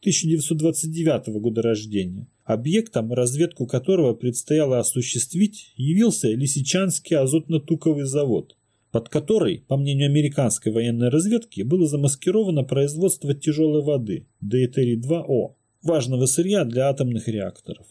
1929 года рождения, объектом, разведку которого предстояло осуществить, явился Лисичанский азотно-туковый завод, под который, по мнению американской военной разведки, было замаскировано производство тяжелой воды, дейтерий-2О, важного сырья для атомных реакторов.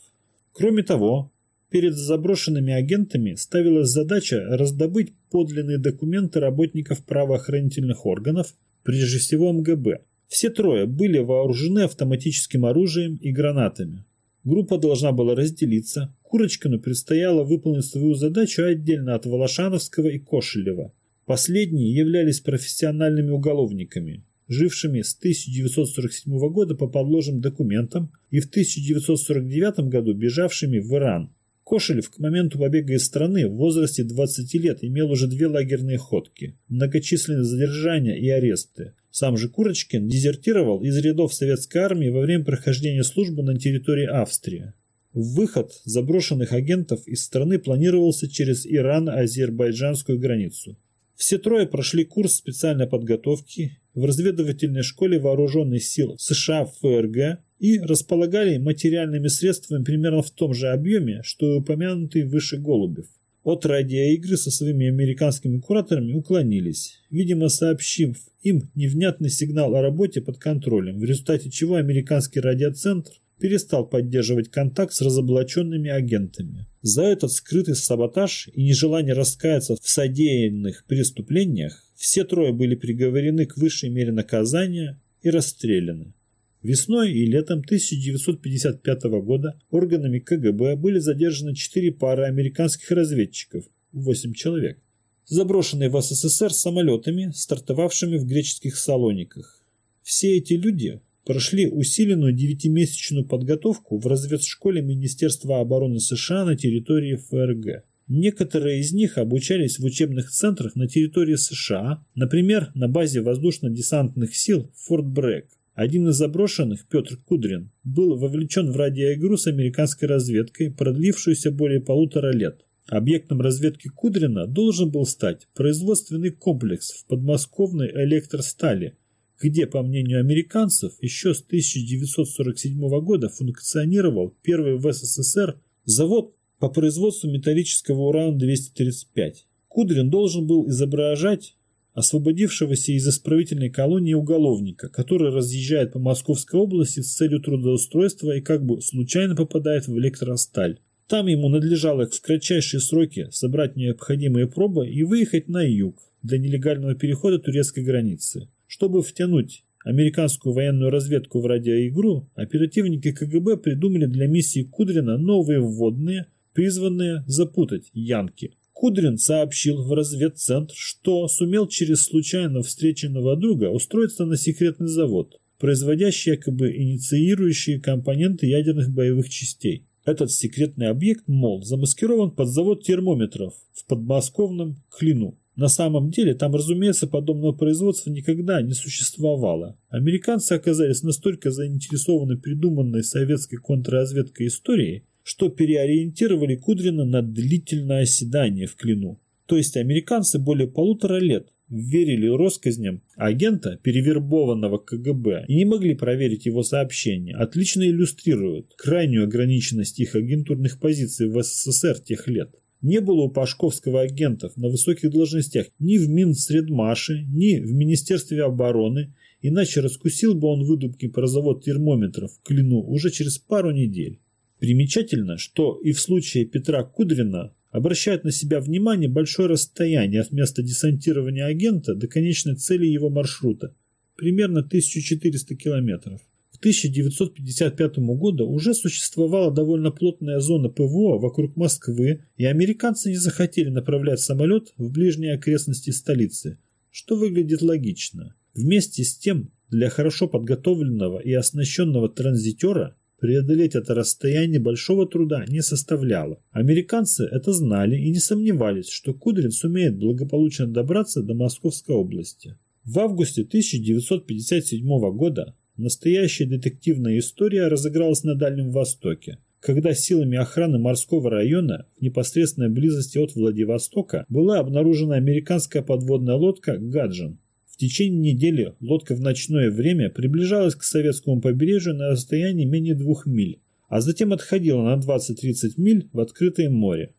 Кроме того, Перед заброшенными агентами ставилась задача раздобыть подлинные документы работников правоохранительных органов, прежде всего МГБ. Все трое были вооружены автоматическим оружием и гранатами. Группа должна была разделиться. Курочкину предстояло выполнить свою задачу отдельно от Волошановского и Кошелева. Последние являлись профессиональными уголовниками, жившими с 1947 года по подложным документам и в 1949 году бежавшими в Иран. Кошелев к моменту побега из страны в возрасте 20 лет имел уже две лагерные ходки, многочисленные задержания и аресты. Сам же Курочкин дезертировал из рядов советской армии во время прохождения службы на территории Австрии. Выход заброшенных агентов из страны планировался через Иран-Азербайджанскую границу. Все трое прошли курс специальной подготовки в разведывательной школе вооруженных сил США в ФРГ и располагали материальными средствами примерно в том же объеме, что и упомянутый выше Голубев. От радиоигры со своими американскими кураторами уклонились, видимо сообщив им невнятный сигнал о работе под контролем, в результате чего американский радиоцентр перестал поддерживать контакт с разоблаченными агентами. За этот скрытый саботаж и нежелание раскаяться в содеянных преступлениях все трое были приговорены к высшей мере наказания и расстреляны. Весной и летом 1955 года органами КГБ были задержаны четыре пары американских разведчиков, 8 человек, заброшенные в СССР самолетами, стартовавшими в греческих Салониках. Все эти люди прошли усиленную девятимесячную подготовку в разведшколе Министерства обороны США на территории ФРГ. Некоторые из них обучались в учебных центрах на территории США, например, на базе воздушно-десантных сил Форт Брэк. Один из заброшенных, Петр Кудрин, был вовлечен в радиоигру с американской разведкой, продлившуюся более полутора лет. Объектом разведки Кудрина должен был стать производственный комплекс в подмосковной электростали, где, по мнению американцев, еще с 1947 года функционировал первый в СССР завод по производству металлического урана-235. Кудрин должен был изображать освободившегося из исправительной колонии уголовника, который разъезжает по Московской области с целью трудоустройства и как бы случайно попадает в электросталь. Там ему надлежало в кратчайшие сроки собрать необходимые пробы и выехать на юг для нелегального перехода турецкой границы. Чтобы втянуть американскую военную разведку в радиоигру, оперативники КГБ придумали для миссии Кудрина новые вводные, призванные запутать Янки. Кудрин сообщил в разведцентр, что сумел через случайно встреченного друга устроиться на секретный завод, производящий якобы инициирующие компоненты ядерных боевых частей. Этот секретный объект, мол, замаскирован под завод термометров в подмосковном Клину. На самом деле там, разумеется, подобного производства никогда не существовало. Американцы оказались настолько заинтересованы придуманной советской контрразведкой историей, что переориентировали Кудрина на длительное оседание в Клину. То есть американцы более полутора лет верили россказням агента, перевербованного КГБ, и не могли проверить его сообщения, отлично иллюстрируют крайнюю ограниченность их агентурных позиций в СССР тех лет. Не было у Пашковского агентов на высоких должностях ни в Минсредмаше, ни в Министерстве обороны, иначе раскусил бы он выдумки про завод термометров в Клину уже через пару недель. Примечательно, что и в случае Петра Кудрина обращает на себя внимание большое расстояние от места десантирования агента до конечной цели его маршрута, примерно 1400 километров. К 1955 году уже существовала довольно плотная зона ПВО вокруг Москвы, и американцы не захотели направлять самолет в ближние окрестности столицы, что выглядит логично. Вместе с тем, для хорошо подготовленного и оснащенного транзитера Преодолеть это расстояние большого труда не составляло. Американцы это знали и не сомневались, что Кудрин сумеет благополучно добраться до Московской области. В августе 1957 года настоящая детективная история разыгралась на Дальнем Востоке, когда силами охраны морского района в непосредственной близости от Владивостока была обнаружена американская подводная лодка «Гаджин», течение недели лодка в ночное время приближалась к советскому побережью на расстоянии менее двух миль, а затем отходила на 20-30 миль в открытое море.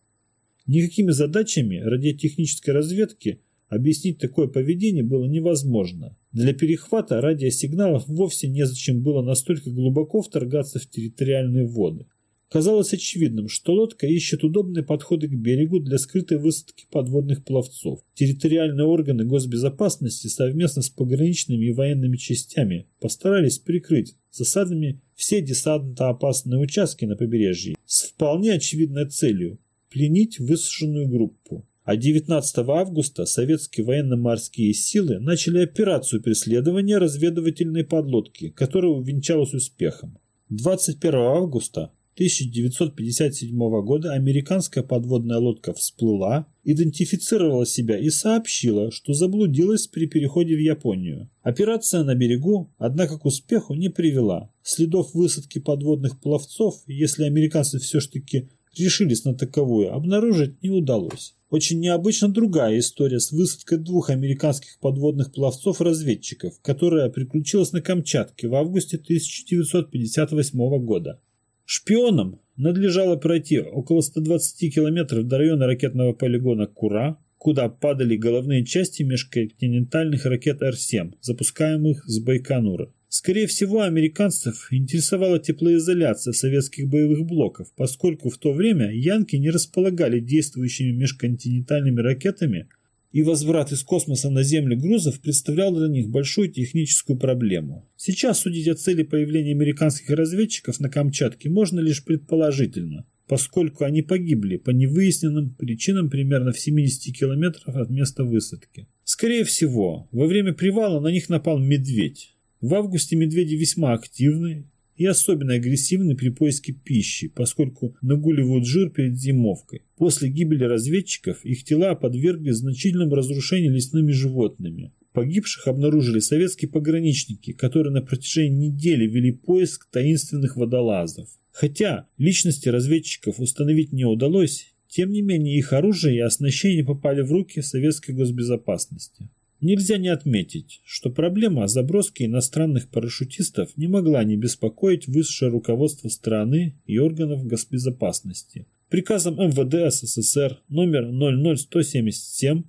Никакими задачами радиотехнической разведки объяснить такое поведение было невозможно. Для перехвата радиосигналов вовсе незачем было настолько глубоко вторгаться в территориальные воды. Казалось очевидным, что лодка ищет удобные подходы к берегу для скрытой высадки подводных пловцов. Территориальные органы госбезопасности совместно с пограничными и военными частями постарались прикрыть засадами все десантно-опасные участки на побережье с вполне очевидной целью – пленить высаженную группу. А 19 августа советские военно-морские силы начали операцию преследования разведывательной подлодки, которая увенчалась успехом. 21 августа 1957 года американская подводная лодка всплыла, идентифицировала себя и сообщила, что заблудилась при переходе в Японию. Операция на берегу, однако, к успеху не привела. Следов высадки подводных пловцов, если американцы все-таки решились на таковую, обнаружить не удалось. Очень необычно другая история с высадкой двух американских подводных пловцов-разведчиков, которая приключилась на Камчатке в августе 1958 года. Шпионам надлежало пройти около 120 километров до района ракетного полигона Кура, куда падали головные части межконтинентальных ракет Р-7, запускаемых с Байконура. Скорее всего, американцев интересовала теплоизоляция советских боевых блоков, поскольку в то время янки не располагали действующими межконтинентальными ракетами, и возврат из космоса на Землю грузов представлял для них большую техническую проблему. Сейчас судить о цели появления американских разведчиков на Камчатке можно лишь предположительно, поскольку они погибли по невыясненным причинам примерно в 70 километрах от места высадки. Скорее всего, во время привала на них напал медведь. В августе медведи весьма активны и особенно агрессивны при поиске пищи, поскольку нагуливают жир перед зимовкой. После гибели разведчиков их тела подвергли значительному разрушению лесными животными. Погибших обнаружили советские пограничники, которые на протяжении недели вели поиск таинственных водолазов. Хотя личности разведчиков установить не удалось, тем не менее их оружие и оснащение попали в руки советской госбезопасности. Нельзя не отметить, что проблема заброски иностранных парашютистов не могла не беспокоить высшее руководство страны и органов госбезопасности. Приказом МВД СССР номер 00177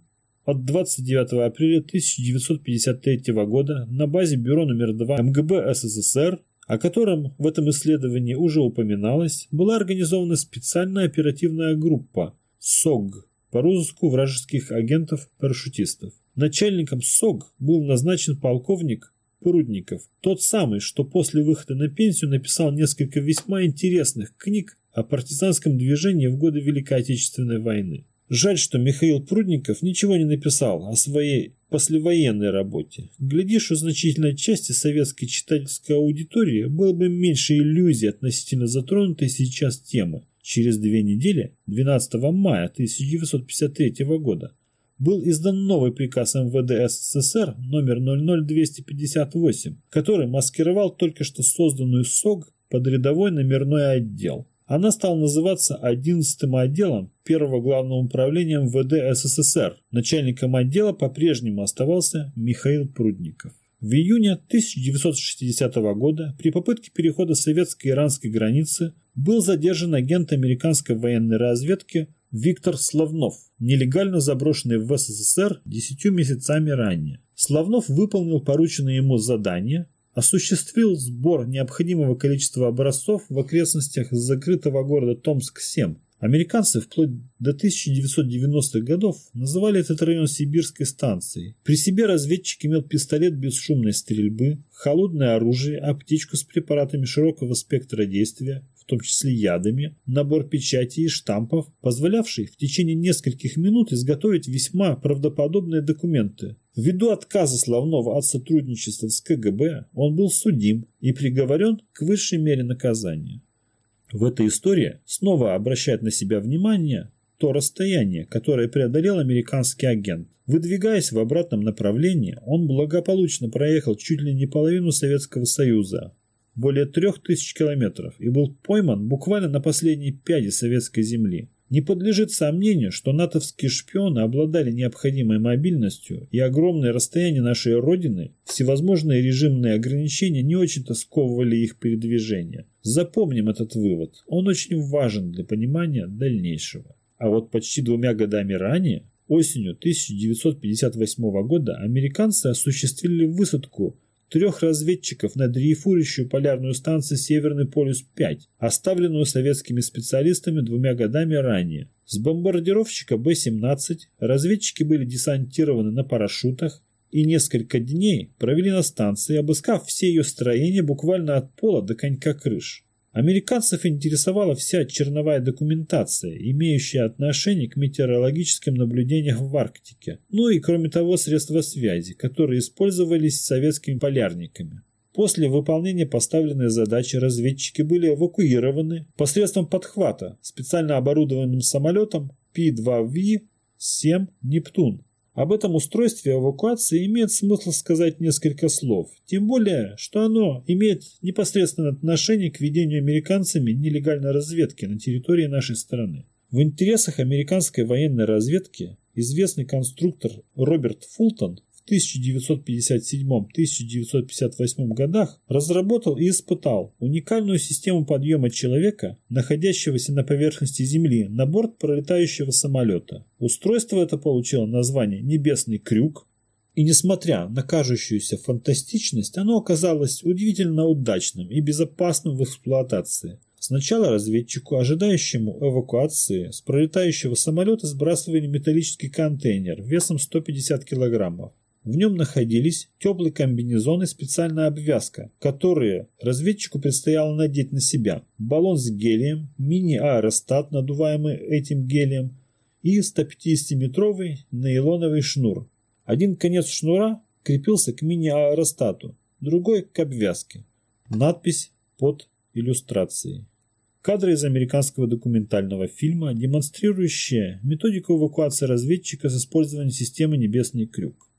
от 29 апреля 1953 года на базе бюро номер 2 МГБ СССР, о котором в этом исследовании уже упоминалось, была организована специальная оперативная группа СОГ по розыску вражеских агентов-парашютистов. Начальником СОГ был назначен полковник Прудников, тот самый, что после выхода на пенсию написал несколько весьма интересных книг о партизанском движении в годы Великой Отечественной войны. Жаль, что Михаил Прудников ничего не написал о своей послевоенной работе. Глядишь, у значительной части советской читательской аудитории было бы меньше иллюзий относительно затронутой сейчас темы. Через две недели, 12 мая 1953 года, был издан новый приказ МВД СССР номер 00258, который маскировал только что созданную СОГ под рядовой номерной отдел. она стала называться 11-м отделом первого главного управления МВД СССР. Начальником отдела по-прежнему оставался Михаил Прудников. В июне 1960 года при попытке перехода советско-иранской границы был задержан агент американской военной разведки Виктор Славнов, нелегально заброшенный в СССР десятью месяцами ранее. Славнов выполнил порученное ему задание, осуществил сбор необходимого количества образцов в окрестностях закрытого города Томск-7 Американцы вплоть до 1990-х годов называли этот район сибирской станцией. При себе разведчик имел пистолет бесшумной стрельбы, холодное оружие, аптечку с препаратами широкого спектра действия, том числе ядами, набор печатей и штампов, позволявший в течение нескольких минут изготовить весьма правдоподобные документы. Ввиду отказа Славнова от сотрудничества с КГБ, он был судим и приговорен к высшей мере наказания. В этой истории снова обращает на себя внимание то расстояние, которое преодолел американский агент. Выдвигаясь в обратном направлении, он благополучно проехал чуть ли не половину Советского Союза, более трех тысяч километров, и был пойман буквально на последней пяди советской земли. Не подлежит сомнению, что натовские шпионы обладали необходимой мобильностью и огромное расстояние нашей Родины, всевозможные режимные ограничения не очень-то сковывали их передвижение. Запомним этот вывод, он очень важен для понимания дальнейшего. А вот почти двумя годами ранее, осенью 1958 года, американцы осуществили высадку трех разведчиков на дрейфующую полярную станцию Северный полюс-5, оставленную советскими специалистами двумя годами ранее. С бомбардировщика Б-17 разведчики были десантированы на парашютах и несколько дней провели на станции, обыскав все ее строения буквально от пола до конька крыш. Американцев интересовала вся черновая документация, имеющая отношение к метеорологическим наблюдениям в Арктике, ну и кроме того средства связи, которые использовались советскими полярниками. После выполнения поставленной задачи разведчики были эвакуированы посредством подхвата специально оборудованным самолетом Пи-2В-7 «Нептун» Об этом устройстве эвакуации имеет смысл сказать несколько слов, тем более, что оно имеет непосредственное отношение к ведению американцами нелегальной разведки на территории нашей страны. В интересах американской военной разведки известный конструктор Роберт Фултон 1957-1958 годах разработал и испытал уникальную систему подъема человека, находящегося на поверхности Земли, на борт пролетающего самолета. Устройство это получило название «Небесный крюк», и несмотря на кажущуюся фантастичность, оно оказалось удивительно удачным и безопасным в эксплуатации. Сначала разведчику, ожидающему эвакуации, с пролетающего самолета сбрасывали металлический контейнер весом 150 килограммов. В нем находились теплый комбинезон и специальная обвязка, которые разведчику предстояло надеть на себя. Баллон с гелием, мини-аэростат, надуваемый этим гелием, и 150-метровый нейлоновый шнур. Один конец шнура крепился к мини-аэростату, другой к обвязке. Надпись под иллюстрацией. Кадры из американского документального фильма, демонстрирующие методику эвакуации разведчика с использованием системы «Небесный крюк».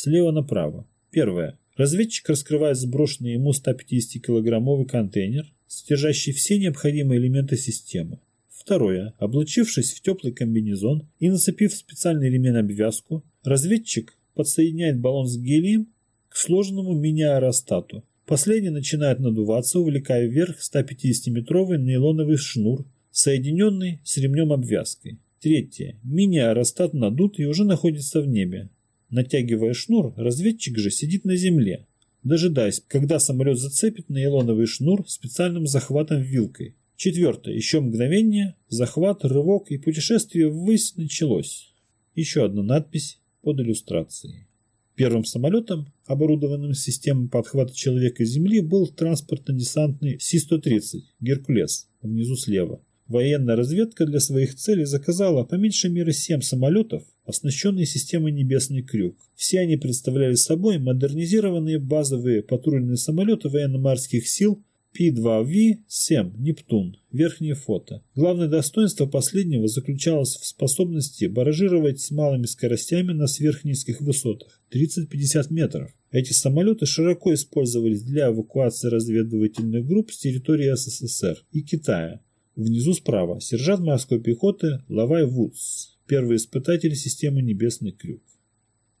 Слева направо. Первое. Разведчик раскрывает сброшенный ему 150-килограммовый контейнер, содержащий все необходимые элементы системы. Второе. Облачившись в теплый комбинезон и нацепив специальный ремень обвязку, разведчик подсоединяет баллон с гелием к сложенному мини-аэростату. Последний начинает надуваться, увлекая вверх 150-метровый нейлоновый шнур, соединенный с ремнем обвязкой. Третье. Мини-аэростат надут и уже находится в небе. Натягивая шнур, разведчик же сидит на земле, дожидаясь, когда самолет зацепит нейлоновый шнур специальным захватом вилкой. Четвертое. Еще мгновение, захват, рывок и путешествие ввысь началось. Еще одна надпись под иллюстрацией. Первым самолетом, оборудованным системой подхвата человека с земли, был транспортно-десантный Си-130 «Геркулес» внизу слева. Военная разведка для своих целей заказала по меньшей мере 7 самолетов, оснащенные системой «Небесный крюк». Все они представляли собой модернизированные базовые патрульные самолеты военно-морских сил Пи-2В-7 «Нептун». Верхнее фото. Главное достоинство последнего заключалось в способности баражировать с малыми скоростями на сверхнизких высотах 30-50 метров. Эти самолеты широко использовались для эвакуации разведывательных групп с территории СССР и Китая. Внизу справа сержант морской пехоты Лавай Вудс, первый испытатель системы «Небесный крюк».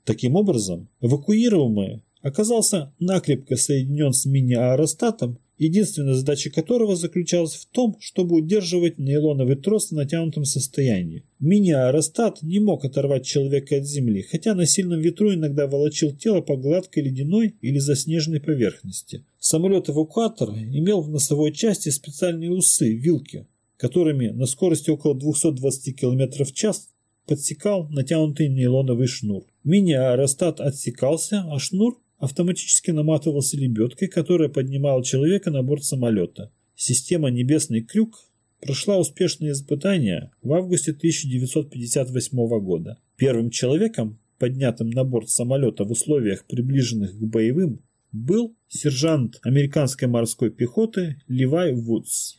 Таким образом, эвакуируемый оказался накрепко соединен с мини-аэростатом единственная задача которого заключалась в том, чтобы удерживать нейлоновый трос в натянутом состоянии. Мини-аэростат не мог оторвать человека от земли, хотя на сильном ветру иногда волочил тело по гладкой ледяной или заснеженной поверхности. Самолет-эвакуатор имел в носовой части специальные усы, вилки, которыми на скорости около 220 км в час подсекал натянутый нейлоновый шнур. Мини-аэростат отсекался, а шнур автоматически наматывался лебедкой, которая поднимала человека на борт самолета. Система «Небесный крюк» прошла успешные испытания в августе 1958 года. Первым человеком, поднятым на борт самолета в условиях, приближенных к боевым, был сержант американской морской пехоты Левай Вудс.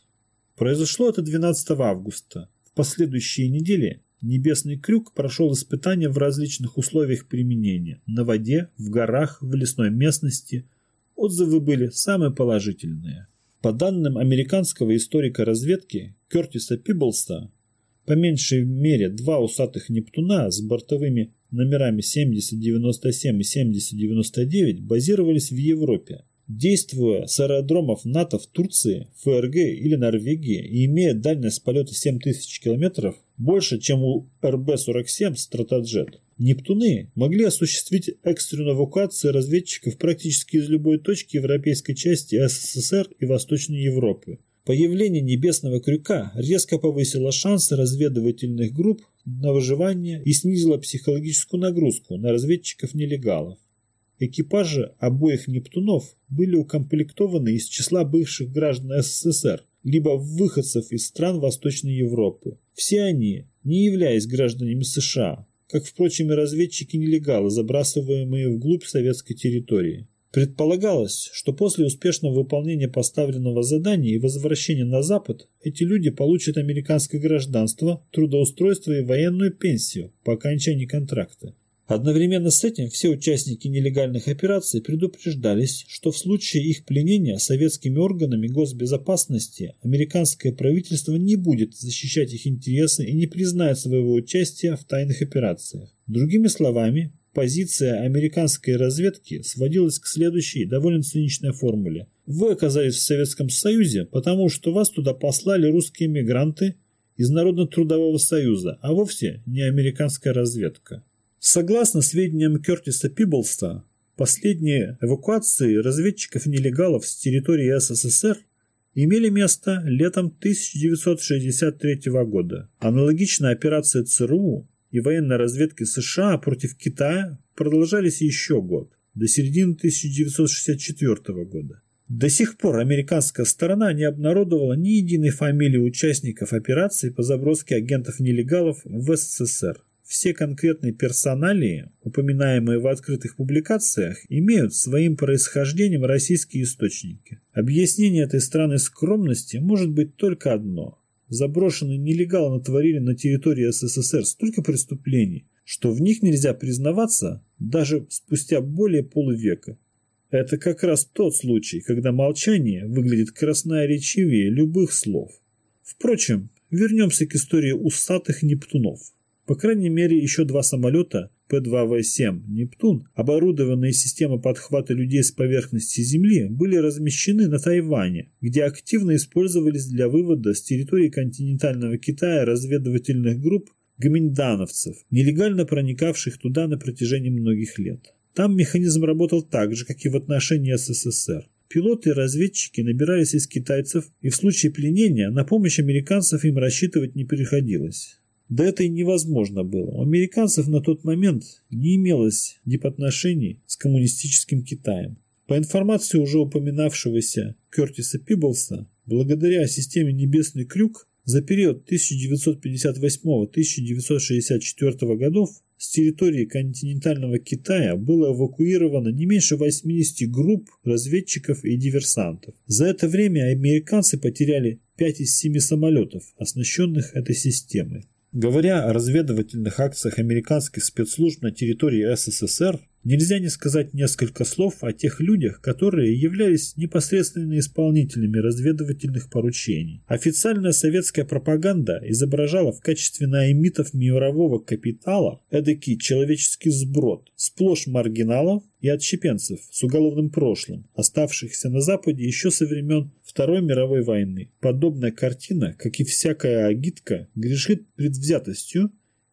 Произошло это 12 августа. В последующие недели Небесный крюк прошел испытания в различных условиях применения – на воде, в горах, в лесной местности. Отзывы были самые положительные. По данным американского историка разведки Кертиса Пиблса, по меньшей мере два усатых Нептуна с бортовыми номерами 7097 и 7099 базировались в Европе, Действуя с аэродромов НАТО в Турции, ФРГ или Норвегии и имея дальность полета 7000 км, больше, чем у РБ-47 «Стратоджет», Нептуны могли осуществить экстренную эвакуацию разведчиков практически из любой точки европейской части СССР и Восточной Европы. Появление небесного крюка резко повысило шансы разведывательных групп на выживание и снизило психологическую нагрузку на разведчиков-нелегалов. Экипажи обоих «Нептунов» были укомплектованы из числа бывших граждан СССР, либо выходцев из стран Восточной Европы. Все они, не являясь гражданами США, как, впрочем, и разведчики-нелегалы, забрасываемые вглубь советской территории. Предполагалось, что после успешного выполнения поставленного задания и возвращения на Запад эти люди получат американское гражданство, трудоустройство и военную пенсию по окончании контракта. Одновременно с этим все участники нелегальных операций предупреждались, что в случае их пленения советскими органами госбезопасности американское правительство не будет защищать их интересы и не признает своего участия в тайных операциях. Другими словами, позиция американской разведки сводилась к следующей довольно циничной формуле. Вы оказались в Советском Союзе, потому что вас туда послали русские мигранты из Народно-трудового союза, а вовсе не американская разведка. Согласно сведениям Кертиса Пиблста, последние эвакуации разведчиков-нелегалов с территории СССР имели место летом 1963 года. Аналогичная операция ЦРУ и военной разведки США против Китая продолжались еще год, до середины 1964 года. До сих пор американская сторона не обнародовала ни единой фамилии участников операции по заброске агентов-нелегалов в СССР. Все конкретные персоналии, упоминаемые в открытых публикациях, имеют своим происхождением российские источники. Объяснение этой странной скромности может быть только одно. Заброшенные нелегалы натворили на территории СССР столько преступлений, что в них нельзя признаваться даже спустя более полувека. Это как раз тот случай, когда молчание выглядит красноречивее любых слов. Впрочем, вернемся к истории усатых Нептунов. По крайней мере, еще два самолета П-2В-7 «Нептун», оборудованные системой подхвата людей с поверхности Земли, были размещены на Тайване, где активно использовались для вывода с территории континентального Китая разведывательных групп гоминдановцев, нелегально проникавших туда на протяжении многих лет. Там механизм работал так же, как и в отношении СССР. Пилоты и разведчики набирались из китайцев, и в случае пленения на помощь американцев им рассчитывать не приходилось. Да это и невозможно было. У американцев на тот момент не имелось дипотношений с коммунистическим Китаем. По информации уже упоминавшегося Кертиса Пиблса, благодаря системе «Небесный крюк» за период 1958-1964 годов с территории континентального Китая было эвакуировано не меньше 80 групп разведчиков и диверсантов. За это время американцы потеряли 5 из 7 самолетов, оснащенных этой системой. Говоря о разведывательных акциях американских спецслужб на территории СССР, Нельзя не сказать несколько слов о тех людях, которые являлись непосредственными исполнителями разведывательных поручений. Официальная советская пропаганда изображала в качестве наимитов мирового капитала эдакий человеческий сброд, сплошь маргиналов и отщепенцев с уголовным прошлым, оставшихся на Западе еще со времен Второй мировой войны. Подобная картина, как и всякая агитка, грешит предвзятостью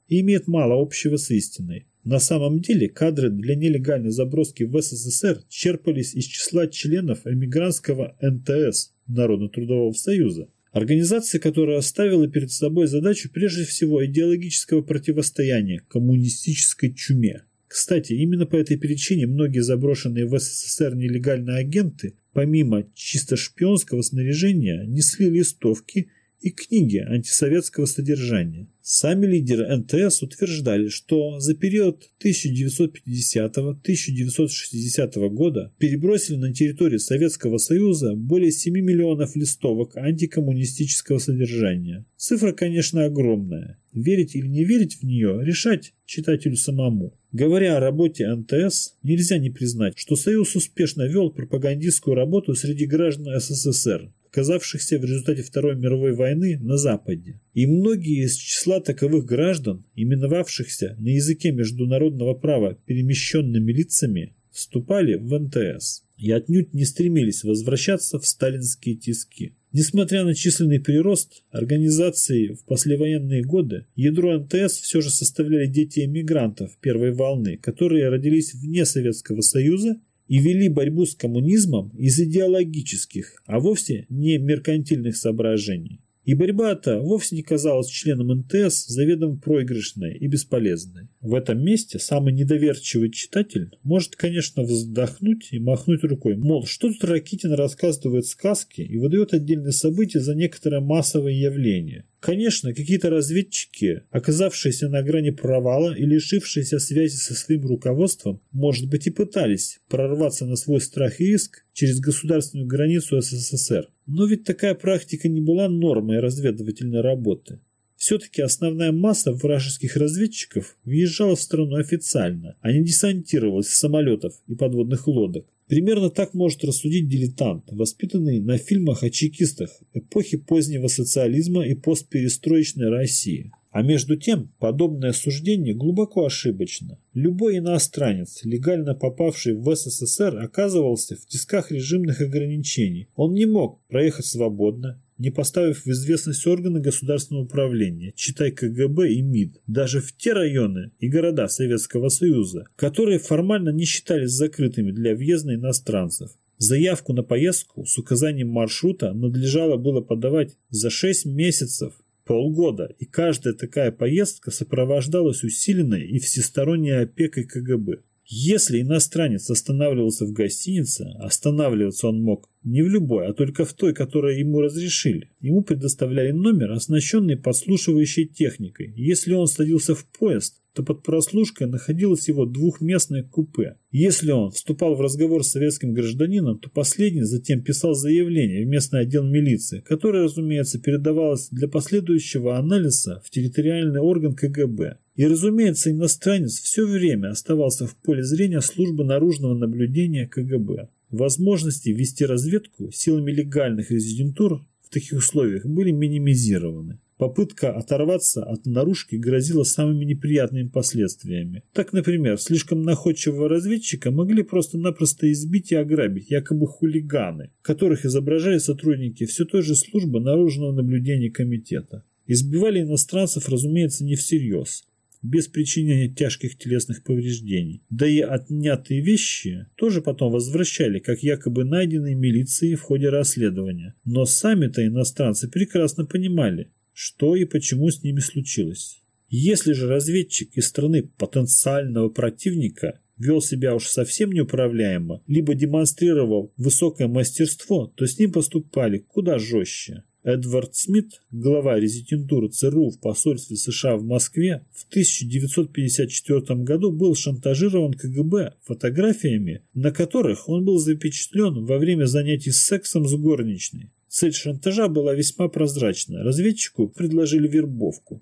и имеет мало общего с истиной. На самом деле кадры для нелегальной заброски в СССР черпались из числа членов эмигрантского НТС Народно-трудового союза, организации, которая оставила перед собой задачу прежде всего идеологического противостояния коммунистической чуме. Кстати, именно по этой причине многие заброшенные в СССР нелегальные агенты, помимо чисто шпионского снаряжения, несли листовки и книги антисоветского содержания. Сами лидеры НТС утверждали, что за период 1950-1960 года перебросили на территорию Советского Союза более 7 миллионов листовок антикоммунистического содержания. Цифра, конечно, огромная. Верить или не верить в нее, решать читателю самому. Говоря о работе НТС, нельзя не признать, что Союз успешно вел пропагандистскую работу среди граждан СССР, оказавшихся в результате Второй мировой войны на Западе. И многие из числа таковых граждан, именовавшихся на языке международного права перемещенными лицами, вступали в НТС и отнюдь не стремились возвращаться в сталинские тиски. Несмотря на численный прирост организации в послевоенные годы, ядро НТС все же составляли дети эмигрантов первой волны, которые родились вне Советского Союза и вели борьбу с коммунизмом из идеологических, а вовсе не меркантильных соображений. И борьба-то вовсе не казалась членам НТС заведомо проигрышной и бесполезной. В этом месте самый недоверчивый читатель может, конечно, вздохнуть и махнуть рукой, мол, что тут Ракитин рассказывает сказки и выдает отдельные события за некоторое массовое явление. Конечно, какие-то разведчики, оказавшиеся на грани провала и лишившиеся связи со своим руководством, может быть и пытались прорваться на свой страх и риск через государственную границу СССР. Но ведь такая практика не была нормой разведывательной работы. Все-таки основная масса вражеских разведчиков въезжала в страну официально, а не десантировалась с самолетов и подводных лодок. Примерно так может рассудить дилетант, воспитанный на фильмах о чекистах эпохи позднего социализма и постперестроечной России. А между тем, подобное суждение глубоко ошибочно. Любой иностранец, легально попавший в СССР, оказывался в тисках режимных ограничений. Он не мог проехать свободно, не поставив в известность органы государственного управления, читай КГБ и МИД, даже в те районы и города Советского Союза, которые формально не считались закрытыми для въезда иностранцев. Заявку на поездку с указанием маршрута надлежало было подавать за 6 месяцев, полгода, и каждая такая поездка сопровождалась усиленной и всесторонней опекой КГБ. Если иностранец останавливался в гостинице, останавливаться он мог не в любой, а только в той, которую ему разрешили. Ему предоставляли номер, оснащенный подслушивающей техникой. Если он садился в поезд, то под прослушкой находилось его двухместное купе. Если он вступал в разговор с советским гражданином, то последний затем писал заявление в местный отдел милиции, которое, разумеется, передавалось для последующего анализа в территориальный орган КГБ. И, разумеется, иностранец все время оставался в поле зрения службы наружного наблюдения КГБ. Возможности вести разведку силами легальных резидентур в таких условиях были минимизированы. Попытка оторваться от наружки грозила самыми неприятными последствиями. Так, например, слишком находчивого разведчика могли просто-напросто избить и ограбить якобы хулиганы, которых изображали сотрудники все той же службы наружного наблюдения комитета. Избивали иностранцев, разумеется, не всерьез, без причинения тяжких телесных повреждений. Да и отнятые вещи тоже потом возвращали, как якобы найденные милицией в ходе расследования. Но сами-то иностранцы прекрасно понимали, что и почему с ними случилось. Если же разведчик из страны потенциального противника вел себя уж совсем неуправляемо, либо демонстрировал высокое мастерство, то с ним поступали куда жестче. Эдвард Смит, глава резидентуры ЦРУ в посольстве США в Москве, в 1954 году был шантажирован КГБ фотографиями, на которых он был запечатлен во время занятий сексом с горничной. Цель шантажа была весьма прозрачна. Разведчику предложили вербовку.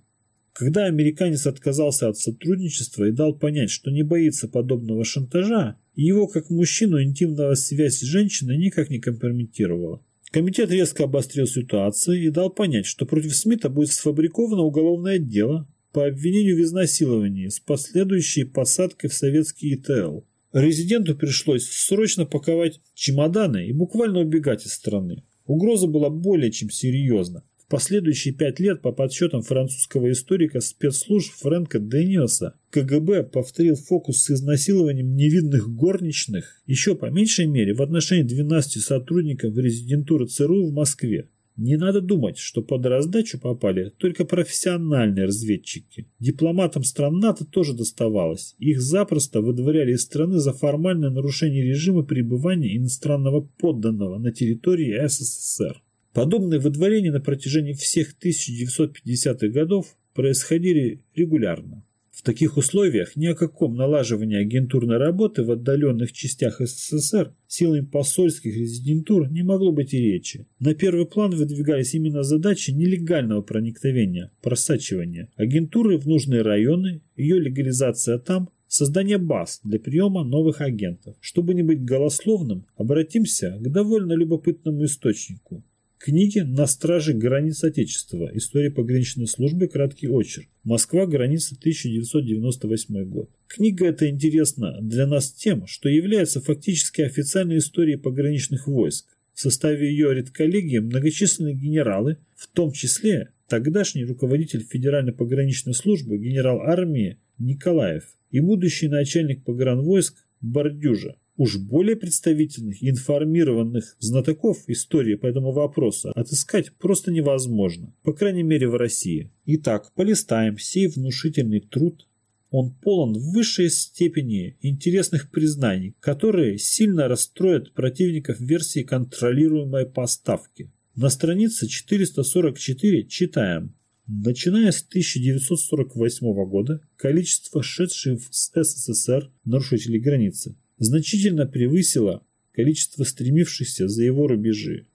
Когда американец отказался от сотрудничества и дал понять, что не боится подобного шантажа, его как мужчину интимная связь с женщиной никак не компрометировала. Комитет резко обострил ситуацию и дал понять, что против Смита будет сфабриковано уголовное дело по обвинению в изнасиловании с последующей посадкой в советский ИТЛ. Резиденту пришлось срочно паковать чемоданы и буквально убегать из страны. Угроза была более чем серьезна. В последующие пять лет, по подсчетам французского историка спецслужб Фрэнка Дениоса, КГБ повторил фокус с изнасилованием невинных горничных еще по меньшей мере в отношении 12 сотрудников резидентуры ЦРУ в Москве. Не надо думать, что под раздачу попали только профессиональные разведчики. Дипломатам стран НАТО тоже доставалось. Их запросто выдворяли из страны за формальное нарушение режима пребывания иностранного подданного на территории СССР. Подобные выдворения на протяжении всех 1950-х годов происходили регулярно. В таких условиях ни о каком налаживании агентурной работы в отдаленных частях СССР силами посольских резидентур не могло быть и речи. На первый план выдвигались именно задачи нелегального проникновения, просачивания агентуры в нужные районы, ее легализация там, создание баз для приема новых агентов. Чтобы не быть голословным, обратимся к довольно любопытному источнику Книги «На страже границ Отечества. История пограничной службы. Краткий очерк. Москва. Граница. 1998 год». Книга эта интересна для нас тем, что является фактически официальной историей пограничных войск. В составе ее редколлегии многочисленные генералы, в том числе тогдашний руководитель Федеральной пограничной службы генерал армии Николаев и будущий начальник погранвойск Бордюжа. Уж более представительных и информированных знатоков истории по этому вопросу отыскать просто невозможно, по крайней мере в России. Итак, полистаем сей внушительный труд. Он полон в высшей степени интересных признаний, которые сильно расстроят противников версии контролируемой поставки. На странице 444 читаем. Начиная с 1948 года количество шедших в СССР нарушителей границы значительно превысило количество стремившихся за его рубежи.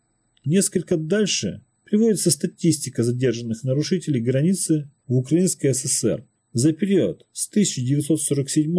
Несколько дальше приводится статистика задержанных нарушителей границы в Украинской ССР. За период с 1947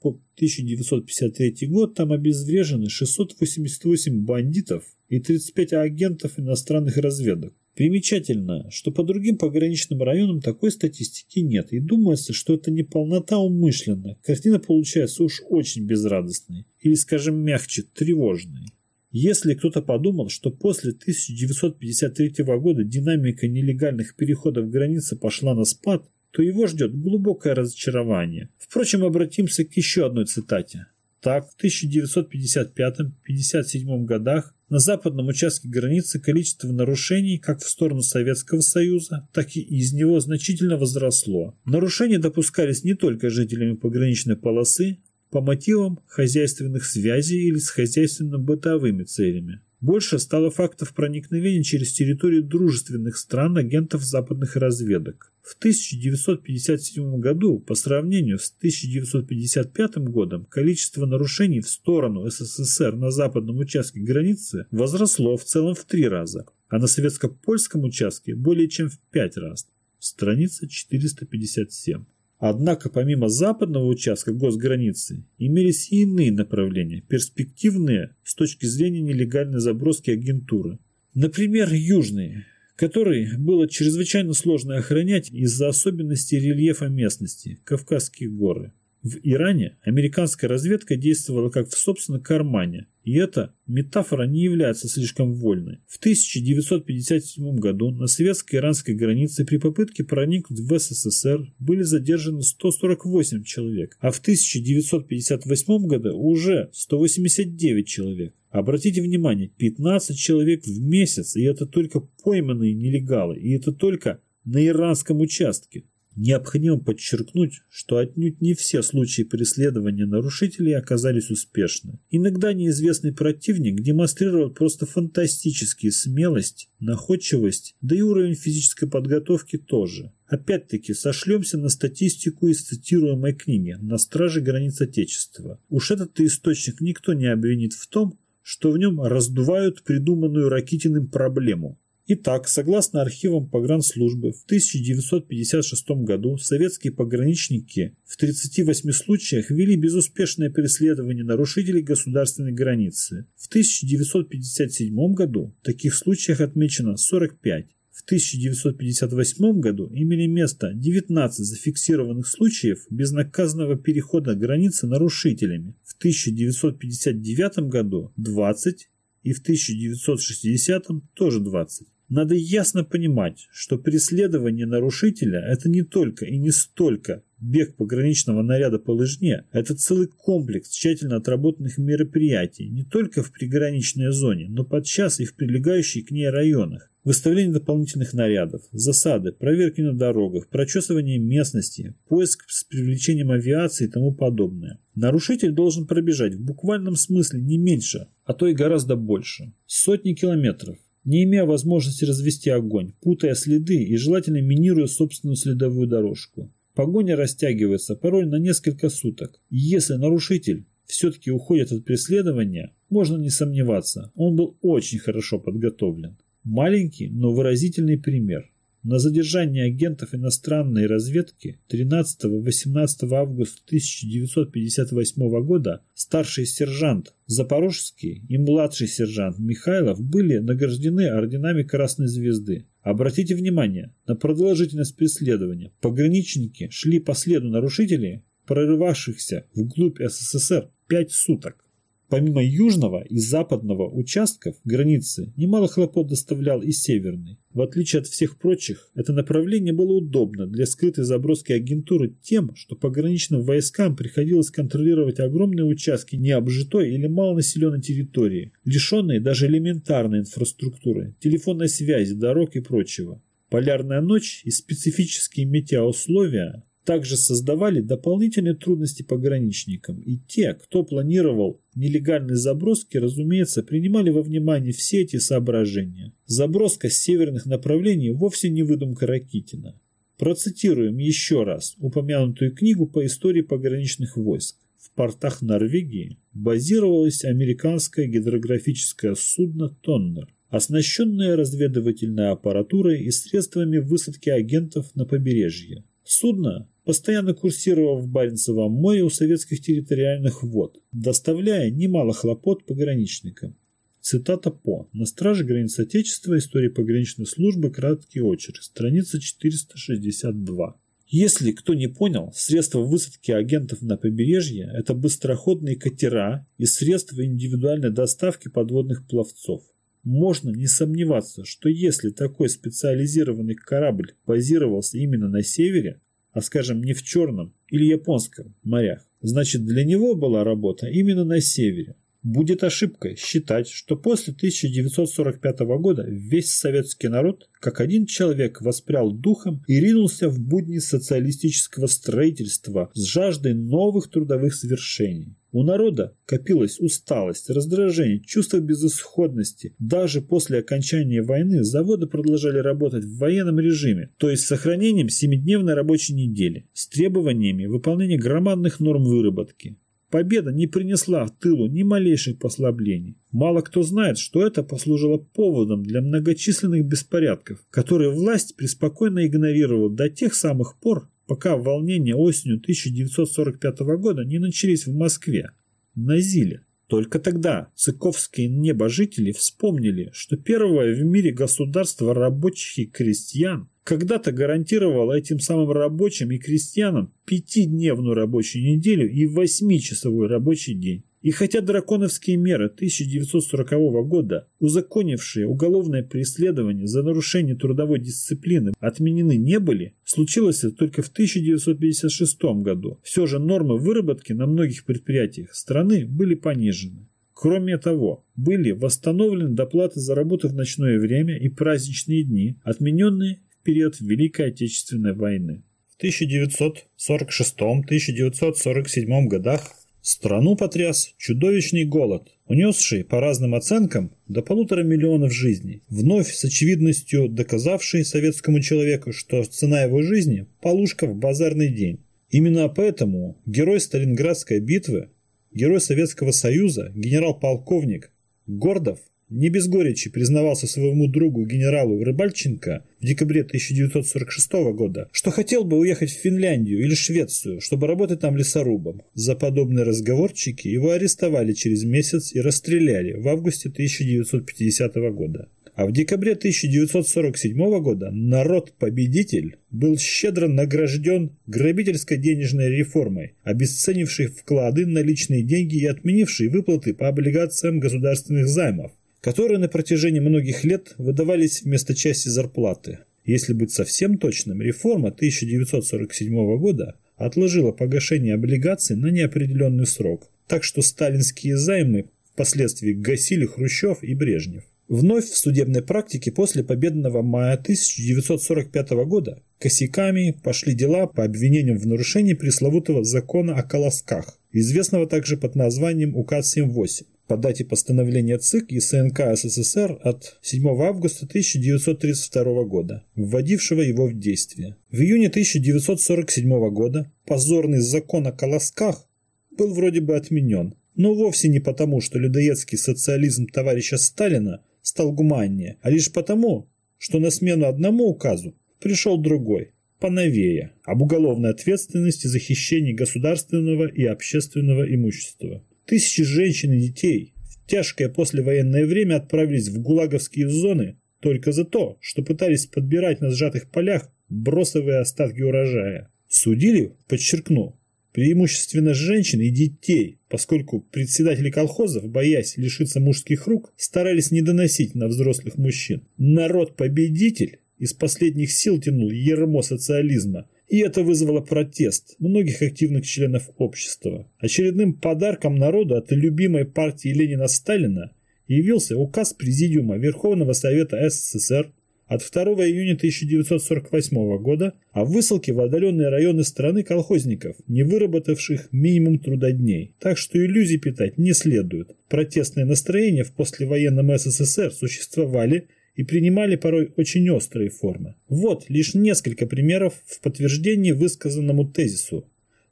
по 1953 год там обезврежены 688 бандитов и 35 агентов иностранных разведок. Примечательно, что по другим пограничным районам такой статистики нет, и думается, что это не полнота умышленно. Картина получается уж очень безрадостной, или, скажем мягче, тревожной. Если кто-то подумал, что после 1953 года динамика нелегальных переходов границы пошла на спад, то его ждет глубокое разочарование. Впрочем, обратимся к еще одной цитате. Так, в 1955-57 годах на западном участке границы количество нарушений как в сторону Советского Союза, так и из него значительно возросло. Нарушения допускались не только жителями пограничной полосы, по мотивам хозяйственных связей или с хозяйственно-бытовыми целями. Больше стало фактов проникновения через территорию дружественных стран агентов западных разведок. В 1957 году по сравнению с 1955 годом количество нарушений в сторону СССР на западном участке границы возросло в целом в три раза, а на советско-польском участке более чем в пять раз. Страница 457. Однако помимо западного участка госграницы имелись и иные направления, перспективные с точки зрения нелегальной заброски агентуры. Например, южные, которые было чрезвычайно сложно охранять из-за особенностей рельефа местности – Кавказские горы. В Иране американская разведка действовала как в собственном кармане, и эта метафора не является слишком вольной. В 1957 году на советско-иранской границе при попытке проникнуть в СССР были задержаны 148 человек, а в 1958 году уже 189 человек. Обратите внимание, 15 человек в месяц, и это только пойманные нелегалы, и это только на иранском участке. Необходимо подчеркнуть, что отнюдь не все случаи преследования нарушителей оказались успешны. Иногда неизвестный противник демонстрировал просто фантастические смелость, находчивость, да и уровень физической подготовки тоже. Опять-таки, сошлемся на статистику из цитируемой книги «На страже границ Отечества». Уж этот источник никто не обвинит в том, что в нем раздувают придуманную Ракитиным проблему. Итак, согласно архивам погранслужбы, в 1956 году советские пограничники в 38 случаях вели безуспешное преследование нарушителей государственной границы. В 1957 году таких случаев отмечено 45. В 1958 году имели место 19 зафиксированных случаев безнаказанного перехода границы нарушителями. В 1959 году 20 и в 1960 тоже 20. Надо ясно понимать, что преследование нарушителя – это не только и не столько бег пограничного наряда по лыжне – это целый комплекс тщательно отработанных мероприятий не только в приграничной зоне, но подчас и в прилегающих к ней районах. Выставление дополнительных нарядов, засады, проверки на дорогах, прочесывание местности, поиск с привлечением авиации и тому подобное. Нарушитель должен пробежать в буквальном смысле не меньше, а то и гораздо больше. Сотни километров, не имея возможности развести огонь, путая следы и желательно минируя собственную следовую дорожку. Погоня растягивается порой на несколько суток. Если нарушитель все-таки уходит от преследования, можно не сомневаться, он был очень хорошо подготовлен. Маленький, но выразительный пример – на задержание агентов иностранной разведки 13-18 августа 1958 года старший сержант Запорожский и младший сержант Михайлов были награждены орденами Красной Звезды. Обратите внимание на продолжительность преследования. Пограничники шли по следу нарушителей, прорывавшихся вглубь СССР 5 суток. Помимо южного и западного участков границы, немало хлопот доставлял и северный. В отличие от всех прочих, это направление было удобно для скрытой заброски агентуры тем, что пограничным войскам приходилось контролировать огромные участки необжитой или малонаселенной территории, лишенные даже элементарной инфраструктуры, телефонной связи, дорог и прочего. Полярная ночь и специфические метеоусловия также создавали дополнительные трудности пограничникам, и те, кто планировал нелегальные заброски, разумеется, принимали во внимание все эти соображения. Заброска с северных направлений вовсе не выдумка Ракитина. Процитируем еще раз упомянутую книгу по истории пограничных войск. В портах Норвегии базировалось американское гидрографическое судно «Тоннер», оснащенное разведывательной аппаратурой и средствами высадки агентов на побережье. Судно постоянно курсировал в Баренцевом море у советских территориальных вод, доставляя немало хлопот пограничникам. Цитата по «На страже границ Отечества. История пограничной службы. Краткий очерк». Страница 462. Если кто не понял, средства высадки агентов на побережье – это быстроходные катера и средства индивидуальной доставки подводных пловцов. Можно не сомневаться, что если такой специализированный корабль базировался именно на севере, а скажем не в Черном или Японском морях, значит для него была работа именно на севере. Будет ошибкой считать, что после 1945 года весь советский народ как один человек воспрял духом и ринулся в будни социалистического строительства с жаждой новых трудовых свершений. У народа копилась усталость, раздражение, чувство безысходности. Даже после окончания войны заводы продолжали работать в военном режиме, то есть с сохранением семидневной рабочей недели, с требованиями выполнения громадных норм выработки. Победа не принесла в тылу ни малейших послаблений. Мало кто знает, что это послужило поводом для многочисленных беспорядков, которые власть преспокойно игнорировала до тех самых пор, пока волнения осенью 1945 года не начались в Москве, на Зиле. Только тогда цыковские небожители вспомнили, что первое в мире государство рабочих и крестьян когда-то гарантировало этим самым рабочим и крестьянам пятидневную рабочую неделю и восьмичасовой рабочий день. И хотя драконовские меры 1940 года, узаконившие уголовное преследование за нарушение трудовой дисциплины, отменены не были, случилось это только в 1956 году. Все же нормы выработки на многих предприятиях страны были понижены. Кроме того, были восстановлены доплаты за работу в ночное время и праздничные дни, отмененные период Великой Отечественной войны. В 1946-1947 годах Страну потряс чудовищный голод, унесший, по разным оценкам, до полутора миллионов жизней, вновь с очевидностью доказавший советскому человеку, что цена его жизни – полушка в базарный день. Именно поэтому герой Сталинградской битвы, герой Советского Союза, генерал-полковник Гордов не без горечи признавался своему другу генералу Рыбальченко в декабре 1946 года, что хотел бы уехать в Финляндию или Швецию, чтобы работать там лесорубом. За подобные разговорчики его арестовали через месяц и расстреляли в августе 1950 года. А в декабре 1947 года народ-победитель был щедро награжден грабительско-денежной реформой, обесценившей вклады на личные деньги и отменившей выплаты по облигациям государственных займов, которые на протяжении многих лет выдавались вместо части зарплаты. Если быть совсем точным, реформа 1947 года отложила погашение облигаций на неопределенный срок, так что сталинские займы впоследствии гасили Хрущев и Брежнев. Вновь в судебной практике после победного мая 1945 года косяками пошли дела по обвинениям в нарушении пресловутого закона о колосках, известного также под названием Указ 78, по дате постановления ЦИК и СНК СССР от 7 августа 1932 года, вводившего его в действие. В июне 1947 года позорный закон о колосках был вроде бы отменен, но вовсе не потому, что людоедский социализм товарища Сталина стал гуманнее, а лишь потому, что на смену одному указу пришел другой, поновее, об уголовной ответственности за хищение государственного и общественного имущества. Тысячи женщин и детей в тяжкое послевоенное время отправились в гулаговские зоны только за то, что пытались подбирать на сжатых полях бросовые остатки урожая. Судили, подчеркну, преимущественно женщин и детей, поскольку председатели колхозов, боясь лишиться мужских рук, старались не доносить на взрослых мужчин. Народ-победитель из последних сил тянул ермо социализма, и это вызвало протест многих активных членов общества. Очередным подарком народу от любимой партии Ленина-Сталина явился указ Президиума Верховного Совета СССР от 2 июня 1948 года о высылке в отдаленные районы страны колхозников, не выработавших минимум трудодней. Так что иллюзий питать не следует. Протестные настроения в послевоенном СССР существовали и принимали порой очень острые формы. Вот лишь несколько примеров в подтверждении высказанному тезису.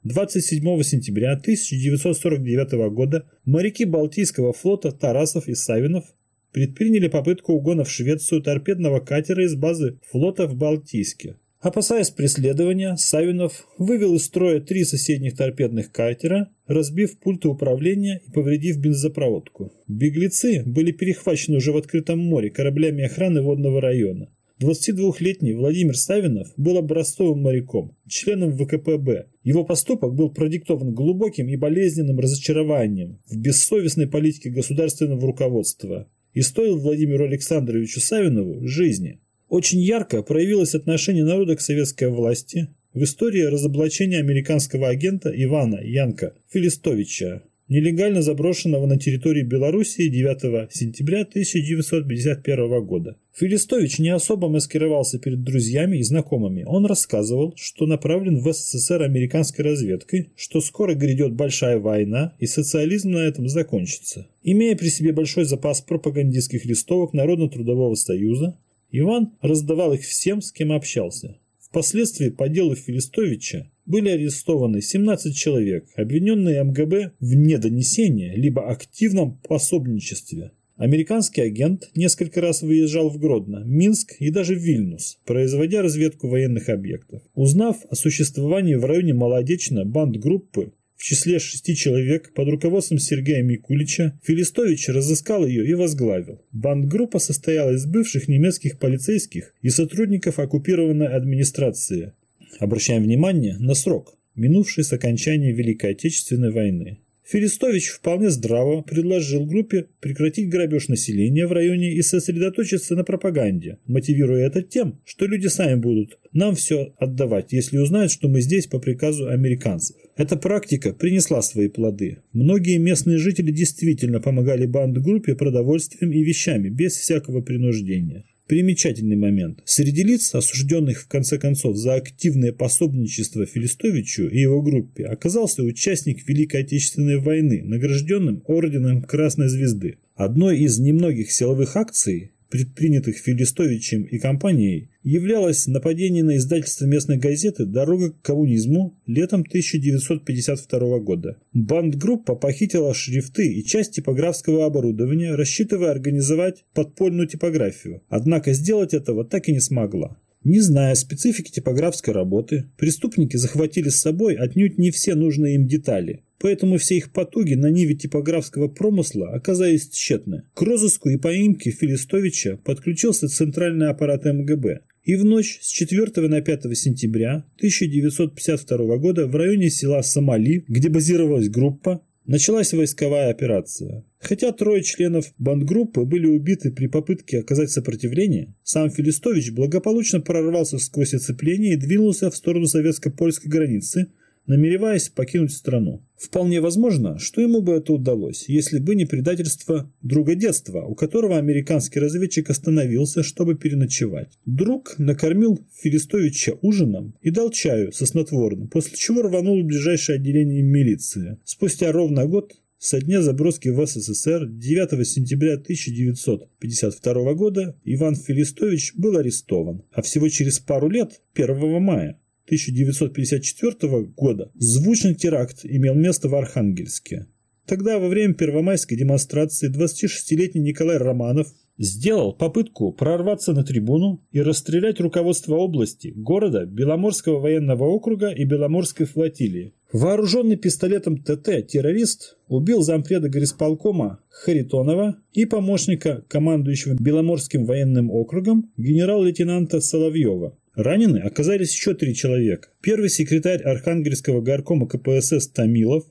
27 сентября 1949 года моряки Балтийского флота Тарасов и Савинов предприняли попытку угона в Швецию торпедного катера из базы флота в Балтийске. Опасаясь преследования, Савинов вывел из строя три соседних торпедных катера, разбив пульты управления и повредив бензопроводку. Беглецы были перехвачены уже в открытом море кораблями охраны водного района. 22-летний Владимир Савинов был образцовым моряком, членом ВКПБ. Его поступок был продиктован глубоким и болезненным разочарованием в бессовестной политике государственного руководства и стоил Владимиру Александровичу Савинову жизни. Очень ярко проявилось отношение народа к советской власти в истории разоблачения американского агента Ивана Янка Филистовича, нелегально заброшенного на территории Белоруссии 9 сентября 1951 года. Филистович не особо маскировался перед друзьями и знакомыми. Он рассказывал, что направлен в СССР американской разведкой, что скоро грядет большая война и социализм на этом закончится. Имея при себе большой запас пропагандистских листовок Народно-трудового союза, Иван раздавал их всем, с кем общался. Впоследствии по делу Филистовича были арестованы 17 человек, обвиненные МГБ в недонесении либо активном пособничестве. Американский агент несколько раз выезжал в Гродно, Минск и даже Вильнюс, производя разведку военных объектов. Узнав о существовании в районе Молодечно банд-группы, в числе шести человек под руководством Сергея Микулича Филистович разыскал ее и возглавил. Бандгруппа состояла из бывших немецких полицейских и сотрудников оккупированной администрации. Обращаем внимание на срок, минувший с окончания Великой Отечественной войны. Филистович вполне здраво предложил группе прекратить грабеж населения в районе и сосредоточиться на пропаганде, мотивируя это тем, что люди сами будут нам все отдавать, если узнают, что мы здесь по приказу американцев. Эта практика принесла свои плоды. Многие местные жители действительно помогали банд-группе продовольствием и вещами, без всякого принуждения. Примечательный момент. Среди лиц, осужденных в конце концов за активное пособничество Филистовичу и его группе, оказался участник Великой Отечественной войны, награжденным орденом Красной Звезды. Одной из немногих силовых акций, предпринятых Филистовичем и компанией, являлось нападение на издательство местной газеты «Дорога к коммунизму» летом 1952 года. Бандгруппа похитила шрифты и часть типографского оборудования, рассчитывая организовать подпольную типографию, однако сделать этого так и не смогла. Не зная специфики типографской работы, преступники захватили с собой отнюдь не все нужные им детали, поэтому все их потуги на ниве типографского промысла оказались тщетны. К розыску и поимке Филистовича подключился центральный аппарат МГБ, и в ночь с 4 на 5 сентября 1952 года в районе села Сомали, где базировалась группа, началась войсковая операция. Хотя трое членов бандгруппы были убиты при попытке оказать сопротивление, сам Филистович благополучно прорвался сквозь оцепление и двинулся в сторону советско-польской границы, намереваясь покинуть страну. Вполне возможно, что ему бы это удалось, если бы не предательство друга детства, у которого американский разведчик остановился, чтобы переночевать. Друг накормил Филистовича ужином и дал чаю со снотворным, после чего рванул в ближайшее отделение милиции. Спустя ровно год со дня заброски в СССР 9 сентября 1952 года Иван Филистович был арестован, а всего через пару лет, 1 мая, 1954 года звучный теракт имел место в Архангельске. Тогда во время первомайской демонстрации 26-летний Николай Романов сделал попытку прорваться на трибуну и расстрелять руководство области, города, Беломорского военного округа и Беломорской флотилии. Вооруженный пистолетом ТТ террорист убил зампреда горисполкома Харитонова и помощника командующего Беломорским военным округом генерал-лейтенанта Соловьева. Ранены оказались еще три человека. Первый секретарь Архангельского горкома КПСС Томилов,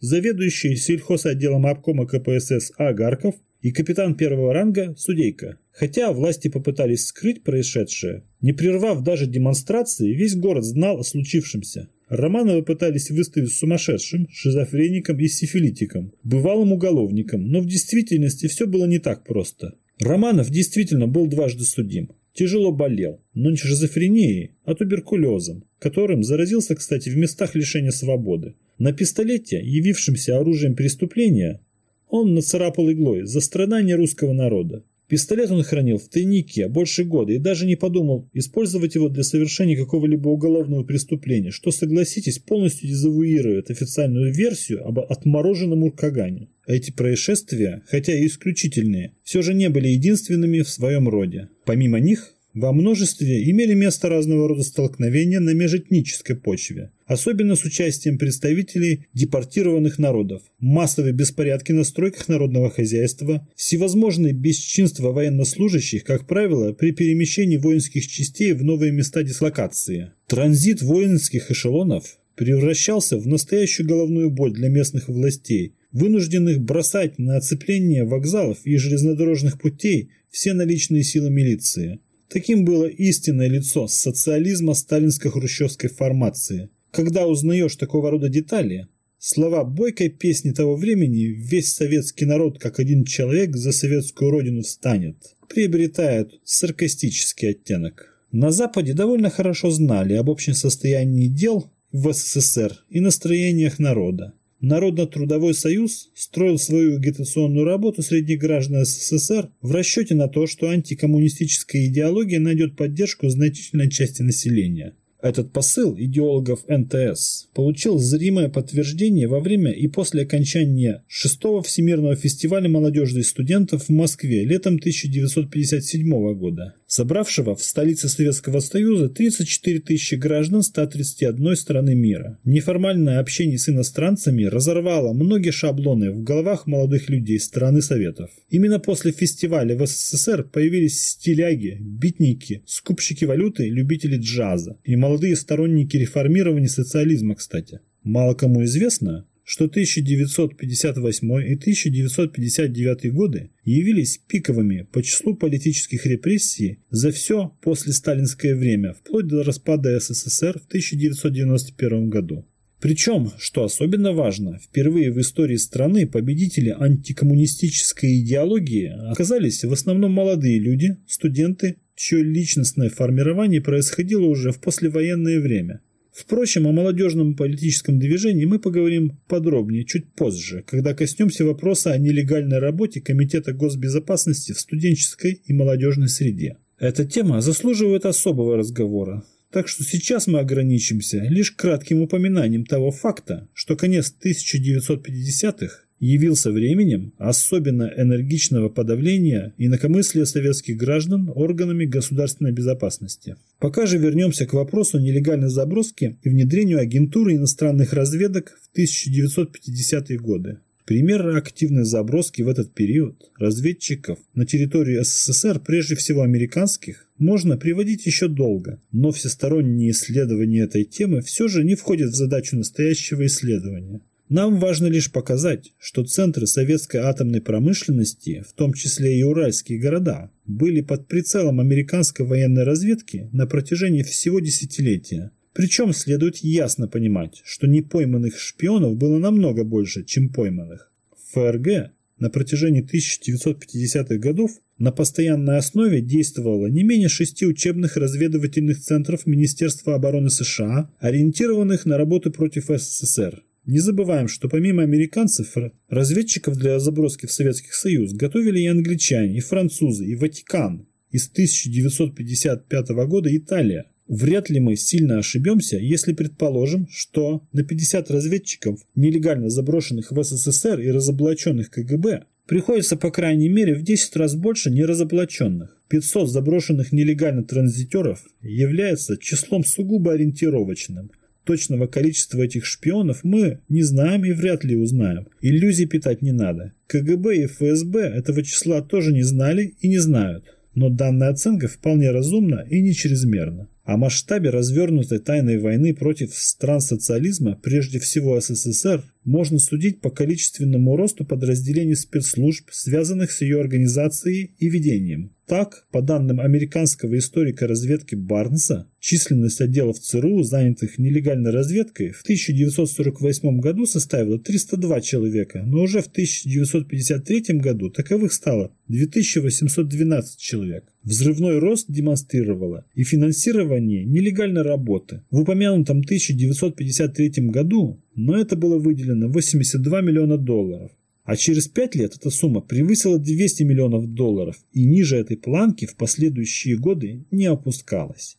заведующий сельхозотделом обкома КПСС Агарков и капитан первого ранга Судейка. Хотя власти попытались скрыть происшедшее, не прервав даже демонстрации, весь город знал о случившемся. Романовы пытались выставить сумасшедшим, шизофреником и сифилитиком, бывалым уголовником, но в действительности все было не так просто. Романов действительно был дважды судим. Тяжело болел, но не шизофренией, а туберкулезом, которым заразился, кстати, в местах лишения свободы. На пистолете, явившемся оружием преступления, он нацарапал иглой за страдания русского народа. Пистолет он хранил в тайнике больше года и даже не подумал использовать его для совершения какого-либо уголовного преступления, что, согласитесь, полностью дезавуирует официальную версию об отмороженном Уркагане. Эти происшествия, хотя и исключительные, все же не были единственными в своем роде. Помимо них, во множестве имели место разного рода столкновения на межэтнической почве, особенно с участием представителей депортированных народов, массовые беспорядки на стройках народного хозяйства, всевозможные бесчинства военнослужащих, как правило, при перемещении воинских частей в новые места дислокации. Транзит воинских эшелонов превращался в настоящую головную боль для местных властей, вынужденных бросать на оцепление вокзалов и железнодорожных путей все наличные силы милиции. Таким было истинное лицо социализма сталинско-хрущевской формации. Когда узнаешь такого рода детали, слова бойкой песни того времени «Весь советский народ, как один человек, за советскую родину встанет» приобретают саркастический оттенок. На Западе довольно хорошо знали об общем состоянии дел в СССР и настроениях народа. Народно-трудовой союз строил свою агитационную работу среди граждан СССР в расчете на то, что антикоммунистическая идеология найдет поддержку значительной части населения. Этот посыл идеологов НТС получил зримое подтверждение во время и после окончания шестого Всемирного фестиваля молодежи и студентов в Москве летом 1957 года, собравшего в столице Советского Союза 34 тысячи граждан 131 страны мира. Неформальное общение с иностранцами разорвало многие шаблоны в головах молодых людей страны Советов. Именно после фестиваля в СССР появились стиляги, битники, скупщики валюты, любители джаза и молодые сторонники реформирования социализма, кстати. Мало кому известно, что 1958 и 1959 годы явились пиковыми по числу политических репрессий за все после сталинское время, вплоть до распада СССР в 1991 году. Причем, что особенно важно, впервые в истории страны победители антикоммунистической идеологии оказались в основном молодые люди, студенты, чье личностное формирование происходило уже в послевоенное время. Впрочем, о молодежном политическом движении мы поговорим подробнее чуть позже, когда коснемся вопроса о нелегальной работе Комитета госбезопасности в студенческой и молодежной среде. Эта тема заслуживает особого разговора, так что сейчас мы ограничимся лишь кратким упоминанием того факта, что конец 1950-х явился временем особенно энергичного подавления инакомыслия советских граждан органами государственной безопасности. Пока же вернемся к вопросу нелегальной заброски и внедрению агентуры иностранных разведок в 1950-е годы. Примеры активной заброски в этот период разведчиков на территорию СССР, прежде всего американских, можно приводить еще долго, но всесторонние исследования этой темы все же не входят в задачу настоящего исследования. Нам важно лишь показать, что центры советской атомной промышленности, в том числе и уральские города, были под прицелом американской военной разведки на протяжении всего десятилетия. Причем следует ясно понимать, что непойманных шпионов было намного больше, чем пойманных. ФРГ на протяжении 1950-х годов на постоянной основе действовало не менее шести учебных разведывательных центров Министерства обороны США, ориентированных на работу против СССР. Не забываем, что помимо американцев, разведчиков для заброски в Советский Союз готовили и англичане, и французы, и Ватикан. Из 1955 года Италия. Вряд ли мы сильно ошибемся, если предположим, что на 50 разведчиков, нелегально заброшенных в СССР и разоблаченных КГБ, приходится по крайней мере в 10 раз больше неразоблаченных. 500 заброшенных нелегально транзитеров является числом сугубо ориентировочным – Точного количества этих шпионов мы не знаем и вряд ли узнаем. Иллюзий питать не надо. КГБ и ФСБ этого числа тоже не знали и не знают. Но данная оценка вполне разумна и не чрезмерна. О масштабе развернутой тайной войны против стран социализма, прежде всего СССР, можно судить по количественному росту подразделений спецслужб, связанных с ее организацией и ведением. Так, по данным американского историка разведки Барнса, численность отделов ЦРУ, занятых нелегальной разведкой, в 1948 году составила 302 человека, но уже в 1953 году таковых стало 2812 человек. Взрывной рост демонстрировало и финансирование нелегальной работы. В упомянутом 1953 году, но это было выделено 82 миллиона долларов. А через 5 лет эта сумма превысила 200 миллионов долларов и ниже этой планки в последующие годы не опускалась.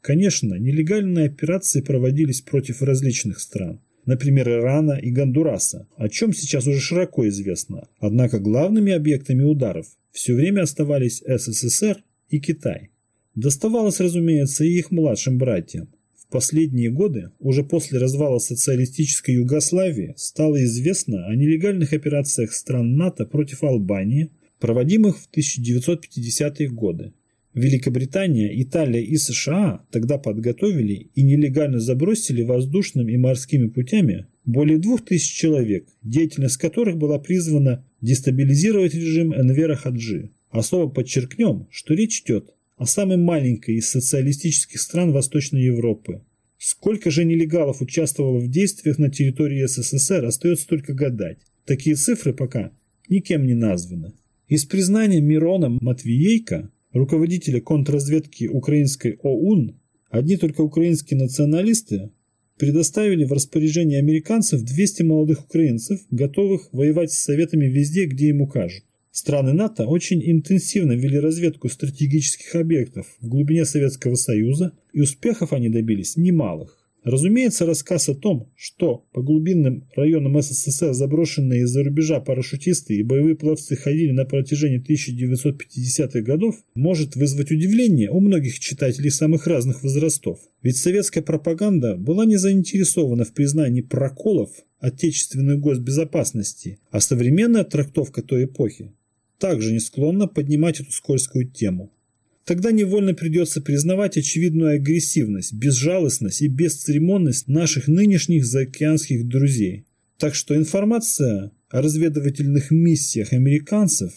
Конечно, нелегальные операции проводились против различных стран, например, Ирана и Гондураса, о чем сейчас уже широко известно. Однако главными объектами ударов все время оставались СССР и Китай. Доставалось, разумеется, и их младшим братьям последние годы, уже после развала социалистической Югославии, стало известно о нелегальных операциях стран НАТО против Албании, проводимых в 1950-е годы. Великобритания, Италия и США тогда подготовили и нелегально забросили воздушными и морскими путями более 2000 человек, деятельность которых была призвана дестабилизировать режим Энвера Хаджи. Особо подчеркнем, что речь идет а самой маленькой из социалистических стран Восточной Европы. Сколько же нелегалов участвовало в действиях на территории СССР, остается только гадать. Такие цифры пока никем не названы. Из признания Мирона Матвиейка, руководителя контрразведки украинской ОУН, одни только украинские националисты предоставили в распоряжение американцев 200 молодых украинцев, готовых воевать с советами везде, где им укажут. Страны НАТО очень интенсивно вели разведку стратегических объектов в глубине Советского Союза, и успехов они добились немалых. Разумеется, рассказ о том, что по глубинным районам СССР заброшенные из-за рубежа парашютисты и боевые пловцы ходили на протяжении 1950-х годов, может вызвать удивление у многих читателей самых разных возрастов. Ведь советская пропаганда была не заинтересована в признании проколов отечественной госбезопасности, а современная трактовка той эпохи также не склонна поднимать эту скользкую тему. Тогда невольно придется признавать очевидную агрессивность, безжалостность и бесцеремонность наших нынешних заокеанских друзей. Так что информация о разведывательных миссиях американцев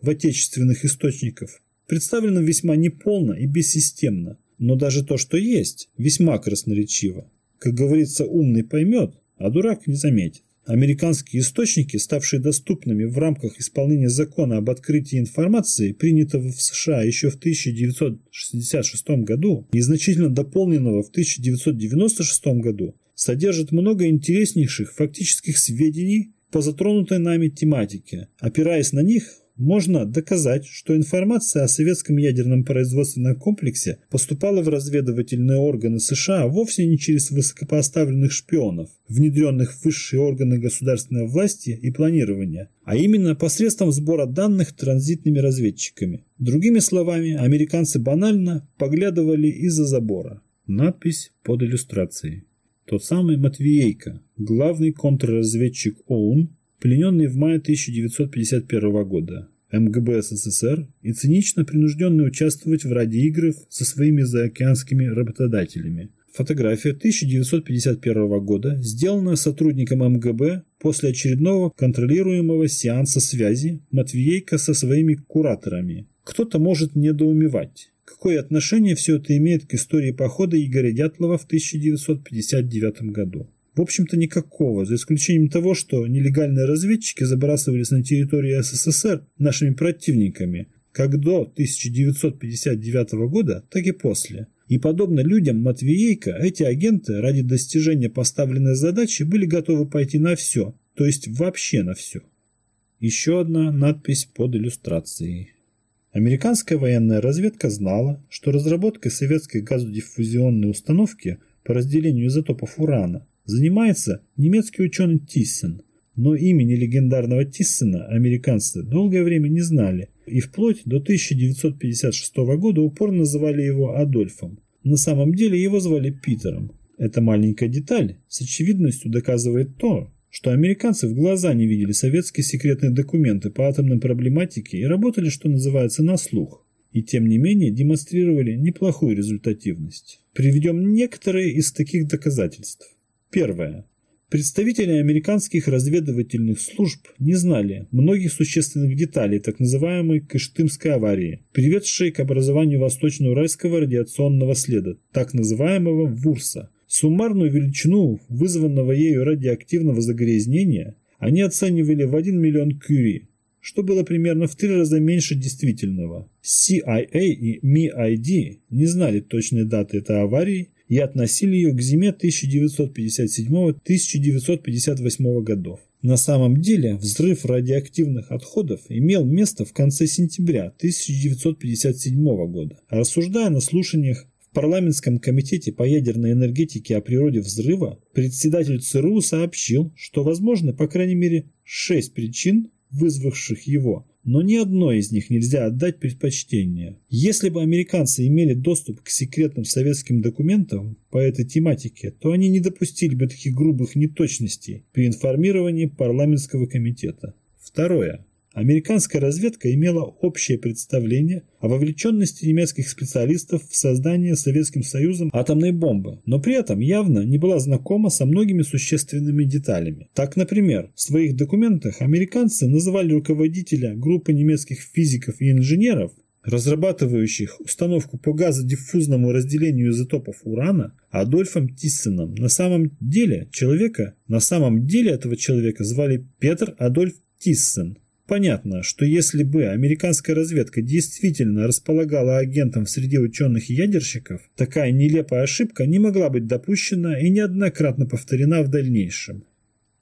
в отечественных источниках представлена весьма неполно и бессистемно. Но даже то, что есть, весьма красноречиво. Как говорится, умный поймет, а дурак не заметит. Американские источники, ставшие доступными в рамках исполнения закона об открытии информации, принятого в США еще в 1966 году и значительно дополненного в 1996 году, содержат много интереснейших фактических сведений по затронутой нами тематике. Опираясь на них, можно доказать, что информация о советском ядерном производственном комплексе поступала в разведывательные органы США вовсе не через высокопоставленных шпионов, внедренных в высшие органы государственной власти и планирования, а именно посредством сбора данных транзитными разведчиками. Другими словами, американцы банально поглядывали из-за забора. Надпись под иллюстрацией. Тот самый Матвиейко, главный контрразведчик ОУН, плененный в мае 1951 года, МГБ СССР и цинично принужденный участвовать в радиоиграх со своими заокеанскими работодателями. Фотография 1951 года, сделанная сотрудником МГБ после очередного контролируемого сеанса связи Матвиейка со своими кураторами. Кто-то может недоумевать, какое отношение все это имеет к истории похода Игоря Дятлова в 1959 году. В общем-то никакого, за исключением того, что нелегальные разведчики забрасывались на территорию СССР нашими противниками, как до 1959 года, так и после. И подобно людям Матвиейка, эти агенты ради достижения поставленной задачи были готовы пойти на все, то есть вообще на все. Еще одна надпись под иллюстрацией. Американская военная разведка знала, что разработкой советской газодиффузионной установки по разделению изотопов урана занимается немецкий ученый Тиссен, но имени легендарного Тиссена американцы долгое время не знали и вплоть до 1956 года упорно называли его Адольфом. На самом деле его звали Питером. Эта маленькая деталь с очевидностью доказывает то, что американцы в глаза не видели советские секретные документы по атомной проблематике и работали, что называется, на слух. И тем не менее демонстрировали неплохую результативность. Приведем некоторые из таких доказательств. Первое. Представители американских разведывательных служб не знали многих существенных деталей так называемой Кыштымской аварии, приведшей к образованию Восточно-Уральского радиационного следа, так называемого ВУРСа. Суммарную величину вызванного ею радиоактивного загрязнения они оценивали в 1 миллион кюри, что было примерно в три раза меньше действительного. CIA и MID не знали точной даты этой аварии и относили ее к зиме 1957-1958 годов. На самом деле взрыв радиоактивных отходов имел место в конце сентября 1957 года. рассуждая на слушаниях в парламентском комитете по ядерной энергетике о природе взрыва, председатель ЦРУ сообщил, что возможны по крайней мере шесть причин, вызвавших его, но ни одной из них нельзя отдать предпочтение. Если бы американцы имели доступ к секретным советским документам по этой тематике, то они не допустили бы таких грубых неточностей при информировании парламентского комитета. Второе. Американская разведка имела общее представление о вовлеченности немецких специалистов в создание Советским Союзом атомной бомбы, но при этом явно не была знакома со многими существенными деталями. Так, например, в своих документах американцы называли руководителя группы немецких физиков и инженеров разрабатывающих установку по газодиффузному разделению изотопов урана Адольфом Тиссеном. На самом деле человека, на самом деле этого человека звали Петр Адольф Тиссен. Понятно, что если бы американская разведка действительно располагала агентом в среде ученых и ядерщиков, такая нелепая ошибка не могла быть допущена и неоднократно повторена в дальнейшем.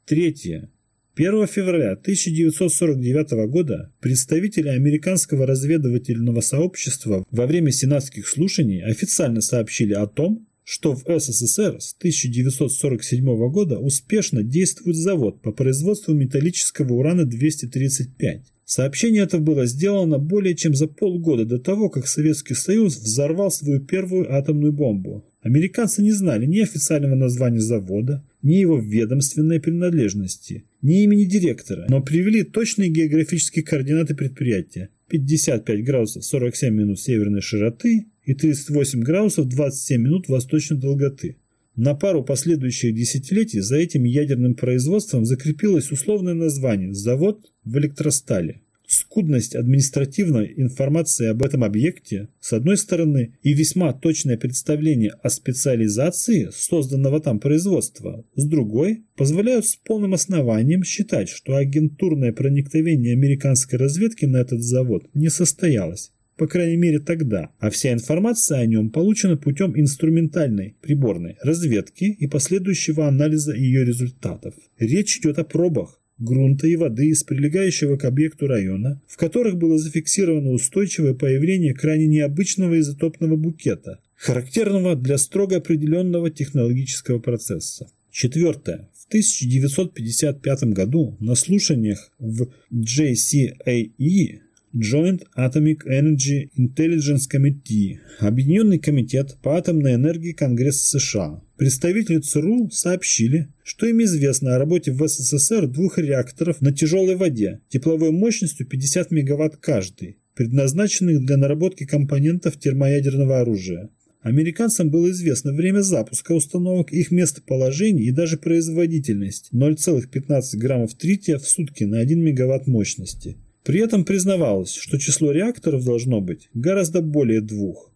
Третье. 1 февраля 1949 года представители американского разведывательного сообщества во время сенатских слушаний официально сообщили о том, что в СССР с 1947 года успешно действует завод по производству металлического урана-235. Сообщение это было сделано более чем за полгода до того, как Советский Союз взорвал свою первую атомную бомбу. Американцы не знали ни официального названия завода, ни его ведомственной принадлежности, ни имени директора, но привели точные географические координаты предприятия. 55 градусов 47 минут северной широты и 38 градусов 27 минут восточной долготы. На пару последующих десятилетий за этим ядерным производством закрепилось условное название «Завод в электростале». Скудность административной информации об этом объекте, с одной стороны, и весьма точное представление о специализации созданного там производства, с другой, позволяют с полным основанием считать, что агентурное проникновение американской разведки на этот завод не состоялось. По крайней мере тогда, а вся информация о нем получена путем инструментальной приборной разведки и последующего анализа ее результатов. Речь идет о пробах, грунта и воды из прилегающего к объекту района, в которых было зафиксировано устойчивое появление крайне необычного изотопного букета, характерного для строго определенного технологического процесса. Четвертое. В 1955 году на слушаниях в JCAE Joint Atomic Energy Intelligence Committee, Объединенный комитет по атомной энергии Конгресса США. Представители ЦРУ сообщили, что им известно о работе в СССР двух реакторов на тяжелой воде тепловой мощностью 50 МВт каждый, предназначенных для наработки компонентов термоядерного оружия. Американцам было известно время запуска установок, их местоположение и даже производительность 0,15 граммов трития в сутки на 1 мегаватт мощности. При этом признавалось, что число реакторов должно быть гораздо более двух.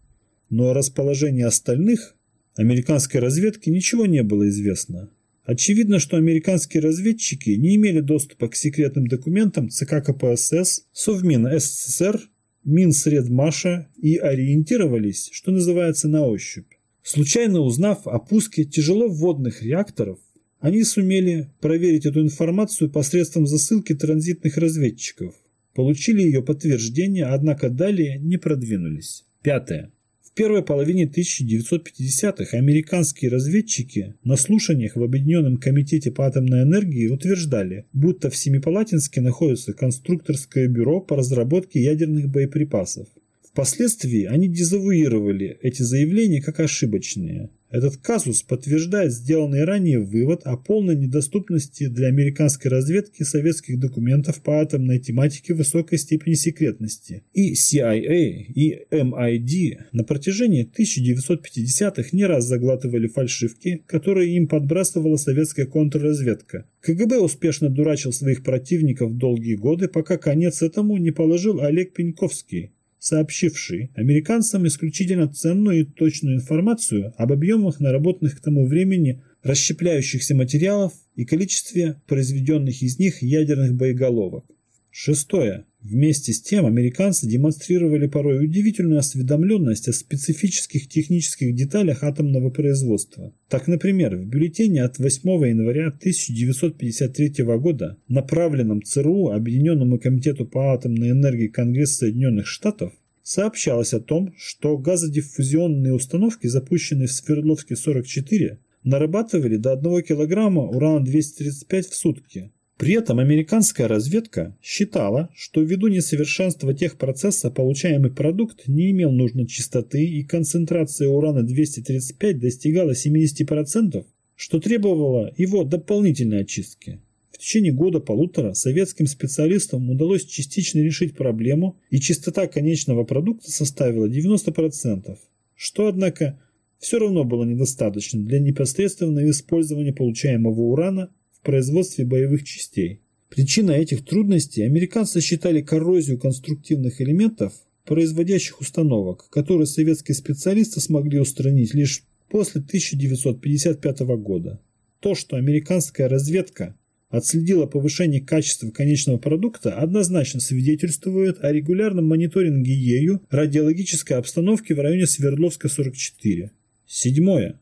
Но о расположении остальных американской разведке ничего не было известно. Очевидно, что американские разведчики не имели доступа к секретным документам ЦК КПСС, Совмина СССР, Минсредмаша и ориентировались, что называется, на ощупь. Случайно узнав о пуске тяжеловодных реакторов, они сумели проверить эту информацию посредством засылки транзитных разведчиков – получили ее подтверждение, однако далее не продвинулись. Пятое. В первой половине 1950-х американские разведчики на слушаниях в Объединенном комитете по атомной энергии утверждали, будто в Семипалатинске находится конструкторское бюро по разработке ядерных боеприпасов. Впоследствии они дезавуировали эти заявления как ошибочные. Этот казус подтверждает сделанный ранее вывод о полной недоступности для американской разведки советских документов по атомной тематике высокой степени секретности. И CIA, и MID на протяжении 1950-х не раз заглатывали фальшивки, которые им подбрасывала советская контрразведка. КГБ успешно дурачил своих противников долгие годы, пока конец этому не положил Олег Пеньковский, сообщивший американцам исключительно ценную и точную информацию об объемах наработанных к тому времени расщепляющихся материалов и количестве произведенных из них ядерных боеголовок. Шестое. Вместе с тем американцы демонстрировали порой удивительную осведомленность о специфических технических деталях атомного производства. Так, например, в бюллетене от 8 января 1953 года, направленном ЦРУ Объединенному комитету по атомной энергии Конгресса Соединенных Штатов, сообщалось о том, что газодиффузионные установки, запущенные в Свердловске 44, нарабатывали до 1 кг урана-235 в сутки, при этом американская разведка считала, что ввиду несовершенства техпроцесса получаемый продукт не имел нужной чистоты и концентрация урана-235 достигала 70%, что требовало его дополнительной очистки. В течение года-полутора советским специалистам удалось частично решить проблему, и чистота конечного продукта составила 90%, что, однако, все равно было недостаточно для непосредственного использования получаемого урана в производстве боевых частей. Причина этих трудностей американцы считали коррозию конструктивных элементов производящих установок, которые советские специалисты смогли устранить лишь после 1955 года. То, что американская разведка отследила повышение качества конечного продукта, однозначно свидетельствует о регулярном мониторинге ею радиологической обстановки в районе Свердловска 44. Седьмое.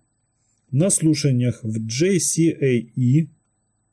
На слушаниях в JCAE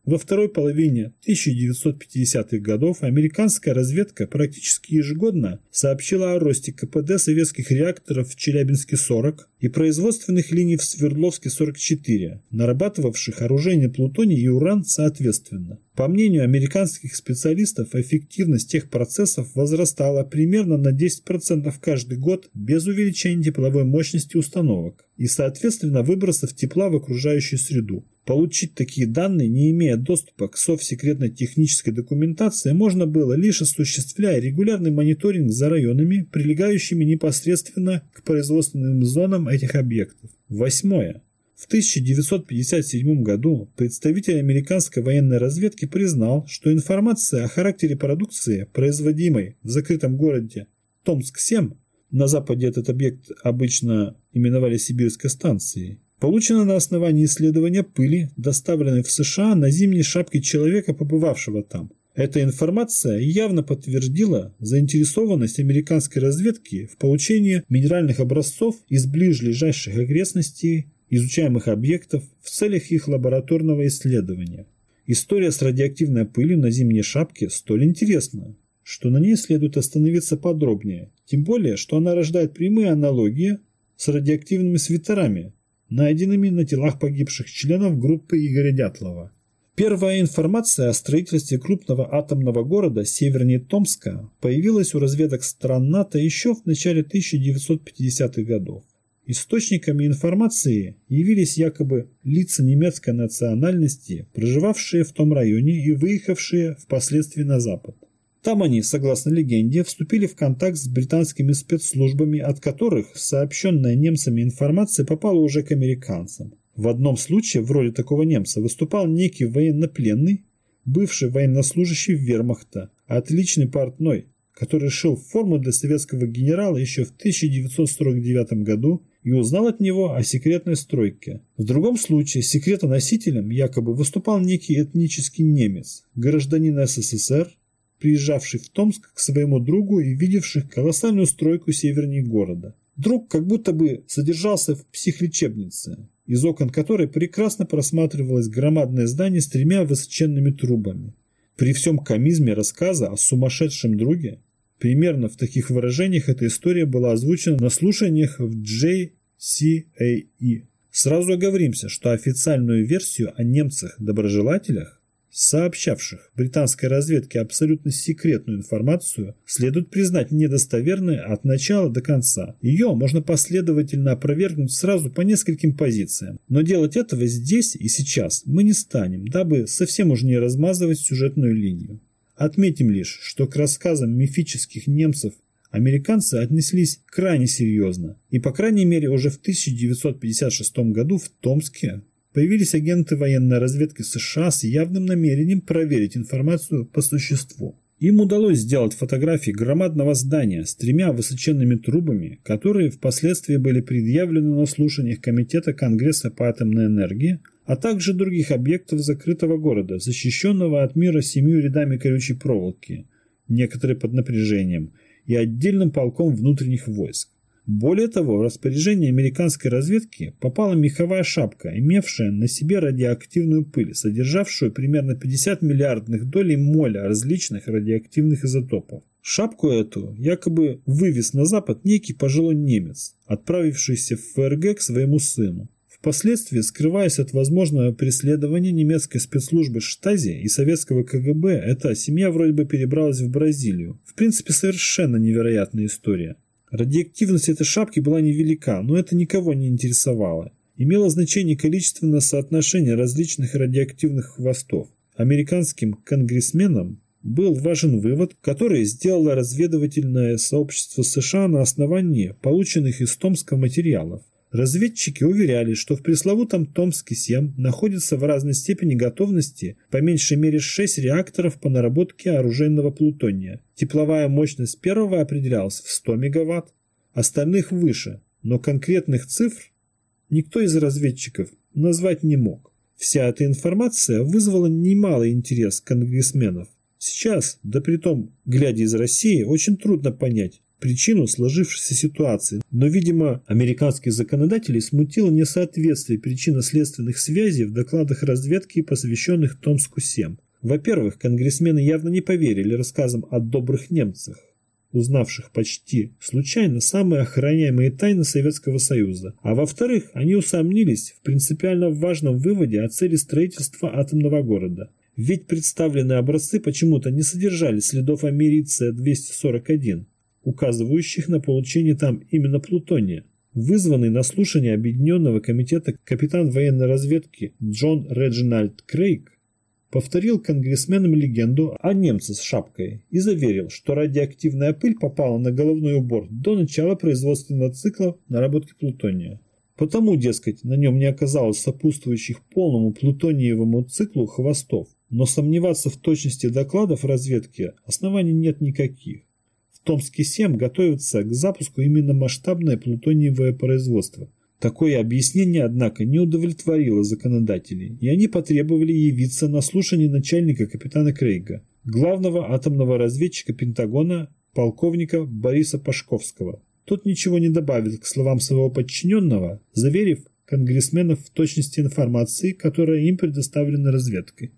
во второй половине 1950-х годов американская разведка практически ежегодно сообщила о росте КПД советских реакторов в Челябинске-40 и производственных линий в Свердловске-44, нарабатывавших оружейный плутоний и уран соответственно. По мнению американских специалистов, эффективность тех процессов возрастала примерно на 10% каждый год без увеличения тепловой мощности установок и, соответственно, выбросов тепла в окружающую среду. Получить такие данные, не имея доступа к совсекретной технической документации, можно было лишь осуществляя регулярный мониторинг за районами, прилегающими непосредственно к производственным зонам этих объектов. Восьмое. В 1957 году представитель американской военной разведки признал, что информация о характере продукции, производимой в закрытом городе Томск-7, на западе этот объект обычно именовали Сибирской станцией, получена на основании исследования пыли, доставленной в США на зимней шапке человека, побывавшего там. Эта информация явно подтвердила заинтересованность американской разведки в получении минеральных образцов из ближайших окрестностей изучаемых объектов в целях их лабораторного исследования. История с радиоактивной пылью на зимней шапке столь интересна, что на ней следует остановиться подробнее, тем более, что она рождает прямые аналогии с радиоактивными свитерами, найденными на телах погибших членов группы Игоря Дятлова. Первая информация о строительстве крупного атомного города севернее Томска появилась у разведок стран НАТО еще в начале 1950-х годов. Источниками информации явились якобы лица немецкой национальности, проживавшие в том районе и выехавшие впоследствии на Запад. Там они, согласно легенде, вступили в контакт с британскими спецслужбами, от которых сообщенная немцами информация попала уже к американцам. В одном случае в роли такого немца выступал некий военнопленный, бывший военнослужащий вермахта, отличный портной, который шил форму для советского генерала еще в 1949 году и узнал от него о секретной стройке. В другом случае секретоносителем якобы выступал некий этнический немец, гражданин СССР, приезжавший в Томск к своему другу и видевший колоссальную стройку севернее города. Друг как будто бы содержался в психлечебнице, из окон которой прекрасно просматривалось громадное здание с тремя высоченными трубами. При всем комизме рассказа о сумасшедшем друге Примерно в таких выражениях эта история была озвучена на слушаниях в JCAE. Сразу оговоримся, что официальную версию о немцах-доброжелателях, сообщавших британской разведке абсолютно секретную информацию, следует признать недостоверной от начала до конца. Ее можно последовательно опровергнуть сразу по нескольким позициям. Но делать этого здесь и сейчас мы не станем, дабы совсем уж не размазывать сюжетную линию. Отметим лишь, что к рассказам мифических немцев американцы отнеслись крайне серьезно, и по крайней мере уже в 1956 году в Томске появились агенты военной разведки США с явным намерением проверить информацию по существу. Им удалось сделать фотографии громадного здания с тремя высоченными трубами, которые впоследствии были предъявлены на слушаниях Комитета Конгресса по атомной энергии, а также других объектов закрытого города, защищенного от мира семью рядами колючей проволоки, некоторые под напряжением, и отдельным полком внутренних войск. Более того, в распоряжение американской разведки попала меховая шапка, имевшая на себе радиоактивную пыль, содержавшую примерно 50 миллиардных долей моля различных радиоактивных изотопов. Шапку эту якобы вывез на запад некий пожилой немец, отправившийся в ФРГ к своему сыну. Впоследствии, скрываясь от возможного преследования немецкой спецслужбы Штази и советского КГБ, эта семья вроде бы перебралась в Бразилию. В принципе, совершенно невероятная история. Радиоактивность этой шапки была невелика, но это никого не интересовало. Имело значение количественное соотношение различных радиоактивных хвостов. Американским конгрессменам был важен вывод, который сделало разведывательное сообщество США на основании полученных из Томска материалов. Разведчики уверяли, что в пресловутом Томске-7 находится в разной степени готовности по меньшей мере 6 реакторов по наработке оружейного плутония. Тепловая мощность первого определялась в 100 мегаватт, остальных выше, но конкретных цифр никто из разведчиков назвать не мог. Вся эта информация вызвала немалый интерес конгрессменов. Сейчас, да притом, глядя из России, очень трудно понять, причину сложившейся ситуации, но, видимо, американских законодателей смутило несоответствие причинно-следственных связей в докладах разведки, посвященных Томску-7. Во-первых, конгрессмены явно не поверили рассказам о добрых немцах, узнавших почти случайно самые охраняемые тайны Советского Союза. А во-вторых, они усомнились в принципиально важном выводе о цели строительства атомного города. Ведь представленные образцы почему-то не содержали следов америция-241, указывающих на получение там именно плутония. Вызванный на слушание Объединенного комитета капитан военной разведки Джон Реджинальд Крейг повторил конгрессменам легенду о немце с шапкой и заверил, что радиоактивная пыль попала на головной убор до начала производственного цикла наработки плутония. Потому, дескать, на нем не оказалось сопутствующих полному плутониевому циклу хвостов. Но сомневаться в точности докладов разведки оснований нет никаких. В Томске-7 готовится к запуску именно масштабное плутониевое производство. Такое объяснение, однако, не удовлетворило законодателей, и они потребовали явиться на слушание начальника капитана Крейга, главного атомного разведчика Пентагона, полковника Бориса Пашковского. Тот ничего не добавил к словам своего подчиненного, заверив конгрессменов в точности информации, которая им предоставлена разведкой.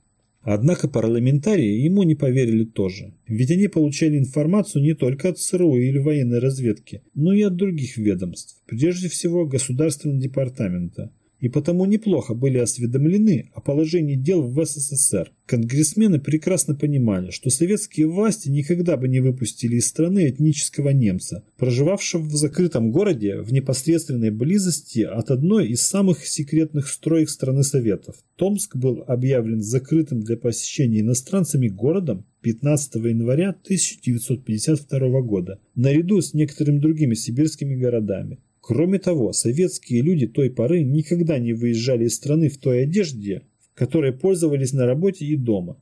Однако парламентарии ему не поверили тоже, ведь они получали информацию не только от ЦРУ или военной разведки, но и от других ведомств, прежде всего Государственного департамента – и потому неплохо были осведомлены о положении дел в СССР. Конгрессмены прекрасно понимали, что советские власти никогда бы не выпустили из страны этнического немца, проживавшего в закрытом городе в непосредственной близости от одной из самых секретных строек страны Советов. Томск был объявлен закрытым для посещения иностранцами городом 15 января 1952 года, наряду с некоторыми другими сибирскими городами. Кроме того, советские люди той поры никогда не выезжали из страны в той одежде, в которой пользовались на работе и дома.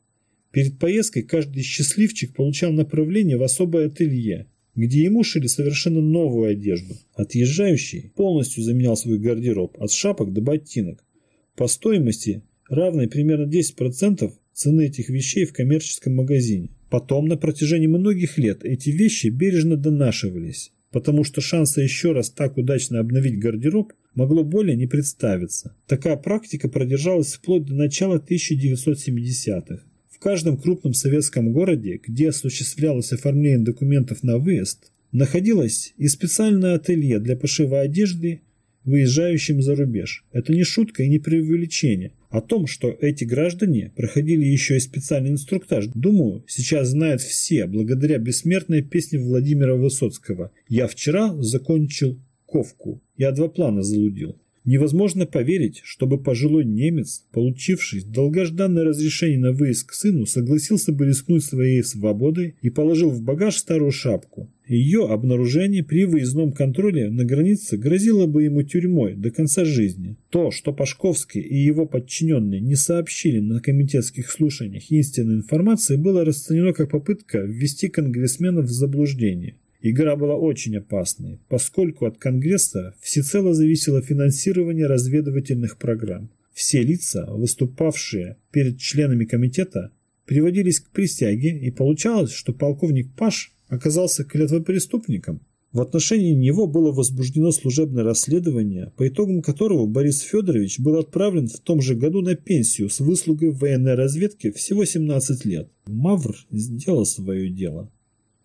Перед поездкой каждый счастливчик получал направление в особое ателье, где ему шили совершенно новую одежду. Отъезжающий полностью заменял свой гардероб от шапок до ботинок. По стоимости равной примерно 10% цены этих вещей в коммерческом магазине. Потом на протяжении многих лет эти вещи бережно донашивались потому что шанса еще раз так удачно обновить гардероб могло более не представиться. Такая практика продержалась вплоть до начала 1970-х. В каждом крупном советском городе, где осуществлялось оформление документов на выезд, находилось и специальное ателье для пошива одежды выезжающим за рубеж. Это не шутка и не преувеличение. О том, что эти граждане проходили еще и специальный инструктаж, думаю, сейчас знают все, благодаря бессмертной песне Владимира Высоцкого «Я вчера закончил ковку, я два плана залудил». Невозможно поверить, чтобы пожилой немец, получивший долгожданное разрешение на выезд к сыну, согласился бы рискнуть своей свободой и положил в багаж старую шапку. Ее обнаружение при выездном контроле на границе грозило бы ему тюрьмой до конца жизни. То, что Пашковский и его подчиненные не сообщили на комитетских слушаниях истинной информации, было расценено как попытка ввести конгрессменов в заблуждение. Игра была очень опасной, поскольку от Конгресса всецело зависело финансирование разведывательных программ. Все лица, выступавшие перед членами комитета, приводились к присяге, и получалось, что полковник Паш оказался клятвопреступником. В отношении него было возбуждено служебное расследование, по итогам которого Борис Федорович был отправлен в том же году на пенсию с выслугой в военной разведке всего 17 лет. Мавр сделал свое дело.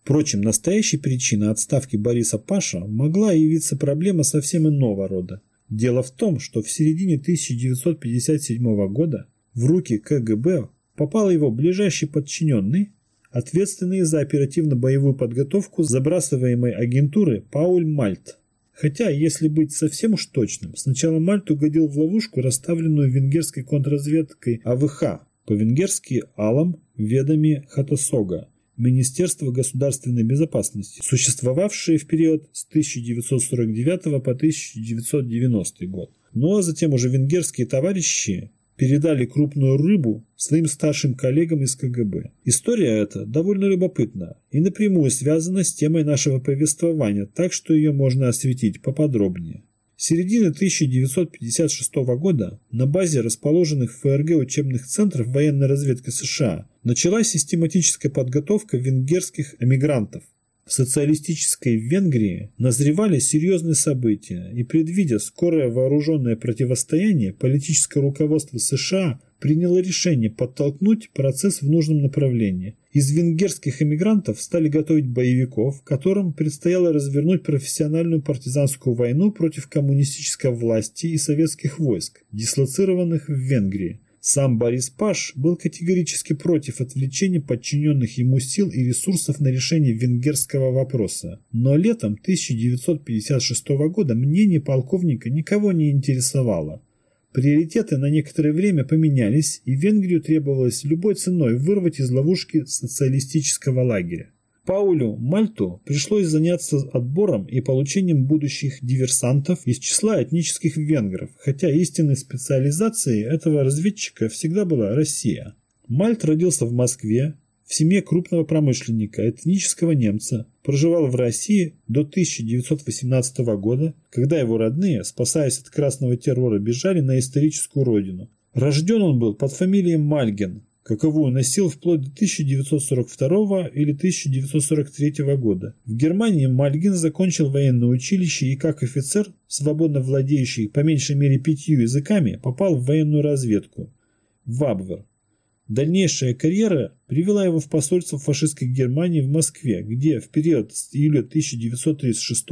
Впрочем, настоящей причиной отставки Бориса Паша могла явиться проблема совсем иного рода. Дело в том, что в середине 1957 года в руки КГБ попал его ближайший подчиненный, ответственный за оперативно-боевую подготовку забрасываемой агентуры Пауль Мальт. Хотя, если быть совсем уж точным, сначала Мальт угодил в ловушку, расставленную венгерской контрразведкой АВХ, по-венгерски «Алам ведами Хатасога», Министерства государственной безопасности, существовавшие в период с 1949 по 1990 год. Ну а затем уже венгерские товарищи передали крупную рыбу своим старшим коллегам из КГБ. История эта довольно любопытна и напрямую связана с темой нашего повествования, так что ее можно осветить поподробнее. С середины 1956 года на базе расположенных в ФРГ учебных центров военной разведки США началась систематическая подготовка венгерских эмигрантов. В социалистической Венгрии назревали серьезные события, и предвидя скорое вооруженное противостояние, политическое руководство США приняло решение подтолкнуть процесс в нужном направлении. Из венгерских эмигрантов стали готовить боевиков, которым предстояло развернуть профессиональную партизанскую войну против коммунистической власти и советских войск, дислоцированных в Венгрии. Сам Борис Паш был категорически против отвлечения подчиненных ему сил и ресурсов на решение венгерского вопроса. Но летом 1956 года мнение полковника никого не интересовало. Приоритеты на некоторое время поменялись, и Венгрию требовалось любой ценой вырвать из ловушки социалистического лагеря. Паулю Мальту пришлось заняться отбором и получением будущих диверсантов из числа этнических венгров, хотя истинной специализацией этого разведчика всегда была Россия. Мальт родился в Москве в семье крупного промышленника, этнического немца, проживал в России до 1918 года, когда его родные, спасаясь от красного террора, бежали на историческую родину. Рожден он был под фамилией Мальген, каковую носил вплоть до 1942 или 1943 года. В Германии Мальгин закончил военное училище и как офицер, свободно владеющий по меньшей мере пятью языками, попал в военную разведку в Абвер. Дальнейшая карьера привела его в посольство фашистской Германии в Москве, где в период с июля 1936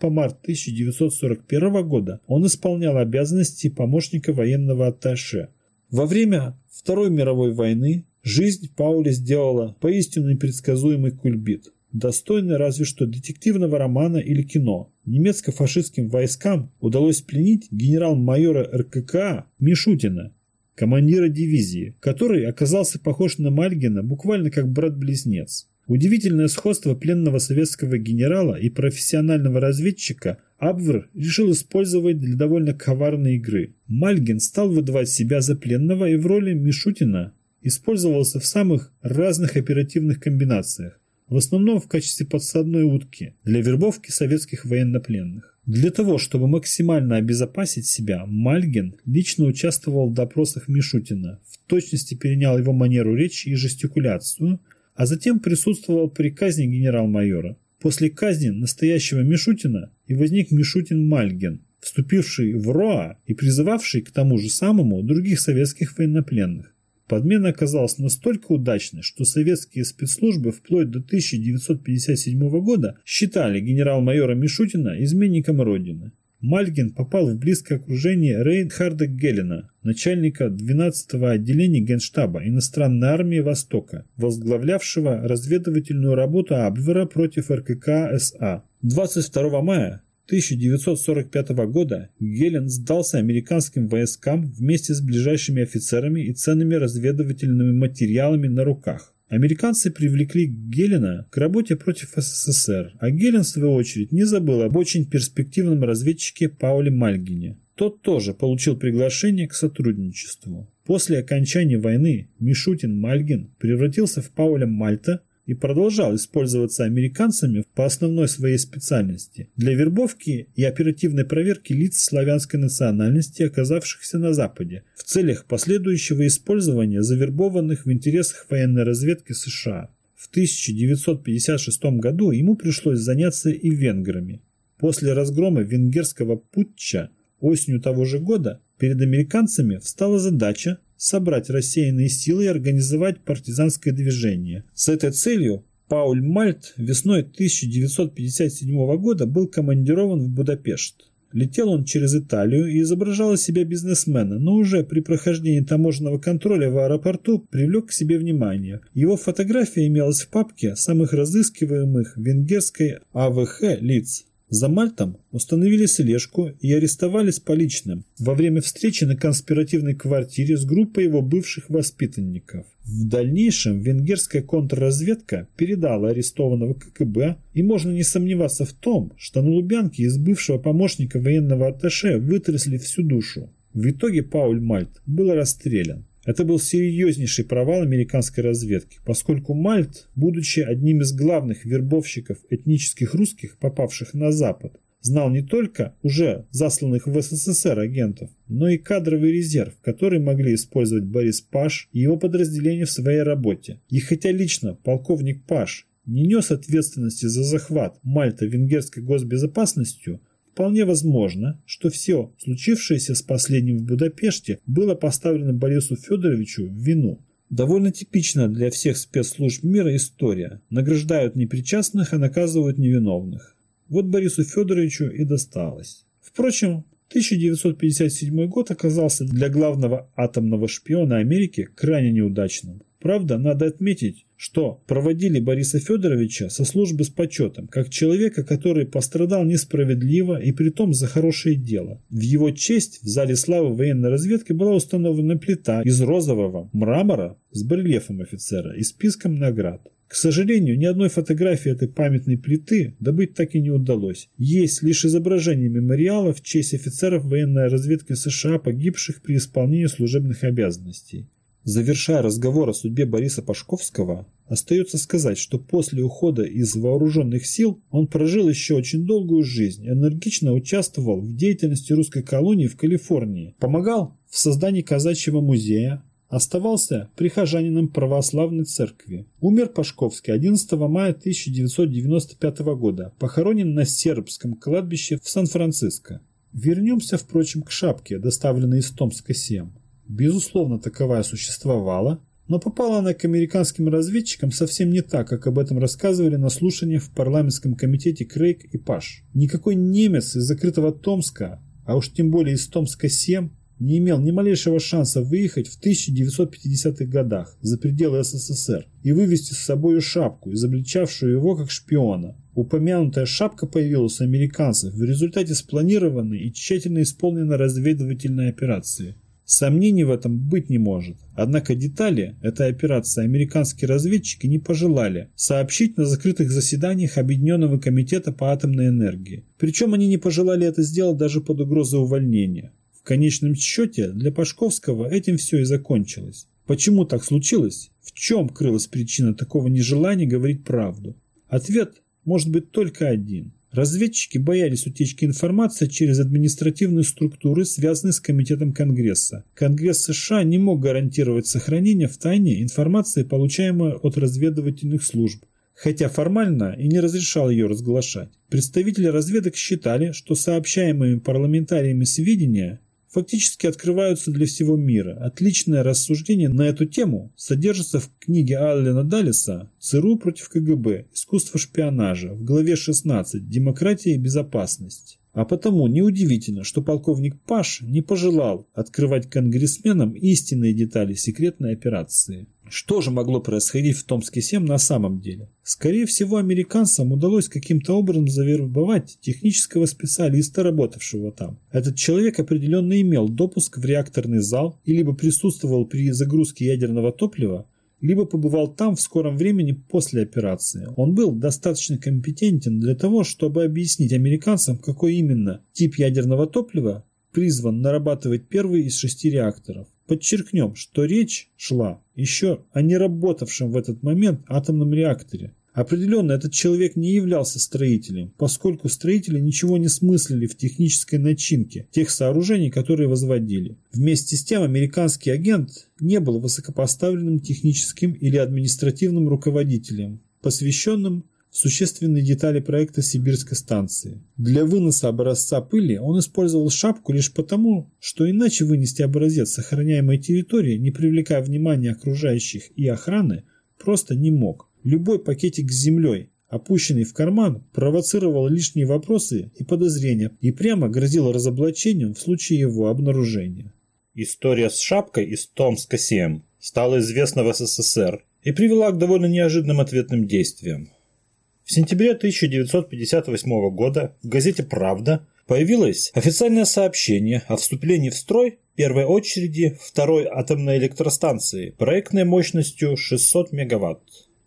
по март 1941 года он исполнял обязанности помощника военного атташе. Во время Второй мировой войны жизнь Пауля сделала поистину непредсказуемый кульбит, достойный разве что детективного романа или кино. Немецко-фашистским войскам удалось пленить генерал-майора РККА Мишутина, командира дивизии, который оказался похож на Мальгина буквально как брат-близнец. Удивительное сходство пленного советского генерала и профессионального разведчика Абвер решил использовать для довольно коварной игры. Мальгин стал выдавать себя за пленного и в роли Мишутина использовался в самых разных оперативных комбинациях, в основном в качестве подсадной утки для вербовки советских военнопленных. Для того, чтобы максимально обезопасить себя, Мальгин лично участвовал в допросах Мишутина, в точности перенял его манеру речи и жестикуляцию, а затем присутствовал при казни генерал-майора. После казни настоящего Мишутина и возник Мишутин Мальген, вступивший в РОА и призывавший к тому же самому других советских военнопленных. Подмена оказалась настолько удачной, что советские спецслужбы вплоть до 1957 года считали генерал-майора Мишутина изменником Родины. Мальгин попал в близкое окружение Рейнхарда Гелена, начальника 12-го отделения Генштаба иностранной армии Востока, возглавлявшего разведывательную работу Абвера против РКК СА. 22 мая 1945 года Гелен сдался американским войскам вместе с ближайшими офицерами и ценными разведывательными материалами на руках. Американцы привлекли Гелена к работе против СССР, а Гелен, в свою очередь, не забыл об очень перспективном разведчике Пауле Мальгине. Тот тоже получил приглашение к сотрудничеству. После окончания войны Мишутин Мальгин превратился в Пауля Мальта – и продолжал использоваться американцами по основной своей специальности для вербовки и оперативной проверки лиц славянской национальности, оказавшихся на Западе, в целях последующего использования завербованных в интересах военной разведки США. В 1956 году ему пришлось заняться и венграми. После разгрома венгерского путча осенью того же года перед американцами встала задача собрать рассеянные силы и организовать партизанское движение. С этой целью Пауль Мальт весной 1957 года был командирован в Будапешт. Летел он через Италию и изображал из себя бизнесмена, но уже при прохождении таможенного контроля в аэропорту привлек к себе внимание. Его фотография имелась в папке самых разыскиваемых венгерской АВХ лиц. За Мальтом установили слежку и арестовали с поличным во время встречи на конспиративной квартире с группой его бывших воспитанников. В дальнейшем венгерская контрразведка передала арестованного КГБ, и можно не сомневаться в том, что на Лубянке из бывшего помощника военного атташе вытрясли всю душу. В итоге Пауль Мальт был расстрелян. Это был серьезнейший провал американской разведки, поскольку Мальт, будучи одним из главных вербовщиков этнических русских, попавших на Запад, знал не только уже засланных в СССР агентов, но и кадровый резерв, который могли использовать Борис Паш и его подразделения в своей работе. И хотя лично полковник Паш не нес ответственности за захват Мальта венгерской госбезопасностью, Вполне возможно, что все случившееся с последним в Будапеште было поставлено Борису Федоровичу в вину. Довольно типична для всех спецслужб мира история. Награждают непричастных, а наказывают невиновных. Вот Борису Федоровичу и досталось. Впрочем, 1957 год оказался для главного атомного шпиона Америки крайне неудачным. Правда, надо отметить, что проводили Бориса Федоровича со службы с почетом, как человека, который пострадал несправедливо и притом за хорошее дело. В его честь в зале славы военной разведки была установлена плита из розового мрамора с барельефом офицера и списком наград. К сожалению, ни одной фотографии этой памятной плиты добыть так и не удалось. Есть лишь изображение мемориала в честь офицеров военной разведки США, погибших при исполнении служебных обязанностей. Завершая разговор о судьбе Бориса Пашковского, остается сказать, что после ухода из вооруженных сил он прожил еще очень долгую жизнь, энергично участвовал в деятельности русской колонии в Калифорнии, помогал в создании казачьего музея, оставался прихожанином православной церкви. Умер Пашковский 11 мая 1995 года, похоронен на сербском кладбище в Сан-Франциско. Вернемся, впрочем, к шапке, доставленной из Томска 7. Безусловно, таковая существовала, но попала она к американским разведчикам совсем не так, как об этом рассказывали на слушаниях в парламентском комитете Крейг и Паш. Никакой немец из закрытого Томска, а уж тем более из Томска-7, не имел ни малейшего шанса выехать в 1950-х годах за пределы СССР и вывести с собой шапку, изобличавшую его как шпиона. Упомянутая шапка появилась у американцев в результате спланированной и тщательно исполненной разведывательной операции – Сомнений в этом быть не может. Однако детали этой операции американские разведчики не пожелали сообщить на закрытых заседаниях Объединенного комитета по атомной энергии. Причем они не пожелали это сделать даже под угрозой увольнения. В конечном счете для Пашковского этим все и закончилось. Почему так случилось? В чем крылась причина такого нежелания говорить правду? Ответ может быть только один – Разведчики боялись утечки информации через административные структуры, связанные с Комитетом Конгресса. Конгресс США не мог гарантировать сохранение в тайне информации, получаемой от разведывательных служб, хотя формально и не разрешал ее разглашать. Представители разведок считали, что сообщаемыми парламентариями сведения фактически открываются для всего мира. Отличное рассуждение на эту тему содержится в книге Аллена Даллеса «ЦРУ против КГБ. Искусство шпионажа» в главе 16 «Демократия и безопасность». А потому неудивительно, что полковник Паш не пожелал открывать конгрессменам истинные детали секретной операции. Что же могло происходить в Томске-7 на самом деле? Скорее всего, американцам удалось каким-то образом завербовать технического специалиста, работавшего там. Этот человек определенно имел допуск в реакторный зал и либо присутствовал при загрузке ядерного топлива, либо побывал там в скором времени после операции. Он был достаточно компетентен для того, чтобы объяснить американцам, какой именно тип ядерного топлива призван нарабатывать первый из шести реакторов. Подчеркнем, что речь шла еще о неработавшем в этот момент атомном реакторе. Определенно, этот человек не являлся строителем, поскольку строители ничего не смыслили в технической начинке тех сооружений, которые возводили. Вместе с тем, американский агент не был высокопоставленным техническим или административным руководителем, посвященным существенные детали проекта Сибирской станции. Для выноса образца пыли он использовал шапку лишь потому, что иначе вынести образец сохраняемой территории, не привлекая внимания окружающих и охраны, просто не мог. Любой пакетик с землей, опущенный в карман, провоцировал лишние вопросы и подозрения и прямо грозил разоблачением в случае его обнаружения. История с шапкой из Томска-7 стала известна в СССР и привела к довольно неожиданным ответным действиям. В сентябре 1958 года в газете «Правда» появилось официальное сообщение о вступлении в строй первой очереди второй атомной электростанции проектной мощностью 600 мегаватт.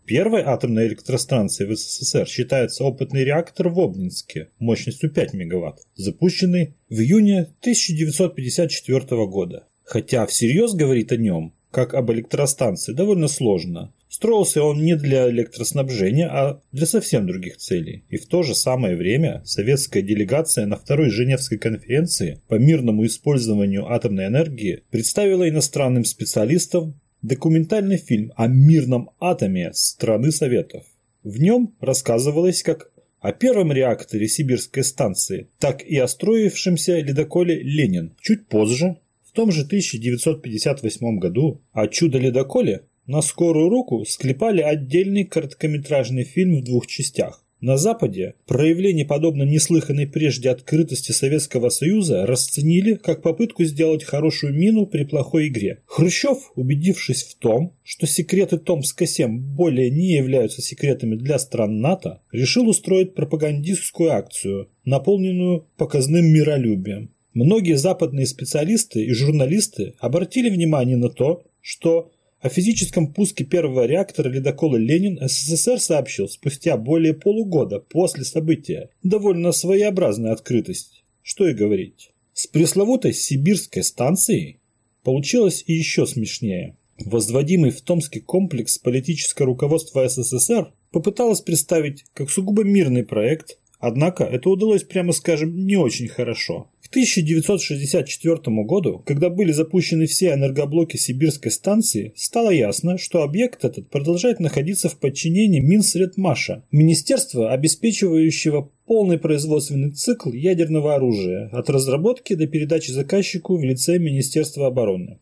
Первой атомной электростанцией в СССР считается опытный реактор в Обнинске мощностью 5 мегаватт, запущенный в июне 1954 года. Хотя всерьез говорить о нем, как об электростанции, довольно сложно. Строился он не для электроснабжения, а для совсем других целей. И в то же самое время советская делегация на второй Женевской конференции по мирному использованию атомной энергии представила иностранным специалистам документальный фильм о мирном атоме страны Советов. В нем рассказывалось как о первом реакторе сибирской станции, так и о строившемся ледоколе «Ленин». Чуть позже, в том же 1958 году, о чудо-ледоколе на скорую руку склепали отдельный короткометражный фильм в двух частях. На Западе проявление подобно неслыханной прежде открытости Советского Союза расценили как попытку сделать хорошую мину при плохой игре. Хрущев, убедившись в том, что секреты Томска-7 более не являются секретами для стран НАТО, решил устроить пропагандистскую акцию, наполненную показным миролюбием. Многие западные специалисты и журналисты обратили внимание на то, что О физическом пуске первого реактора ледокола «Ленин» СССР сообщил спустя более полугода после события. Довольно своеобразная открытость. Что и говорить. С пресловутой сибирской станцией получилось и еще смешнее. Возводимый в Томске комплекс политическое руководство СССР попыталось представить как сугубо мирный проект, однако это удалось, прямо скажем, не очень хорошо. К 1964 году, когда были запущены все энергоблоки Сибирской станции, стало ясно, что объект этот продолжает находиться в подчинении Минсредмаша, министерства, обеспечивающего полный производственный цикл ядерного оружия от разработки до передачи заказчику в лице Министерства обороны.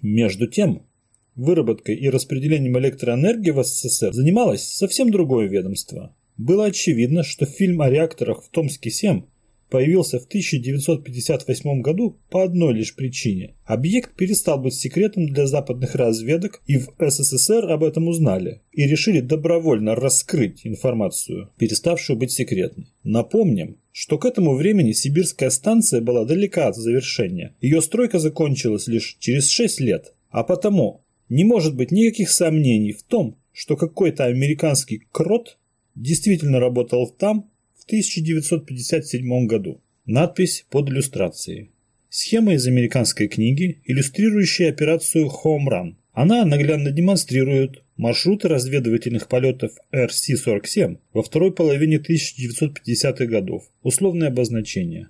Между тем, выработкой и распределением электроэнергии в СССР занималось совсем другое ведомство. Было очевидно, что фильм о реакторах в Томске-7 появился в 1958 году по одной лишь причине. Объект перестал быть секретом для западных разведок, и в СССР об этом узнали, и решили добровольно раскрыть информацию, переставшую быть секретной. Напомним, что к этому времени сибирская станция была далека от завершения. Ее стройка закончилась лишь через 6 лет, а потому не может быть никаких сомнений в том, что какой-то американский крот действительно работал там, в 1957 году. Надпись под иллюстрацией. Схема из американской книги, иллюстрирующая операцию Home Run. Она наглядно демонстрирует маршруты разведывательных полетов RC-47 во второй половине 1950-х годов. Условное обозначение.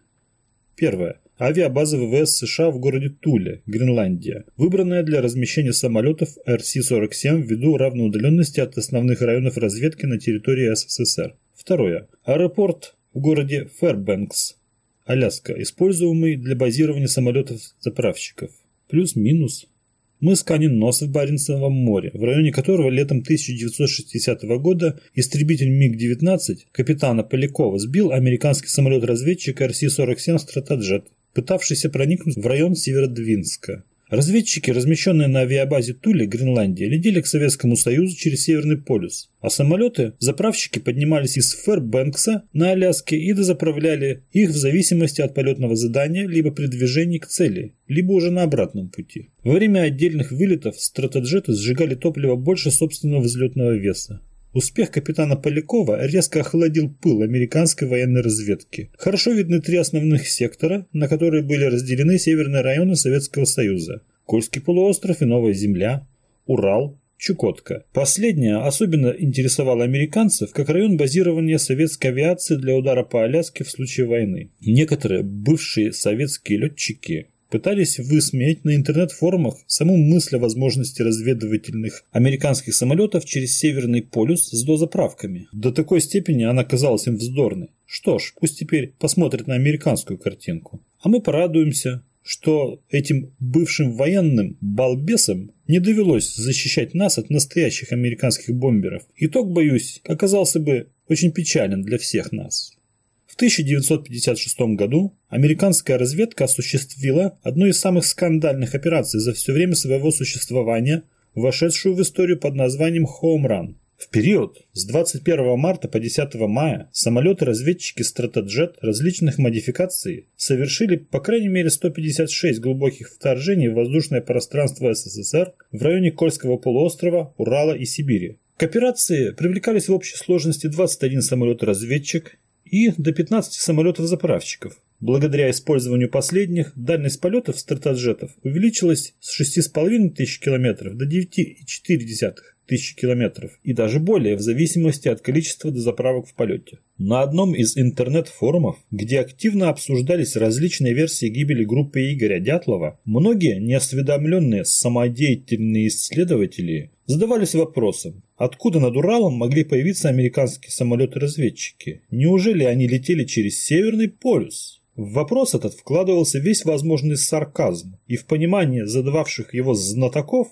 Первое. Авиабаза ВВС США в городе Туле, Гренландия, выбранная для размещения самолетов RC-47 ввиду равноудаленности от основных районов разведки на территории СССР. Второе. Аэропорт в городе Фэрбэнкс, Аляска, используемый для базирования самолетов-заправщиков. Плюс-минус. Мыс Канин-Нос в Баренцевом море, в районе которого летом 1960 года истребитель МиГ-19 капитана Полякова сбил американский самолет-разведчик РС-47 «Стратоджет», пытавшийся проникнуть в район Северодвинска. Разведчики, размещенные на авиабазе Тули, Гренландия, летели к Советскому Союзу через Северный полюс, а самолеты, заправщики поднимались из Фэрбэнкса на Аляске и дозаправляли их в зависимости от полетного задания либо при движении к цели, либо уже на обратном пути. Во время отдельных вылетов стратоджеты сжигали топливо больше собственного взлетного веса. Успех капитана Полякова резко охладил пыл американской военной разведки. Хорошо видны три основных сектора, на которые были разделены северные районы Советского Союза. Кольский полуостров и Новая Земля, Урал, Чукотка. Последняя особенно интересовала американцев как район базирования советской авиации для удара по Аляске в случае войны. Некоторые бывшие советские летчики пытались высмеять на интернет-форумах саму мысль о возможности разведывательных американских самолетов через Северный полюс с дозаправками. До такой степени она казалась им вздорной. Что ж, пусть теперь посмотрят на американскую картинку. А мы порадуемся, что этим бывшим военным балбесам не довелось защищать нас от настоящих американских бомберов. Итог, боюсь, оказался бы очень печален для всех нас. В 1956 году американская разведка осуществила одну из самых скандальных операций за все время своего существования, вошедшую в историю под названием «Home Run». В период с 21 марта по 10 мая самолеты-разведчики Stratojet различных модификаций совершили по крайней мере 156 глубоких вторжений в воздушное пространство СССР в районе Кольского полуострова, Урала и Сибири. К операции привлекались в общей сложности 21 самолет-разведчик и до 15 самолетов-заправщиков. Благодаря использованию последних, дальность полетов стратоджетов увеличилась с 6,5 тысяч километров до 9,4 тысячи километров и даже более в зависимости от количества дозаправок в полете. На одном из интернет-форумов, где активно обсуждались различные версии гибели группы Игоря Дятлова, многие неосведомленные самодеятельные исследователи задавались вопросом, откуда над Уралом могли появиться американские самолеты-разведчики? Неужели они летели через Северный полюс? В вопрос этот вкладывался весь возможный сарказм, и в понимание задававших его знатоков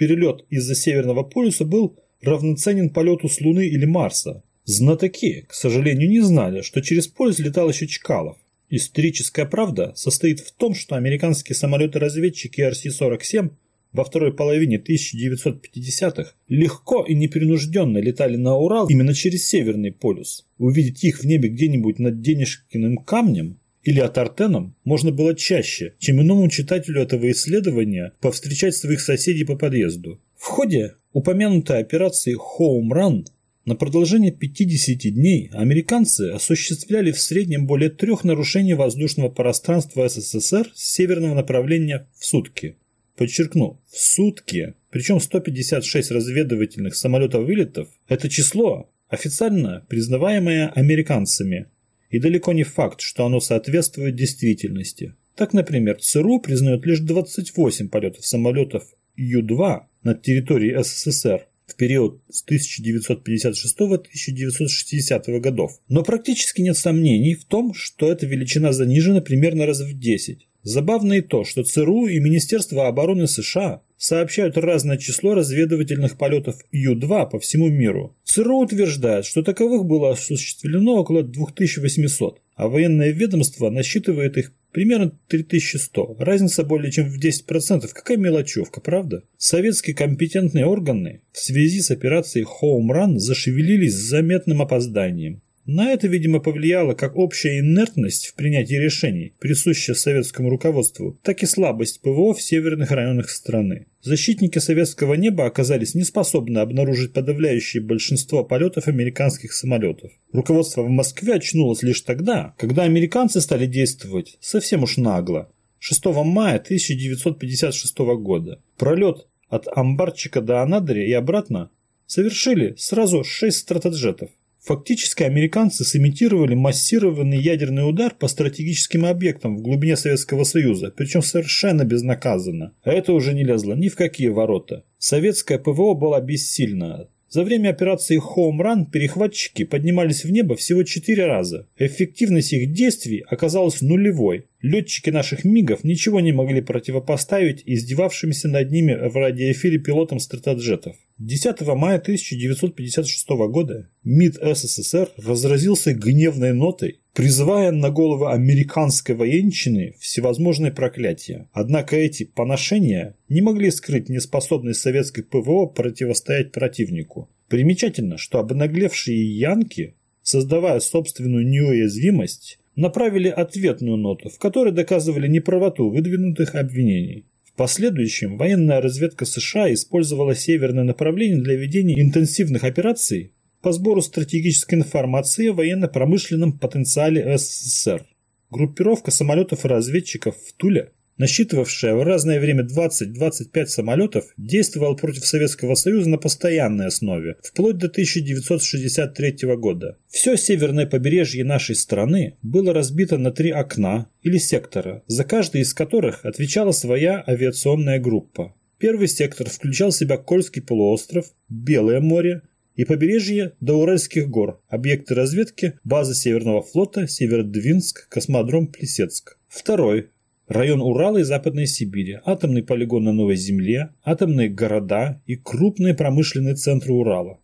перелет из-за Северного полюса был равноценен полету с Луны или Марса. Знатоки, к сожалению, не знали, что через полюс летал еще Чкалов. Историческая правда состоит в том, что американские самолеты-разведчики RC-47 во второй половине 1950-х легко и непринужденно летали на Урал именно через Северный полюс. Увидеть их в небе где-нибудь над Денежкиным камнем или от Артеном можно было чаще, чем иному читателю этого исследования повстречать своих соседей по подъезду. В ходе упомянутой операции «Home Run» на продолжении 50 дней американцы осуществляли в среднем более трех нарушений воздушного пространства СССР с северного направления в сутки. Подчеркну, в сутки. Причем 156 разведывательных самолетов-вылетов – это число, официально признаваемое американцами. И далеко не факт, что оно соответствует действительности. Так, например, ЦРУ признает лишь 28 полетов самолетов Ю-2 над территорией СССР в период с 1956-1960 годов. Но практически нет сомнений в том, что эта величина занижена примерно раз в 10. Забавно и то, что ЦРУ и Министерство обороны США сообщают разное число разведывательных полетов Ю-2 по всему миру. ЦРУ утверждает, что таковых было осуществлено около 2800, а военное ведомство насчитывает их примерно 3100. Разница более чем в 10%. Какая мелочевка, правда? Советские компетентные органы в связи с операцией Home Run зашевелились с заметным опозданием. На это, видимо, повлияла как общая инертность в принятии решений, присущая советскому руководству, так и слабость ПВО в северных районах страны. Защитники советского неба оказались неспособны обнаружить подавляющее большинство полетов американских самолетов. Руководство в Москве очнулось лишь тогда, когда американцы стали действовать совсем уж нагло. 6 мая 1956 года пролет от Амбарчика до Анадыря и обратно совершили сразу 6 стратоджетов. Фактически американцы сымитировали массированный ядерный удар по стратегическим объектам в глубине Советского Союза, причем совершенно безнаказанно. А это уже не лезло ни в какие ворота. Советское ПВО было бессильно. За время операции Home Run перехватчики поднимались в небо всего 4 раза. Эффективность их действий оказалась нулевой. Летчики наших МИГов ничего не могли противопоставить издевавшимся над ними в радиоэфире пилотам стратоджетов. 10 мая 1956 года МИД СССР разразился гневной нотой, призывая на головы американской военщины всевозможные проклятия. Однако эти поношения не могли скрыть неспособность советской ПВО противостоять противнику. Примечательно, что обнаглевшие янки, создавая собственную неуязвимость, направили ответную ноту, в которой доказывали неправоту выдвинутых обвинений. В последующем военная разведка США использовала северное направление для ведения интенсивных операций по сбору стратегической информации о военно-промышленном потенциале СССР. Группировка самолетов и разведчиков в Туле насчитывавшая в разное время 20-25 самолетов, действовала против Советского Союза на постоянной основе, вплоть до 1963 года. Все северное побережье нашей страны было разбито на три окна или сектора, за каждый из которых отвечала своя авиационная группа. Первый сектор включал в себя Кольский полуостров, Белое море, и побережье до Уральских гор, объекты разведки, база Северного флота, Северодвинск, космодром Плесецк. Второй район Урала и Западной Сибири, атомный полигон на Новой Земле, атомные города и крупные промышленные центры Урала.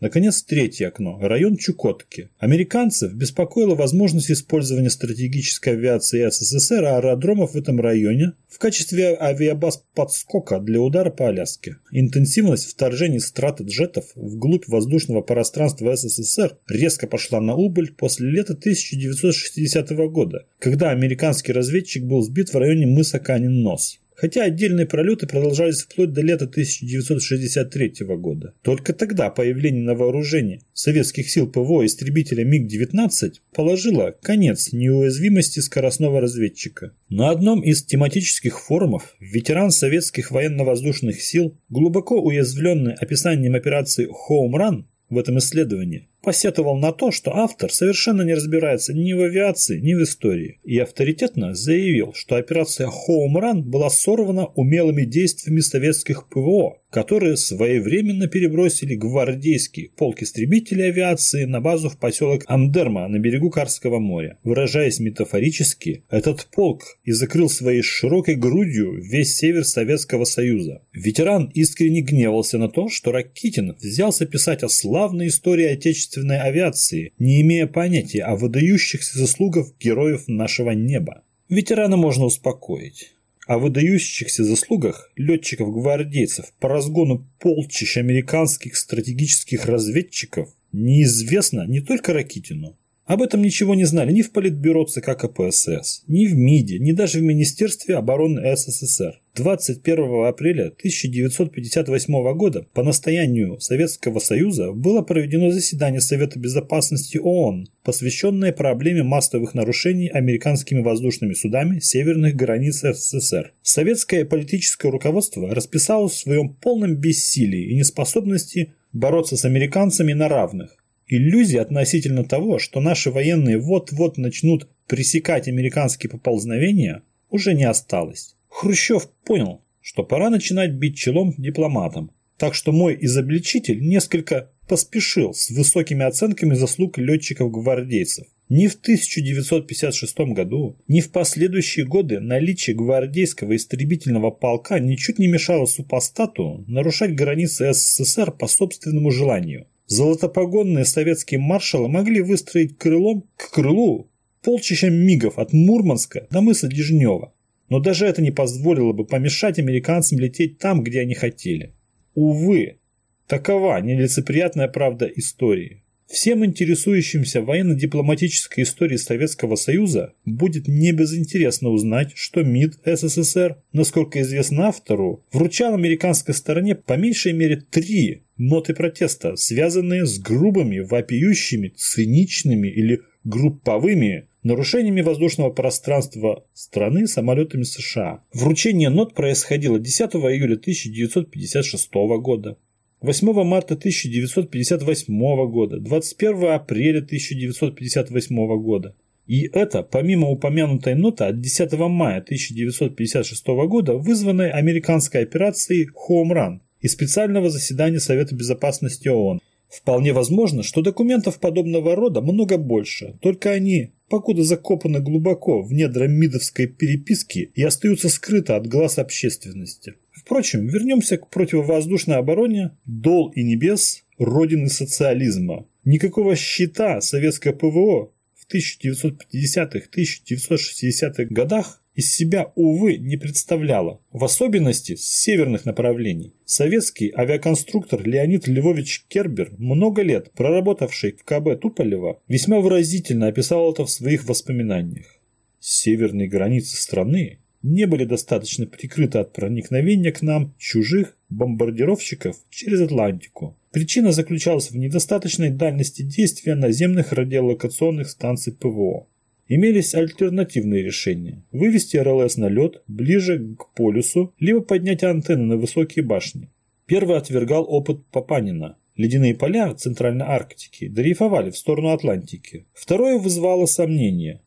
Наконец, третье окно – район Чукотки. Американцев беспокоила возможность использования стратегической авиации СССР и аэродромов в этом районе в качестве авиабаз подскока для удара по Аляске. Интенсивность вторжений стратоджетов вглубь воздушного пространства СССР резко пошла на убыль после лета 1960 года, когда американский разведчик был сбит в районе мыса Канин-Нос хотя отдельные пролеты продолжались вплоть до лета 1963 года. Только тогда появление на вооружении советских сил ПВО истребителя МиГ-19 положило конец неуязвимости скоростного разведчика. На одном из тематических форумов ветеран советских военно-воздушных сил, глубоко уязвленный описанием операции «Home Run», в этом исследовании, посетовал на то, что автор совершенно не разбирается ни в авиации, ни в истории, и авторитетно заявил, что операция Run была сорвана умелыми действиями советских ПВО, которые своевременно перебросили гвардейские полк истребителей авиации на базу в поселок Андерма на берегу Карского моря. Выражаясь метафорически, этот полк и закрыл своей широкой грудью весь север Советского Союза. Ветеран искренне гневался на то, что Ракитин взялся писать о славной истории отечественной авиации, не имея понятия о выдающихся заслугах героев нашего неба. Ветерана можно успокоить. О выдающихся заслугах летчиков-гвардейцев по разгону полчищ американских стратегических разведчиков неизвестно не только Ракитину, Об этом ничего не знали ни в Политбюро ЦК КПСС, ни в МИДе, ни даже в Министерстве обороны СССР. 21 апреля 1958 года по настоянию Советского Союза было проведено заседание Совета Безопасности ООН, посвященное проблеме массовых нарушений американскими воздушными судами северных границ СССР. Советское политическое руководство расписалось в своем полном бессилии и неспособности бороться с американцами на равных. Иллюзии относительно того, что наши военные вот-вот начнут пресекать американские поползновения, уже не осталось. Хрущев понял, что пора начинать бить челом дипломатам, так что мой изобличитель несколько поспешил с высокими оценками заслуг летчиков-гвардейцев. Ни в 1956 году, ни в последующие годы наличие гвардейского истребительного полка ничуть не мешало супостату нарушать границы СССР по собственному желанию. Золотопогонные советские маршалы могли выстроить крылом к крылу полчища мигов от Мурманска до мыса Дежнева. Но даже это не позволило бы помешать американцам лететь там, где они хотели. Увы, такова нелицеприятная правда истории. Всем интересующимся военно-дипломатической историей Советского Союза будет не безинтересно узнать, что МИД СССР, насколько известно автору, вручал американской стороне по меньшей мере три ноты протеста, связанные с грубыми, вопиющими, циничными или групповыми нарушениями воздушного пространства страны самолетами США. Вручение нот происходило 10 июля 1956 года. 8 марта 1958 года, 21 апреля 1958 года. И это помимо упомянутой ноты от 10 мая 1956 года, вызванной американской операцией Run и специального заседания Совета Безопасности ООН. Вполне возможно, что документов подобного рода много больше, только они, покуда закопаны глубоко в недра МИДовской переписки и остаются скрыты от глаз общественности. Впрочем, вернемся к противовоздушной обороне «Дол и небес» родины социализма. Никакого щита советское ПВО в 1950-1960-х годах из себя, увы, не представляло, в особенности с северных направлений. Советский авиаконструктор Леонид Львович Кербер, много лет проработавший в КБ Туполева, весьма выразительно описал это в своих воспоминаниях. Северные границы страны не были достаточно прикрыты от проникновения к нам чужих бомбардировщиков через Атлантику. Причина заключалась в недостаточной дальности действия наземных радиолокационных станций ПВО. Имелись альтернативные решения – вывести РЛС на лед ближе к полюсу, либо поднять антенны на высокие башни. Первый отвергал опыт Папанина. Ледяные поля Центральной Арктики дрейфовали в сторону Атлантики. Второе вызвало сомнения.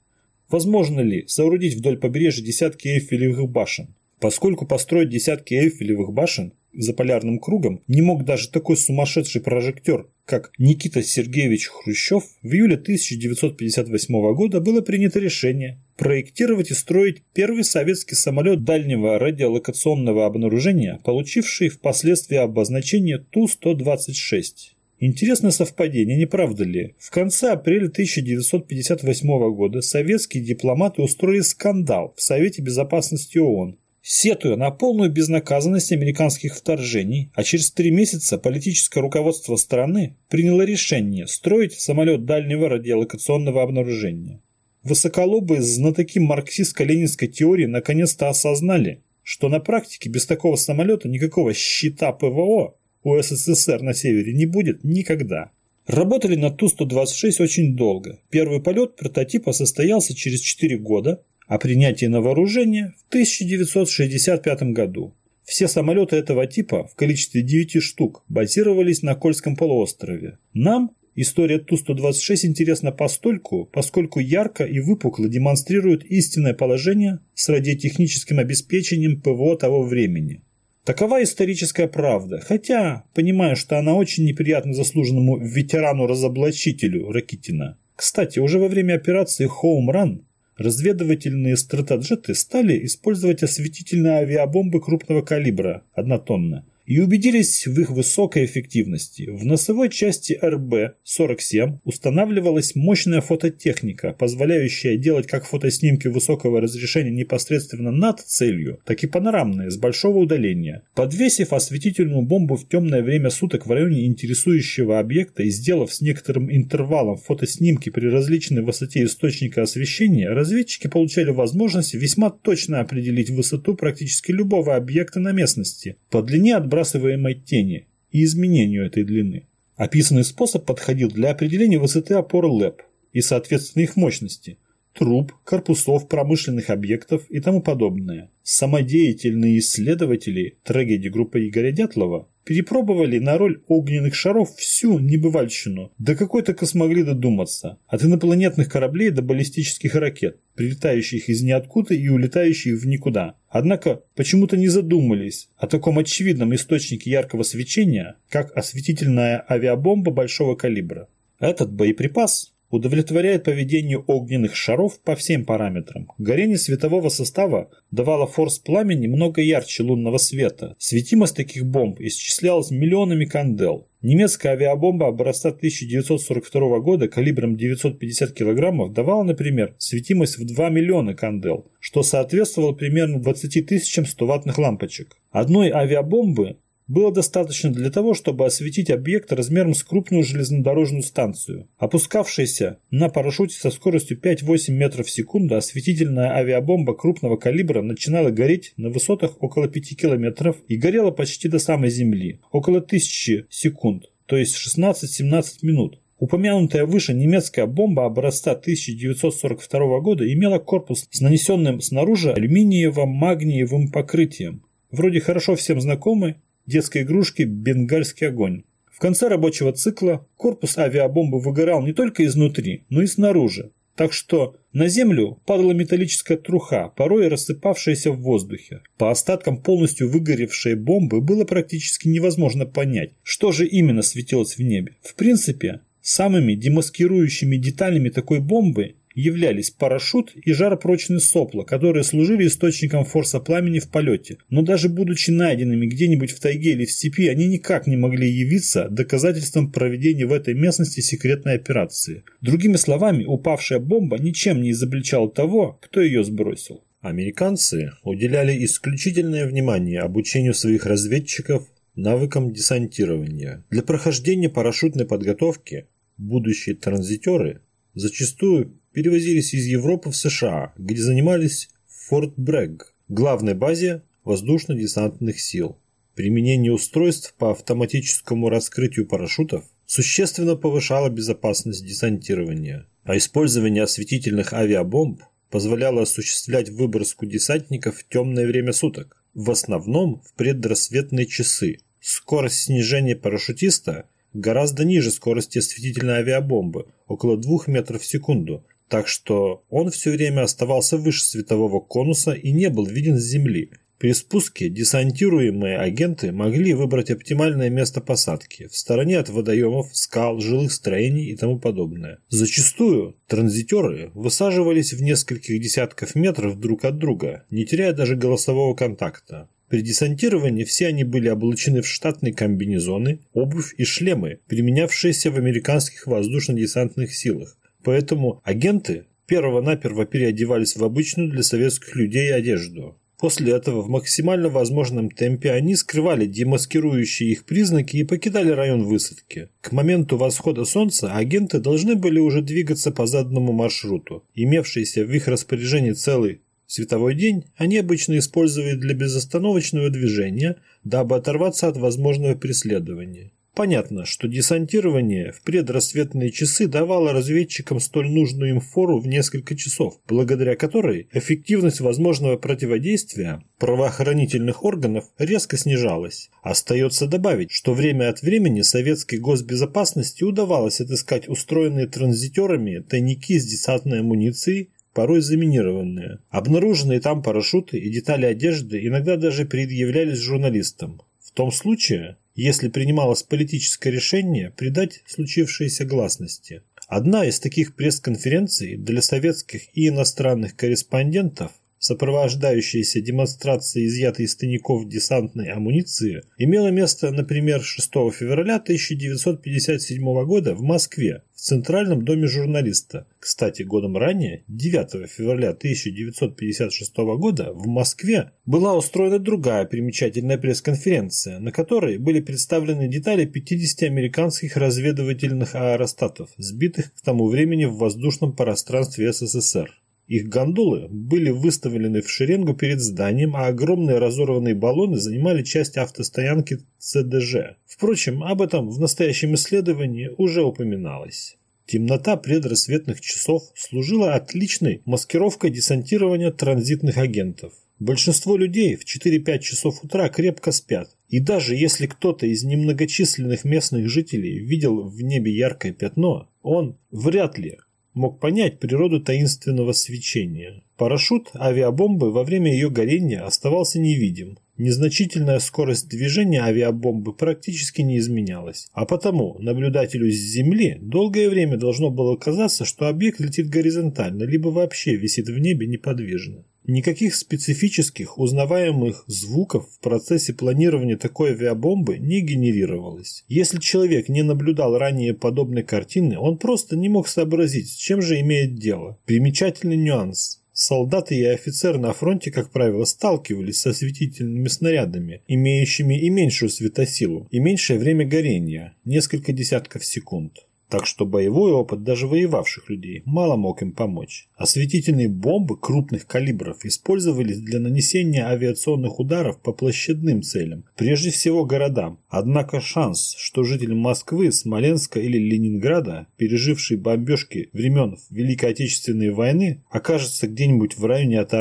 Возможно ли соорудить вдоль побережья десятки эйфелевых башен? Поскольку построить десятки эйфелевых башен за полярным кругом не мог даже такой сумасшедший прожектор, как Никита Сергеевич Хрущев, в июле 1958 года было принято решение проектировать и строить первый советский самолет дальнего радиолокационного обнаружения, получивший впоследствии обозначение Ту-126. Интересное совпадение, не правда ли? В конце апреля 1958 года советские дипломаты устроили скандал в Совете Безопасности ООН, сетуя на полную безнаказанность американских вторжений, а через три месяца политическое руководство страны приняло решение строить самолет дальнего радиолокационного обнаружения. Высоколобые знатоки марксистско-ленинской теории наконец-то осознали, что на практике без такого самолета никакого щита ПВО у СССР на севере не будет никогда. Работали на Ту-126 очень долго. Первый полет прототипа состоялся через 4 года, а принятие на вооружение в 1965 году. Все самолеты этого типа в количестве 9 штук базировались на Кольском полуострове. Нам история Ту-126 интересна постольку, поскольку ярко и выпукло демонстрирует истинное положение с радиотехническим обеспечением ПВО того времени. Такова историческая правда, хотя понимаю, что она очень неприятна заслуженному ветерану-разоблачителю Ракитина. Кстати, уже во время операции Home Run разведывательные стратоджеты стали использовать осветительные авиабомбы крупного калибра, однотонны, и убедились в их высокой эффективности. В носовой части РБ-47 устанавливалась мощная фототехника, позволяющая делать как фотоснимки высокого разрешения непосредственно над целью, так и панорамные с большого удаления. Подвесив осветительную бомбу в темное время суток в районе интересующего объекта и сделав с некоторым интервалом фотоснимки при различной высоте источника освещения, разведчики получали возможность весьма точно определить высоту практически любого объекта на местности по длине отбрасываемой тени и изменению этой длины. Описанный способ подходил для определения высоты опор ЛЭП и, соответственно, их мощности, труб, корпусов промышленных объектов и тому подобное. Самодеятельные исследователи трагедии группы Игоря Дятлова перепробовали на роль огненных шаров всю небывальщину, до какой только смогли додуматься, от инопланетных кораблей до баллистических ракет, прилетающих из ниоткуда и улетающих в никуда. Однако почему-то не задумались о таком очевидном источнике яркого свечения, как осветительная авиабомба большого калибра. Этот боеприпас удовлетворяет поведению огненных шаров по всем параметрам. Горение светового состава давало форс пламени много ярче лунного света. Светимость таких бомб исчислялась миллионами кандел. Немецкая авиабомба образца 1942 года калибром 950 кг давала, например, светимость в 2 миллиона кандел, что соответствовало примерно 20 тысячам 100-ваттных лампочек. Одной авиабомбы было достаточно для того, чтобы осветить объект размером с крупную железнодорожную станцию. Опускавшаяся на парашюте со скоростью 5-8 метров в секунду осветительная авиабомба крупного калибра начинала гореть на высотах около 5 километров и горела почти до самой земли, около 1000 секунд, то есть 16-17 минут. Упомянутая выше немецкая бомба образца 1942 года имела корпус с нанесенным снаружи алюминиево-магниевым покрытием. Вроде хорошо всем знакомый, детской игрушки «Бенгальский огонь». В конце рабочего цикла корпус авиабомбы выгорал не только изнутри, но и снаружи, так что на землю падала металлическая труха, порой рассыпавшаяся в воздухе. По остаткам полностью выгоревшей бомбы было практически невозможно понять, что же именно светилось в небе. В принципе, самыми демаскирующими деталями такой бомбы являлись парашют и жаропрочные сопла, которые служили источником форса пламени в полете. Но даже будучи найденными где-нибудь в тайге или в степи, они никак не могли явиться доказательством проведения в этой местности секретной операции. Другими словами, упавшая бомба ничем не изобличала того, кто ее сбросил. Американцы уделяли исключительное внимание обучению своих разведчиков навыкам десантирования. Для прохождения парашютной подготовки будущие транзитеры зачастую перевозились из Европы в США, где занимались Форт Брэгг, главной базе воздушно-десантных сил. Применение устройств по автоматическому раскрытию парашютов существенно повышало безопасность десантирования, а использование осветительных авиабомб позволяло осуществлять выброску десантников в темное время суток, в основном в предрассветные часы. Скорость снижения парашютиста гораздо ниже скорости осветительной авиабомбы, около 2 метров в секунду, так что он все время оставался выше светового конуса и не был виден с Земли. При спуске десантируемые агенты могли выбрать оптимальное место посадки в стороне от водоемов, скал, жилых строений и тому подобное. Зачастую транзитеры высаживались в нескольких десятков метров друг от друга, не теряя даже голосового контакта. При десантировании все они были облачены в штатные комбинезоны, обувь и шлемы, применявшиеся в американских воздушно-десантных силах, Поэтому агенты перво-наперво переодевались в обычную для советских людей одежду. После этого в максимально возможном темпе они скрывали демаскирующие их признаки и покидали район высадки. К моменту восхода солнца агенты должны были уже двигаться по заданному маршруту. Имевшийся в их распоряжении целый световой день они обычно использовали для безостановочного движения, дабы оторваться от возможного преследования. Понятно, что десантирование в предрассветные часы давало разведчикам столь нужную им фору в несколько часов, благодаря которой эффективность возможного противодействия правоохранительных органов резко снижалась. Остается добавить, что время от времени советской госбезопасности удавалось отыскать устроенные транзитерами тайники с десантной амуницией, порой заминированные. Обнаруженные там парашюты и детали одежды иногда даже предъявлялись журналистам. В том случае, если принималось политическое решение придать случившейся гласности. Одна из таких пресс-конференций для советских и иностранных корреспондентов сопровождающаяся демонстрацией изъятой из тайников десантной амуниции, имела место, например, 6 февраля 1957 года в Москве, в Центральном доме журналиста. Кстати, годом ранее, 9 февраля 1956 года, в Москве была устроена другая примечательная пресс-конференция, на которой были представлены детали 50 американских разведывательных аэростатов, сбитых к тому времени в воздушном пространстве СССР. Их гондолы были выставлены в шеренгу перед зданием, а огромные разорванные баллоны занимали часть автостоянки ЦДЖ. Впрочем, об этом в настоящем исследовании уже упоминалось. Темнота предрассветных часов служила отличной маскировкой десантирования транзитных агентов. Большинство людей в 4-5 часов утра крепко спят. И даже если кто-то из немногочисленных местных жителей видел в небе яркое пятно, он вряд ли мог понять природу таинственного свечения. Парашют авиабомбы во время ее горения оставался невидим. Незначительная скорость движения авиабомбы практически не изменялась, а потому наблюдателю с Земли долгое время должно было казаться, что объект летит горизонтально, либо вообще висит в небе неподвижно. Никаких специфических узнаваемых звуков в процессе планирования такой авиабомбы не генерировалось. Если человек не наблюдал ранее подобной картины, он просто не мог сообразить, с чем же имеет дело. Примечательный нюанс. Солдаты и офицеры на фронте, как правило, сталкивались со осветительными снарядами, имеющими и меньшую светосилу, и меньшее время горения – несколько десятков секунд. Так что боевой опыт даже воевавших людей мало мог им помочь. Осветительные бомбы крупных калибров использовались для нанесения авиационных ударов по площадным целям, прежде всего городам. Однако шанс, что житель Москвы, Смоленска или Ленинграда, переживший бомбежки времен Великой Отечественной войны, окажется где-нибудь в районе от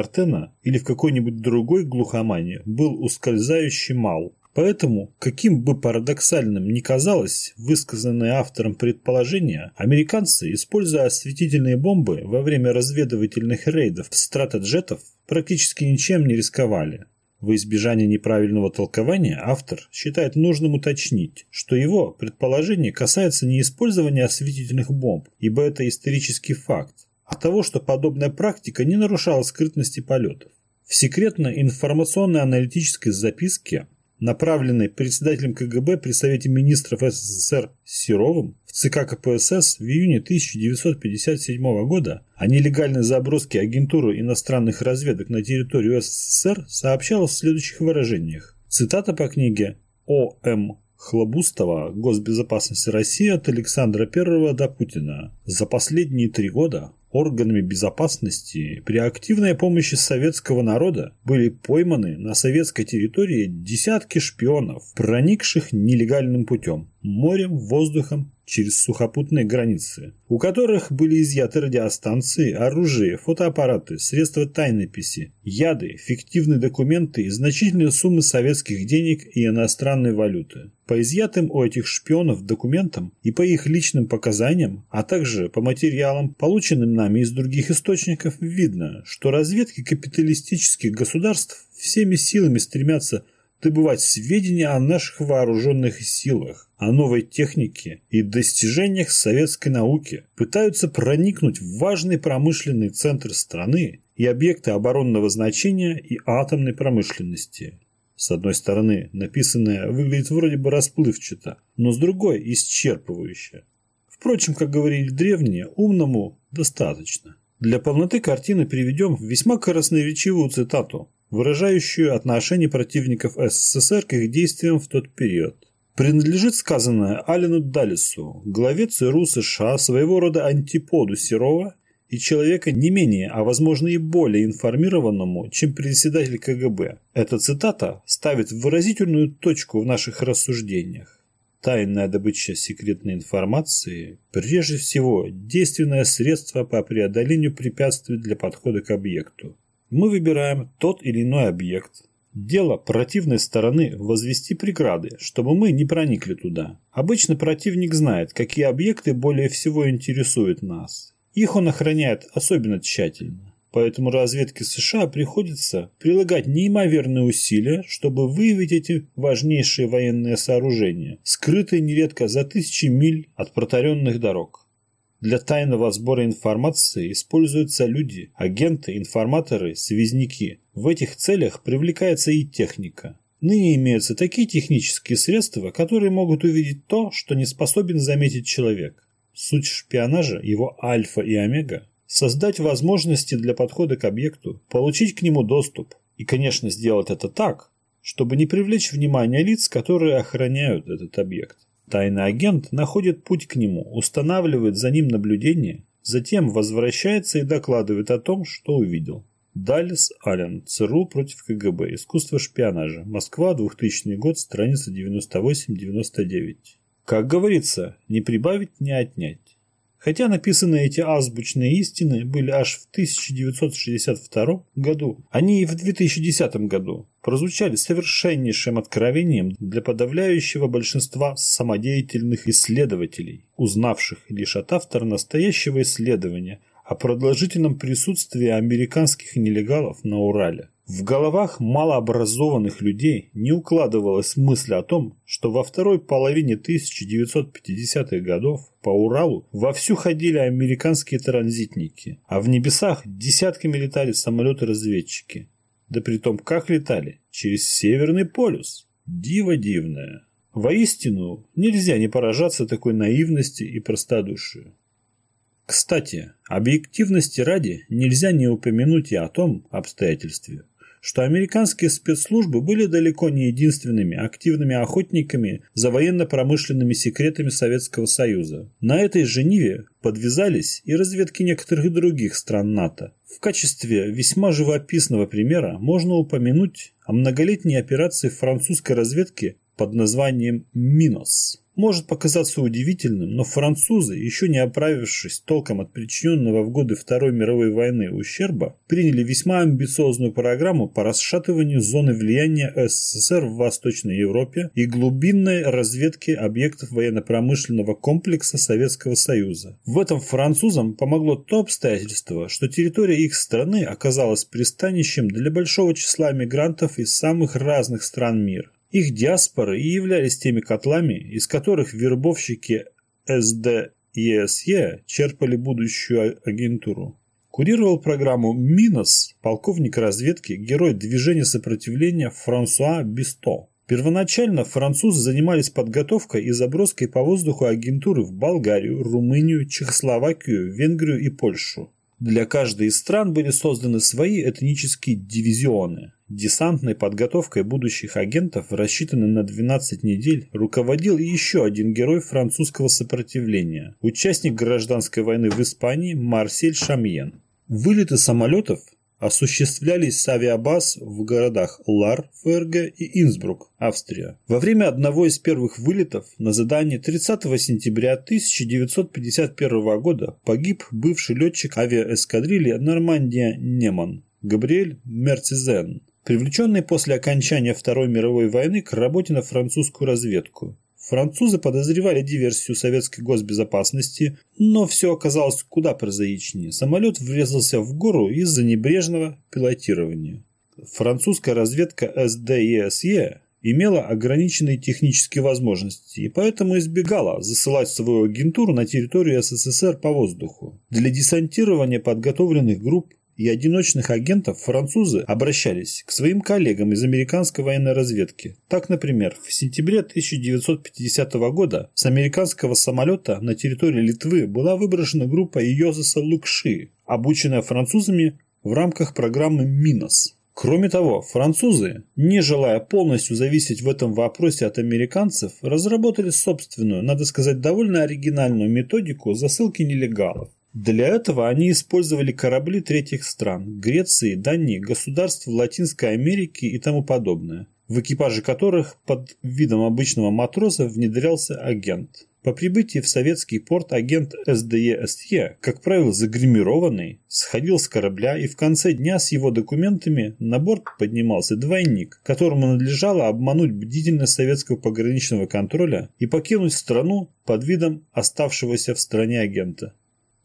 или в какой-нибудь другой глухомане, был ускользающе мал. Поэтому, каким бы парадоксальным ни казалось высказанное автором предположение, американцы, используя осветительные бомбы во время разведывательных рейдов стратоджетов, практически ничем не рисковали. В избежание неправильного толкования автор считает нужным уточнить, что его предположение касается не использования осветительных бомб, ибо это исторический факт, а того, что подобная практика не нарушала скрытности полетов. В секретной информационно-аналитической записке направленный председателем КГБ при Совете министров СССР Серовым в ЦК КПСС в июне 1957 года о нелегальной заброске агентуры иностранных разведок на территорию СССР сообщалось в следующих выражениях. Цитата по книге О.М. Хлобустова «Госбезопасность России» от Александра I до Путина. За последние три года органами безопасности при активной помощи советского народа были пойманы на советской территории десятки шпионов, проникших нелегальным путем – морем, воздухом, через сухопутные границы, у которых были изъяты радиостанции, оружие, фотоаппараты, средства тайнописи, яды, фиктивные документы и значительные суммы советских денег и иностранной валюты. По изъятым у этих шпионов документам и по их личным показаниям, а также по материалам, полученным нами из других источников, видно, что разведки капиталистических государств всеми силами стремятся добывать сведения о наших вооруженных силах, о новой технике и достижениях советской науки, пытаются проникнуть в важный промышленный центр страны и объекты оборонного значения и атомной промышленности. С одной стороны, написанное выглядит вроде бы расплывчато, но с другой – исчерпывающе. Впрочем, как говорили древние, умному достаточно. Для полноты картины приведем весьма красноречивую цитату, выражающую отношение противников СССР к их действиям в тот период. Принадлежит сказанное Алину Далису, главе ЦРУ США, своего рода антиподу Серова и человека не менее, а возможно и более информированному, чем председатель КГБ. Эта цитата ставит выразительную точку в наших рассуждениях. Тайная добыча секретной информации – прежде всего действенное средство по преодолению препятствий для подхода к объекту. Мы выбираем тот или иной объект. Дело противной стороны возвести преграды, чтобы мы не проникли туда. Обычно противник знает, какие объекты более всего интересуют нас. Их он охраняет особенно тщательно. Поэтому разведке США приходится прилагать неимоверные усилия, чтобы выявить эти важнейшие военные сооружения, скрытые нередко за тысячи миль от протаренных дорог. Для тайного сбора информации используются люди, агенты, информаторы, связники. В этих целях привлекается и техника. Ныне имеются такие технические средства, которые могут увидеть то, что не способен заметить человек. Суть шпионажа, его альфа и омега – создать возможности для подхода к объекту, получить к нему доступ. И, конечно, сделать это так, чтобы не привлечь внимание лиц, которые охраняют этот объект. Тайный агент находит путь к нему, устанавливает за ним наблюдение, затем возвращается и докладывает о том, что увидел. Даллес Аллен, ЦРУ против КГБ, искусство шпионажа, Москва, 2000 год, страница 98-99. Как говорится, не прибавить, не отнять. Хотя написаны эти азбучные истины были аж в 1962 году, они и в 2010 году прозвучали совершеннейшим откровением для подавляющего большинства самодеятельных исследователей, узнавших лишь от автора настоящего исследования о продолжительном присутствии американских нелегалов на Урале. В головах малообразованных людей не укладывалась мысль о том, что во второй половине 1950-х годов по Уралу вовсю ходили американские транзитники, а в небесах десятками летали самолеты-разведчики. Да при том, как летали? Через Северный полюс. Диво дивное. Воистину, нельзя не поражаться такой наивности и простодушию. Кстати, объективности ради нельзя не упомянуть и о том обстоятельстве, что американские спецслужбы были далеко не единственными активными охотниками за военно-промышленными секретами Советского Союза. На этой же ниве подвязались и разведки некоторых других стран НАТО. В качестве весьма живописного примера можно упомянуть о многолетней операции французской разведки под названием «Минос». Может показаться удивительным, но французы, еще не оправившись толком от причиненного в годы Второй мировой войны ущерба, приняли весьма амбициозную программу по расшатыванию зоны влияния СССР в Восточной Европе и глубинной разведке объектов военно-промышленного комплекса Советского Союза. В этом французам помогло то обстоятельство, что территория их страны оказалась пристанищем для большого числа мигрантов из самых разных стран мира. Их диаспоры и являлись теми котлами, из которых вербовщики СД и ЕСЕ черпали будущую агентуру. Курировал программу «Минос» полковник разведки, герой движения сопротивления Франсуа Бисто. Первоначально французы занимались подготовкой и заброской по воздуху агентуры в Болгарию, Румынию, Чехословакию, Венгрию и Польшу. Для каждой из стран были созданы свои этнические дивизионы. Десантной подготовкой будущих агентов, рассчитанной на 12 недель, руководил еще один герой французского сопротивления, участник гражданской войны в Испании Марсель Шамьен. Вылеты самолетов осуществлялись с авиабаз в городах Лар, ФРГ и Инсбрук, Австрия. Во время одного из первых вылетов на задании 30 сентября 1951 года погиб бывший летчик авиаэскадрильи Нормандия Неман Габриэль Мерцизен, привлеченный после окончания Второй мировой войны к работе на французскую разведку. Французы подозревали диверсию советской госбезопасности, но все оказалось куда прозаичнее. Самолет врезался в гору из-за небрежного пилотирования. Французская разведка СДЕСЕ имела ограниченные технические возможности и поэтому избегала засылать свою агентуру на территорию СССР по воздуху. Для десантирования подготовленных групп и одиночных агентов французы обращались к своим коллегам из американской военной разведки. Так, например, в сентябре 1950 года с американского самолета на территории Литвы была выброшена группа Йозеса Лукши, обученная французами в рамках программы «Минос». Кроме того, французы, не желая полностью зависеть в этом вопросе от американцев, разработали собственную, надо сказать, довольно оригинальную методику засылки нелегалов. Для этого они использовали корабли третьих стран – Греции, Дании, государств Латинской Америки и тому подобное, в экипаже которых под видом обычного матроса внедрялся агент. По прибытии в советский порт агент СДЕ-СЕ, как правило загримированный, сходил с корабля и в конце дня с его документами на борт поднимался двойник, которому надлежало обмануть бдительность советского пограничного контроля и покинуть страну под видом оставшегося в стране агента.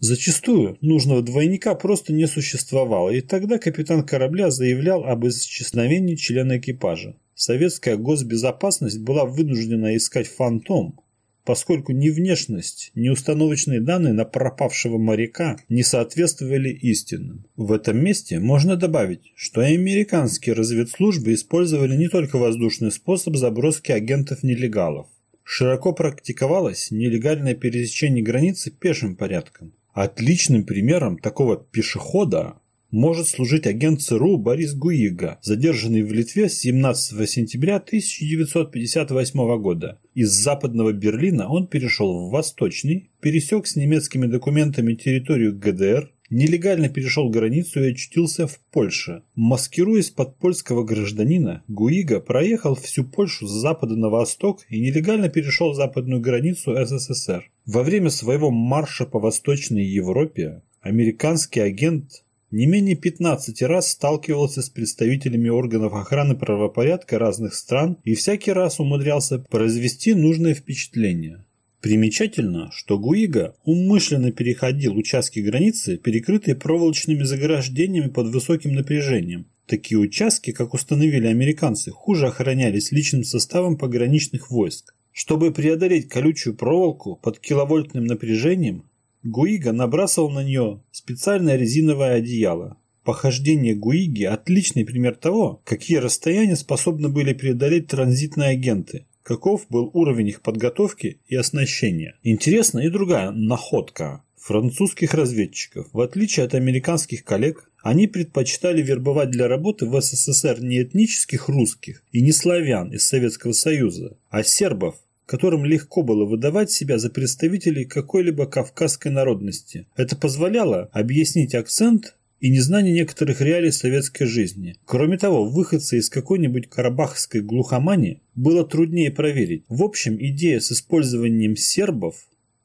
Зачастую нужного двойника просто не существовало, и тогда капитан корабля заявлял об исчезновении члена экипажа. Советская госбезопасность была вынуждена искать фантом, поскольку ни внешность, ни установочные данные на пропавшего моряка не соответствовали истинным. В этом месте можно добавить, что и американские разведслужбы использовали не только воздушный способ заброски агентов-нелегалов. Широко практиковалось нелегальное пересечение границы пешим порядком. Отличным примером такого пешехода может служить агент ЦРУ Борис Гуига, задержанный в Литве с 17 сентября 1958 года. Из западного Берлина он перешел в восточный, пересек с немецкими документами территорию ГДР, нелегально перешел границу и очутился в Польше. Маскируясь под польского гражданина, Гуига проехал всю Польшу с запада на восток и нелегально перешел западную границу СССР. Во время своего марша по Восточной Европе американский агент не менее 15 раз сталкивался с представителями органов охраны правопорядка разных стран и всякий раз умудрялся произвести нужное впечатление. Примечательно, что Гуига умышленно переходил участки границы, перекрытые проволочными заграждениями под высоким напряжением. Такие участки, как установили американцы, хуже охранялись личным составом пограничных войск. Чтобы преодолеть колючую проволоку под киловольтным напряжением, Гуига набрасывал на нее специальное резиновое одеяло. Похождение Гуиги – отличный пример того, какие расстояния способны были преодолеть транзитные агенты, каков был уровень их подготовки и оснащения. Интересна и другая находка французских разведчиков. В отличие от американских коллег, они предпочитали вербовать для работы в СССР не этнических русских и не славян из Советского Союза, а сербов, которым легко было выдавать себя за представителей какой-либо кавказской народности. Это позволяло объяснить акцент и незнание некоторых реалий советской жизни. Кроме того, выходцы из какой-нибудь карабахской глухомани было труднее проверить. В общем, идея с использованием сербов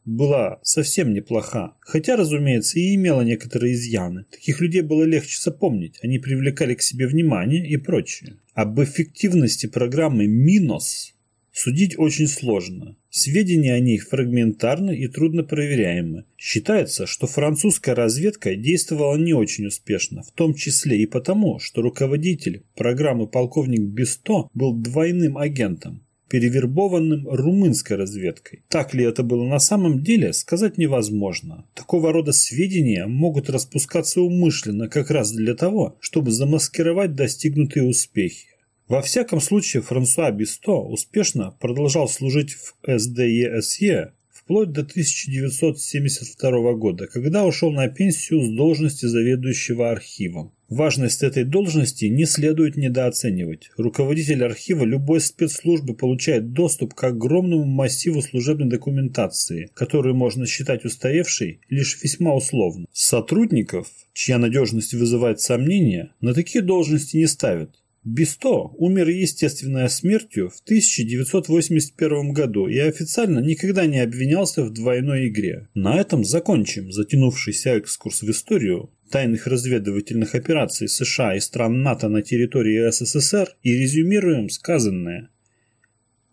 была совсем неплоха, хотя, разумеется, и имела некоторые изъяны. Таких людей было легче запомнить, они привлекали к себе внимание и прочее. Об эффективности программы «Минос» Судить очень сложно. Сведения о них фрагментарны и трудно проверяемы. Считается, что французская разведка действовала не очень успешно, в том числе и потому, что руководитель программы полковник Бесто был двойным агентом перевербованным румынской разведкой. Так ли это было на самом деле, сказать невозможно. Такого рода сведения могут распускаться умышленно как раз для того, чтобы замаскировать достигнутые успехи. Во всяком случае, Франсуа Бисто успешно продолжал служить в СДЕСЕ вплоть до 1972 года, когда ушел на пенсию с должности заведующего архивом. Важность этой должности не следует недооценивать. Руководитель архива любой спецслужбы получает доступ к огромному массиву служебной документации, которую можно считать устаревшей лишь весьма условно. Сотрудников, чья надежность вызывает сомнения, на такие должности не ставят. Бисто умер естественной смертью в 1981 году и официально никогда не обвинялся в двойной игре. На этом закончим затянувшийся экскурс в историю тайных разведывательных операций США и стран НАТО на территории СССР и резюмируем сказанное.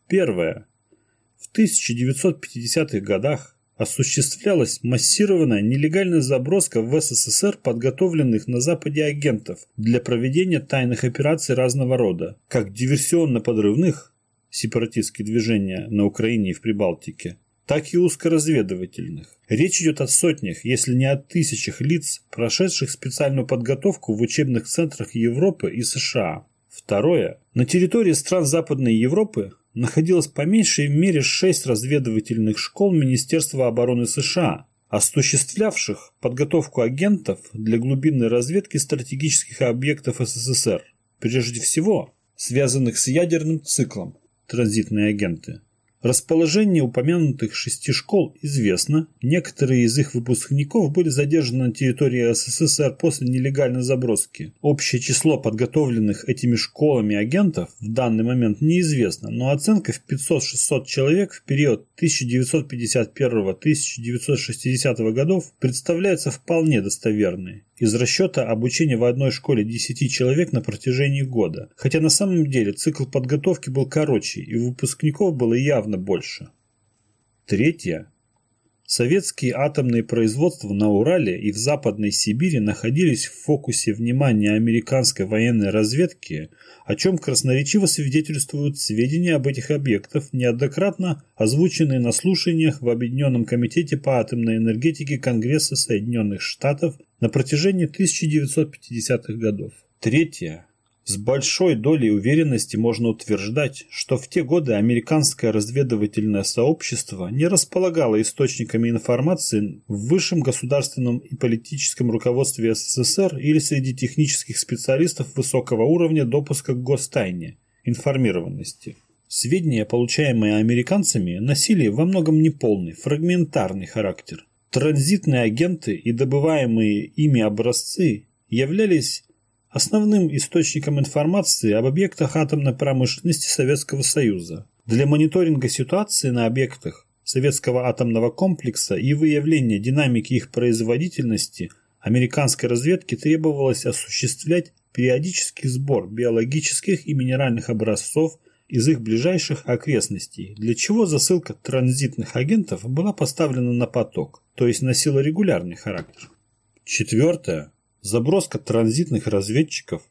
Первое. В 1950-х годах осуществлялась массированная нелегальная заброска в СССР подготовленных на Западе агентов для проведения тайных операций разного рода, как диверсионно-подрывных, сепаратистские движения на Украине и в Прибалтике, так и узкоразведывательных. Речь идет о сотнях, если не о тысячах лиц, прошедших специальную подготовку в учебных центрах Европы и США. Второе. На территории стран Западной Европы находилось по меньшей мере шесть разведывательных школ Министерства обороны США, осуществлявших подготовку агентов для глубинной разведки стратегических объектов СССР, прежде всего связанных с ядерным циклом, транзитные агенты. Расположение упомянутых шести школ известно. Некоторые из их выпускников были задержаны на территории СССР после нелегальной заброски. Общее число подготовленных этими школами агентов в данный момент неизвестно, но оценка в 500-600 человек в период 1951-1960 годов представляется вполне достоверной из расчета обучения в одной школе 10 человек на протяжении года, хотя на самом деле цикл подготовки был короче и выпускников было явно больше. Третье. Советские атомные производства на Урале и в Западной Сибири находились в фокусе внимания американской военной разведки, о чем красноречиво свидетельствуют сведения об этих объектах, неоднократно озвученные на слушаниях в Объединенном комитете по атомной энергетике Конгресса Соединенных Штатов на протяжении 1950-х годов. Третье. С большой долей уверенности можно утверждать, что в те годы американское разведывательное сообщество не располагало источниками информации в высшем государственном и политическом руководстве СССР или среди технических специалистов высокого уровня допуска к гостайне, информированности. Сведения, получаемые американцами, носили во многом неполный, фрагментарный характер. Транзитные агенты и добываемые ими образцы являлись основным источником информации об объектах атомной промышленности Советского Союза. Для мониторинга ситуации на объектах советского атомного комплекса и выявления динамики их производительности американской разведке требовалось осуществлять периодический сбор биологических и минеральных образцов из их ближайших окрестностей, для чего засылка транзитных агентов была поставлена на поток, то есть носила регулярный характер. Четвертое. Заброска транзитных разведчиков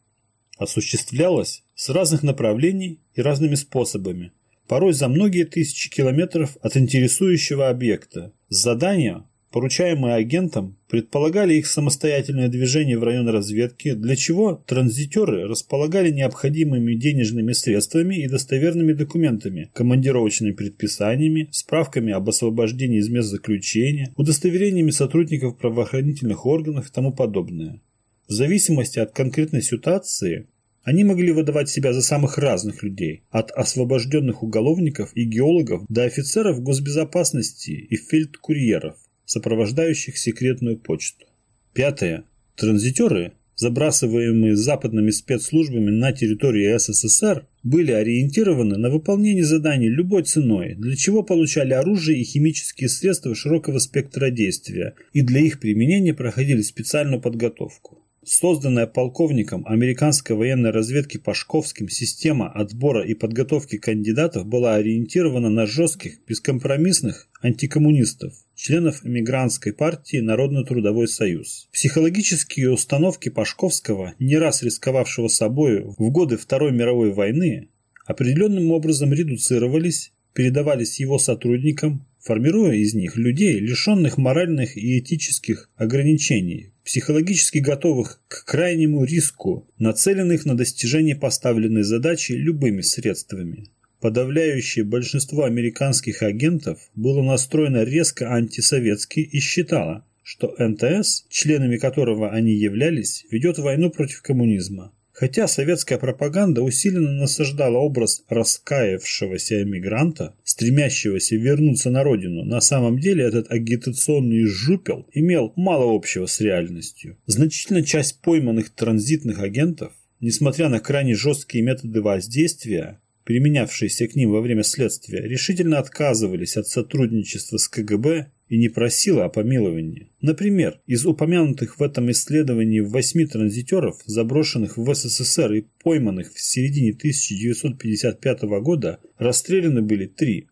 осуществлялась с разных направлений и разными способами, порой за многие тысячи километров от интересующего объекта. Задания поручаемые агентам, предполагали их самостоятельное движение в район разведки, для чего транзитеры располагали необходимыми денежными средствами и достоверными документами, командировочными предписаниями, справками об освобождении из мест заключения, удостоверениями сотрудников правоохранительных органов и тому подобное. В зависимости от конкретной ситуации они могли выдавать себя за самых разных людей, от освобожденных уголовников и геологов до офицеров госбезопасности и фельдкурьеров сопровождающих секретную почту. Пятое. Транзитеры, забрасываемые западными спецслужбами на территории СССР, были ориентированы на выполнение заданий любой ценой, для чего получали оружие и химические средства широкого спектра действия, и для их применения проходили специальную подготовку. Созданная полковником американской военной разведки Пашковским система отбора и подготовки кандидатов была ориентирована на жестких, бескомпромиссных антикоммунистов, членов эмигрантской партии Народно-трудовой союз. Психологические установки Пашковского, не раз рисковавшего собой в годы Второй мировой войны, определенным образом редуцировались, передавались его сотрудникам, формируя из них людей, лишенных моральных и этических ограничений, психологически готовых к крайнему риску, нацеленных на достижение поставленной задачи любыми средствами. Подавляющее большинство американских агентов было настроено резко антисоветски и считало, что НТС, членами которого они являлись, ведет войну против коммунизма. Хотя советская пропаганда усиленно насаждала образ раскаявшегося эмигранта, стремящегося вернуться на родину, на самом деле этот агитационный жупел имел мало общего с реальностью. Значительная часть пойманных транзитных агентов, несмотря на крайне жесткие методы воздействия, применявшиеся к ним во время следствия, решительно отказывались от сотрудничества с КГБ и не просила о помиловании. Например, из упомянутых в этом исследовании восьми транзитеров, заброшенных в СССР и пойманных в середине 1955 года, расстреляны были три.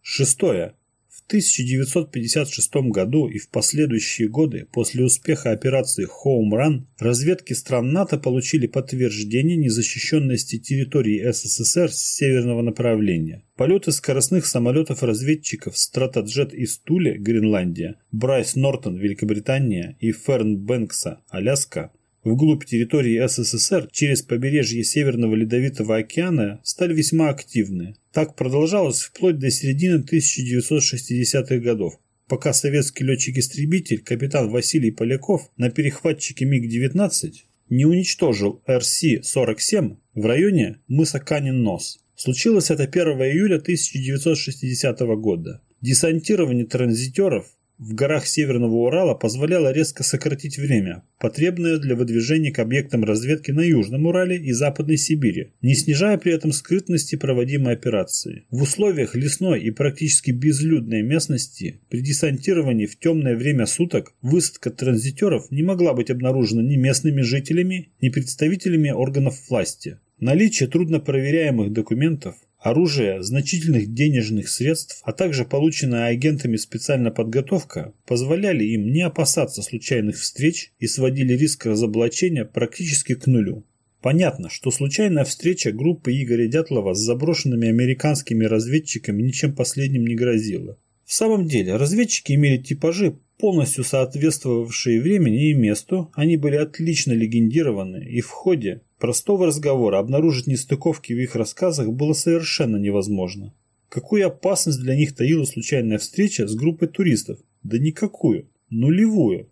Шестое. В 1956 году и в последующие годы после успеха операции Home Run разведки стран НАТО получили подтверждение незащищенности территории СССР с северного направления. Полеты скоростных самолетов-разведчиков Стратоджет из Туле, Гренландия, Брайс Нортон, Великобритания и Ферн Бэнкса, Аляска вглубь территории СССР через побережье Северного Ледовитого океана стали весьма активны. Так продолжалось вплоть до середины 1960-х годов, пока советский летчик-истребитель капитан Василий Поляков на перехватчике МиГ-19 не уничтожил РС-47 в районе мыса Канин-Нос. Случилось это 1 июля 1960 года. Десантирование транзитеров в горах Северного Урала позволяло резко сократить время, потребное для выдвижения к объектам разведки на Южном Урале и Западной Сибири, не снижая при этом скрытности проводимой операции. В условиях лесной и практически безлюдной местности при десантировании в темное время суток высадка транзитеров не могла быть обнаружена ни местными жителями, ни представителями органов власти. Наличие труднопроверяемых документов, оружия, значительных денежных средств, а также полученная агентами специальная подготовка позволяли им не опасаться случайных встреч и сводили риск разоблачения практически к нулю. Понятно, что случайная встреча группы Игоря Дятлова с заброшенными американскими разведчиками ничем последним не грозила. В самом деле, разведчики имели типажи, полностью соответствовавшие времени и месту, они были отлично легендированы, и в ходе простого разговора обнаружить нестыковки в их рассказах было совершенно невозможно. Какую опасность для них таила случайная встреча с группой туристов? Да никакую. Нулевую.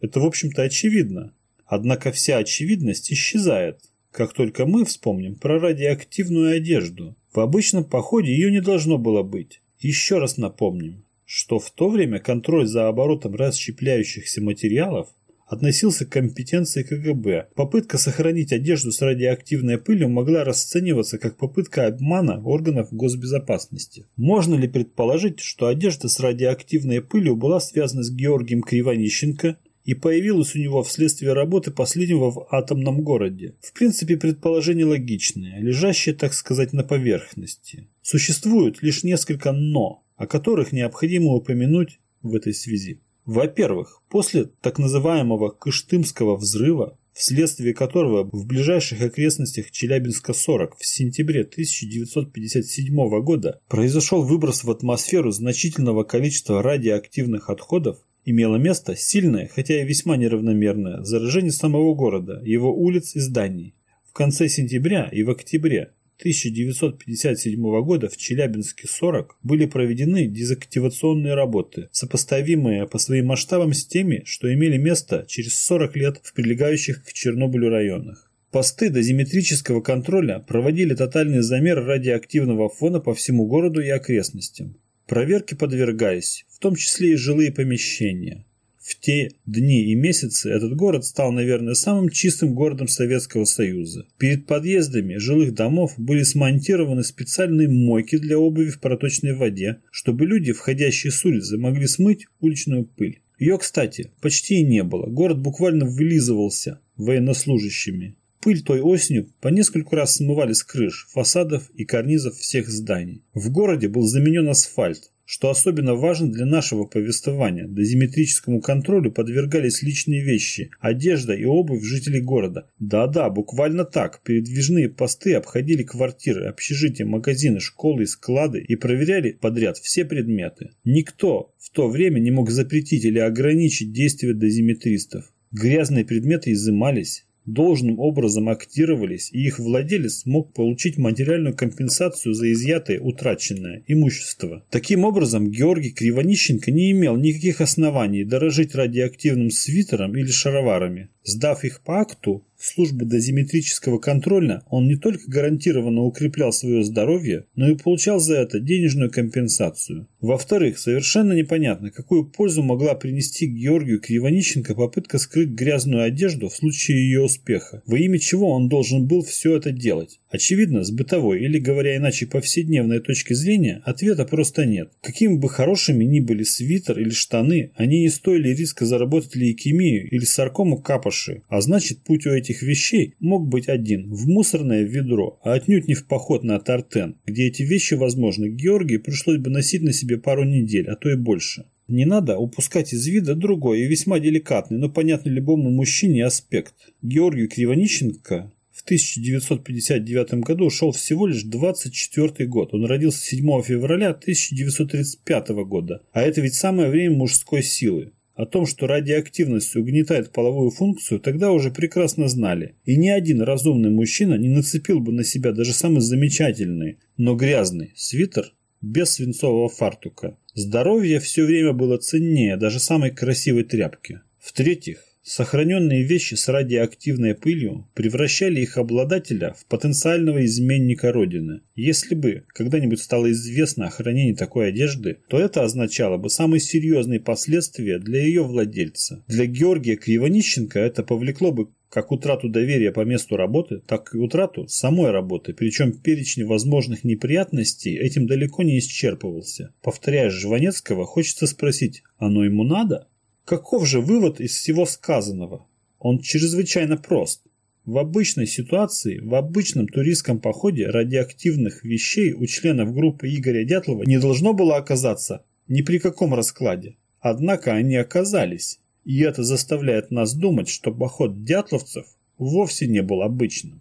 Это, в общем-то, очевидно. Однако вся очевидность исчезает, как только мы вспомним про радиоактивную одежду. В обычном походе ее не должно было быть. Еще раз напомним, что в то время контроль за оборотом расщепляющихся материалов относился к компетенции КГБ. Попытка сохранить одежду с радиоактивной пылью могла расцениваться как попытка обмана органов госбезопасности. Можно ли предположить, что одежда с радиоактивной пылью была связана с Георгием Кривонищенко и появилась у него вследствие работы последнего в атомном городе? В принципе, предположение логичное, лежащее, так сказать, на поверхности. Существует лишь несколько «но», о которых необходимо упомянуть в этой связи. Во-первых, после так называемого Кыштымского взрыва, вследствие которого в ближайших окрестностях Челябинска-40 в сентябре 1957 года произошел выброс в атмосферу значительного количества радиоактивных отходов, имело место сильное, хотя и весьма неравномерное, заражение самого города, его улиц и зданий. В конце сентября и в октябре 1957 года в Челябинске 40 были проведены дезактивационные работы, сопоставимые по своим масштабам с теми, что имели место через 40 лет в прилегающих к Чернобылю районах. Посты дозиметрического контроля проводили тотальный замер радиоактивного фона по всему городу и окрестностям. Проверке подвергались, в том числе и жилые помещения. В те дни и месяцы этот город стал, наверное, самым чистым городом Советского Союза. Перед подъездами жилых домов были смонтированы специальные мойки для обуви в проточной воде, чтобы люди, входящие с улицы, могли смыть уличную пыль. Ее, кстати, почти и не было. Город буквально вылизывался военнослужащими. Пыль той осенью по нескольку раз смывали с крыш, фасадов и карнизов всех зданий. В городе был заменен асфальт, что особенно важно для нашего повествования, дозиметрическому контролю подвергались личные вещи, одежда и обувь жителей города. Да-да, буквально так. Передвижные посты обходили квартиры, общежития, магазины, школы и склады и проверяли подряд все предметы. Никто в то время не мог запретить или ограничить действия дозиметристов. Грязные предметы изымались, должным образом актировались, и их владелец мог получить материальную компенсацию за изъятое утраченное имущество. Таким образом, Георгий Кривонищенко не имел никаких оснований дорожить радиоактивным свитером или шароварами. Сдав их по акту, службы дозиметрического контроля, он не только гарантированно укреплял свое здоровье, но и получал за это денежную компенсацию. Во-вторых, совершенно непонятно, какую пользу могла принести Георгию Кривонищенко попытка скрыть грязную одежду в случае ее успеха. Во имя чего он должен был все это делать? Очевидно, с бытовой или, говоря иначе, повседневной точки зрения, ответа просто нет. Какими бы хорошими ни были свитер или штаны, они не стоили риска заработать лейкемию или саркому капоши, а значит путь у этих вещей мог быть один – в мусорное ведро, а отнюдь не в поход на Тартен, где эти вещи, возможно, Георгию пришлось бы носить на себе пару недель, а то и больше. Не надо упускать из вида другой и весьма деликатный, но понятный любому мужчине аспект. Георгию Кривонищенко 1959 году ушел всего лишь 24 год. Он родился 7 февраля 1935 года. А это ведь самое время мужской силы. О том, что радиоактивность угнетает половую функцию, тогда уже прекрасно знали. И ни один разумный мужчина не нацепил бы на себя даже самый замечательный, но грязный свитер без свинцового фартука. Здоровье все время было ценнее даже самой красивой тряпки. В-третьих, Сохраненные вещи с радиоактивной пылью превращали их обладателя в потенциального изменника Родины. Если бы когда-нибудь стало известно о хранении такой одежды, то это означало бы самые серьезные последствия для ее владельца. Для Георгия Кривонищенко это повлекло бы как утрату доверия по месту работы, так и утрату самой работы, причем перечень возможных неприятностей этим далеко не исчерпывался. Повторяя Жванецкого, хочется спросить, оно ему надо? Каков же вывод из всего сказанного? Он чрезвычайно прост. В обычной ситуации, в обычном туристском походе радиоактивных вещей у членов группы Игоря Дятлова не должно было оказаться ни при каком раскладе. Однако они оказались, и это заставляет нас думать, что поход дятловцев вовсе не был обычным.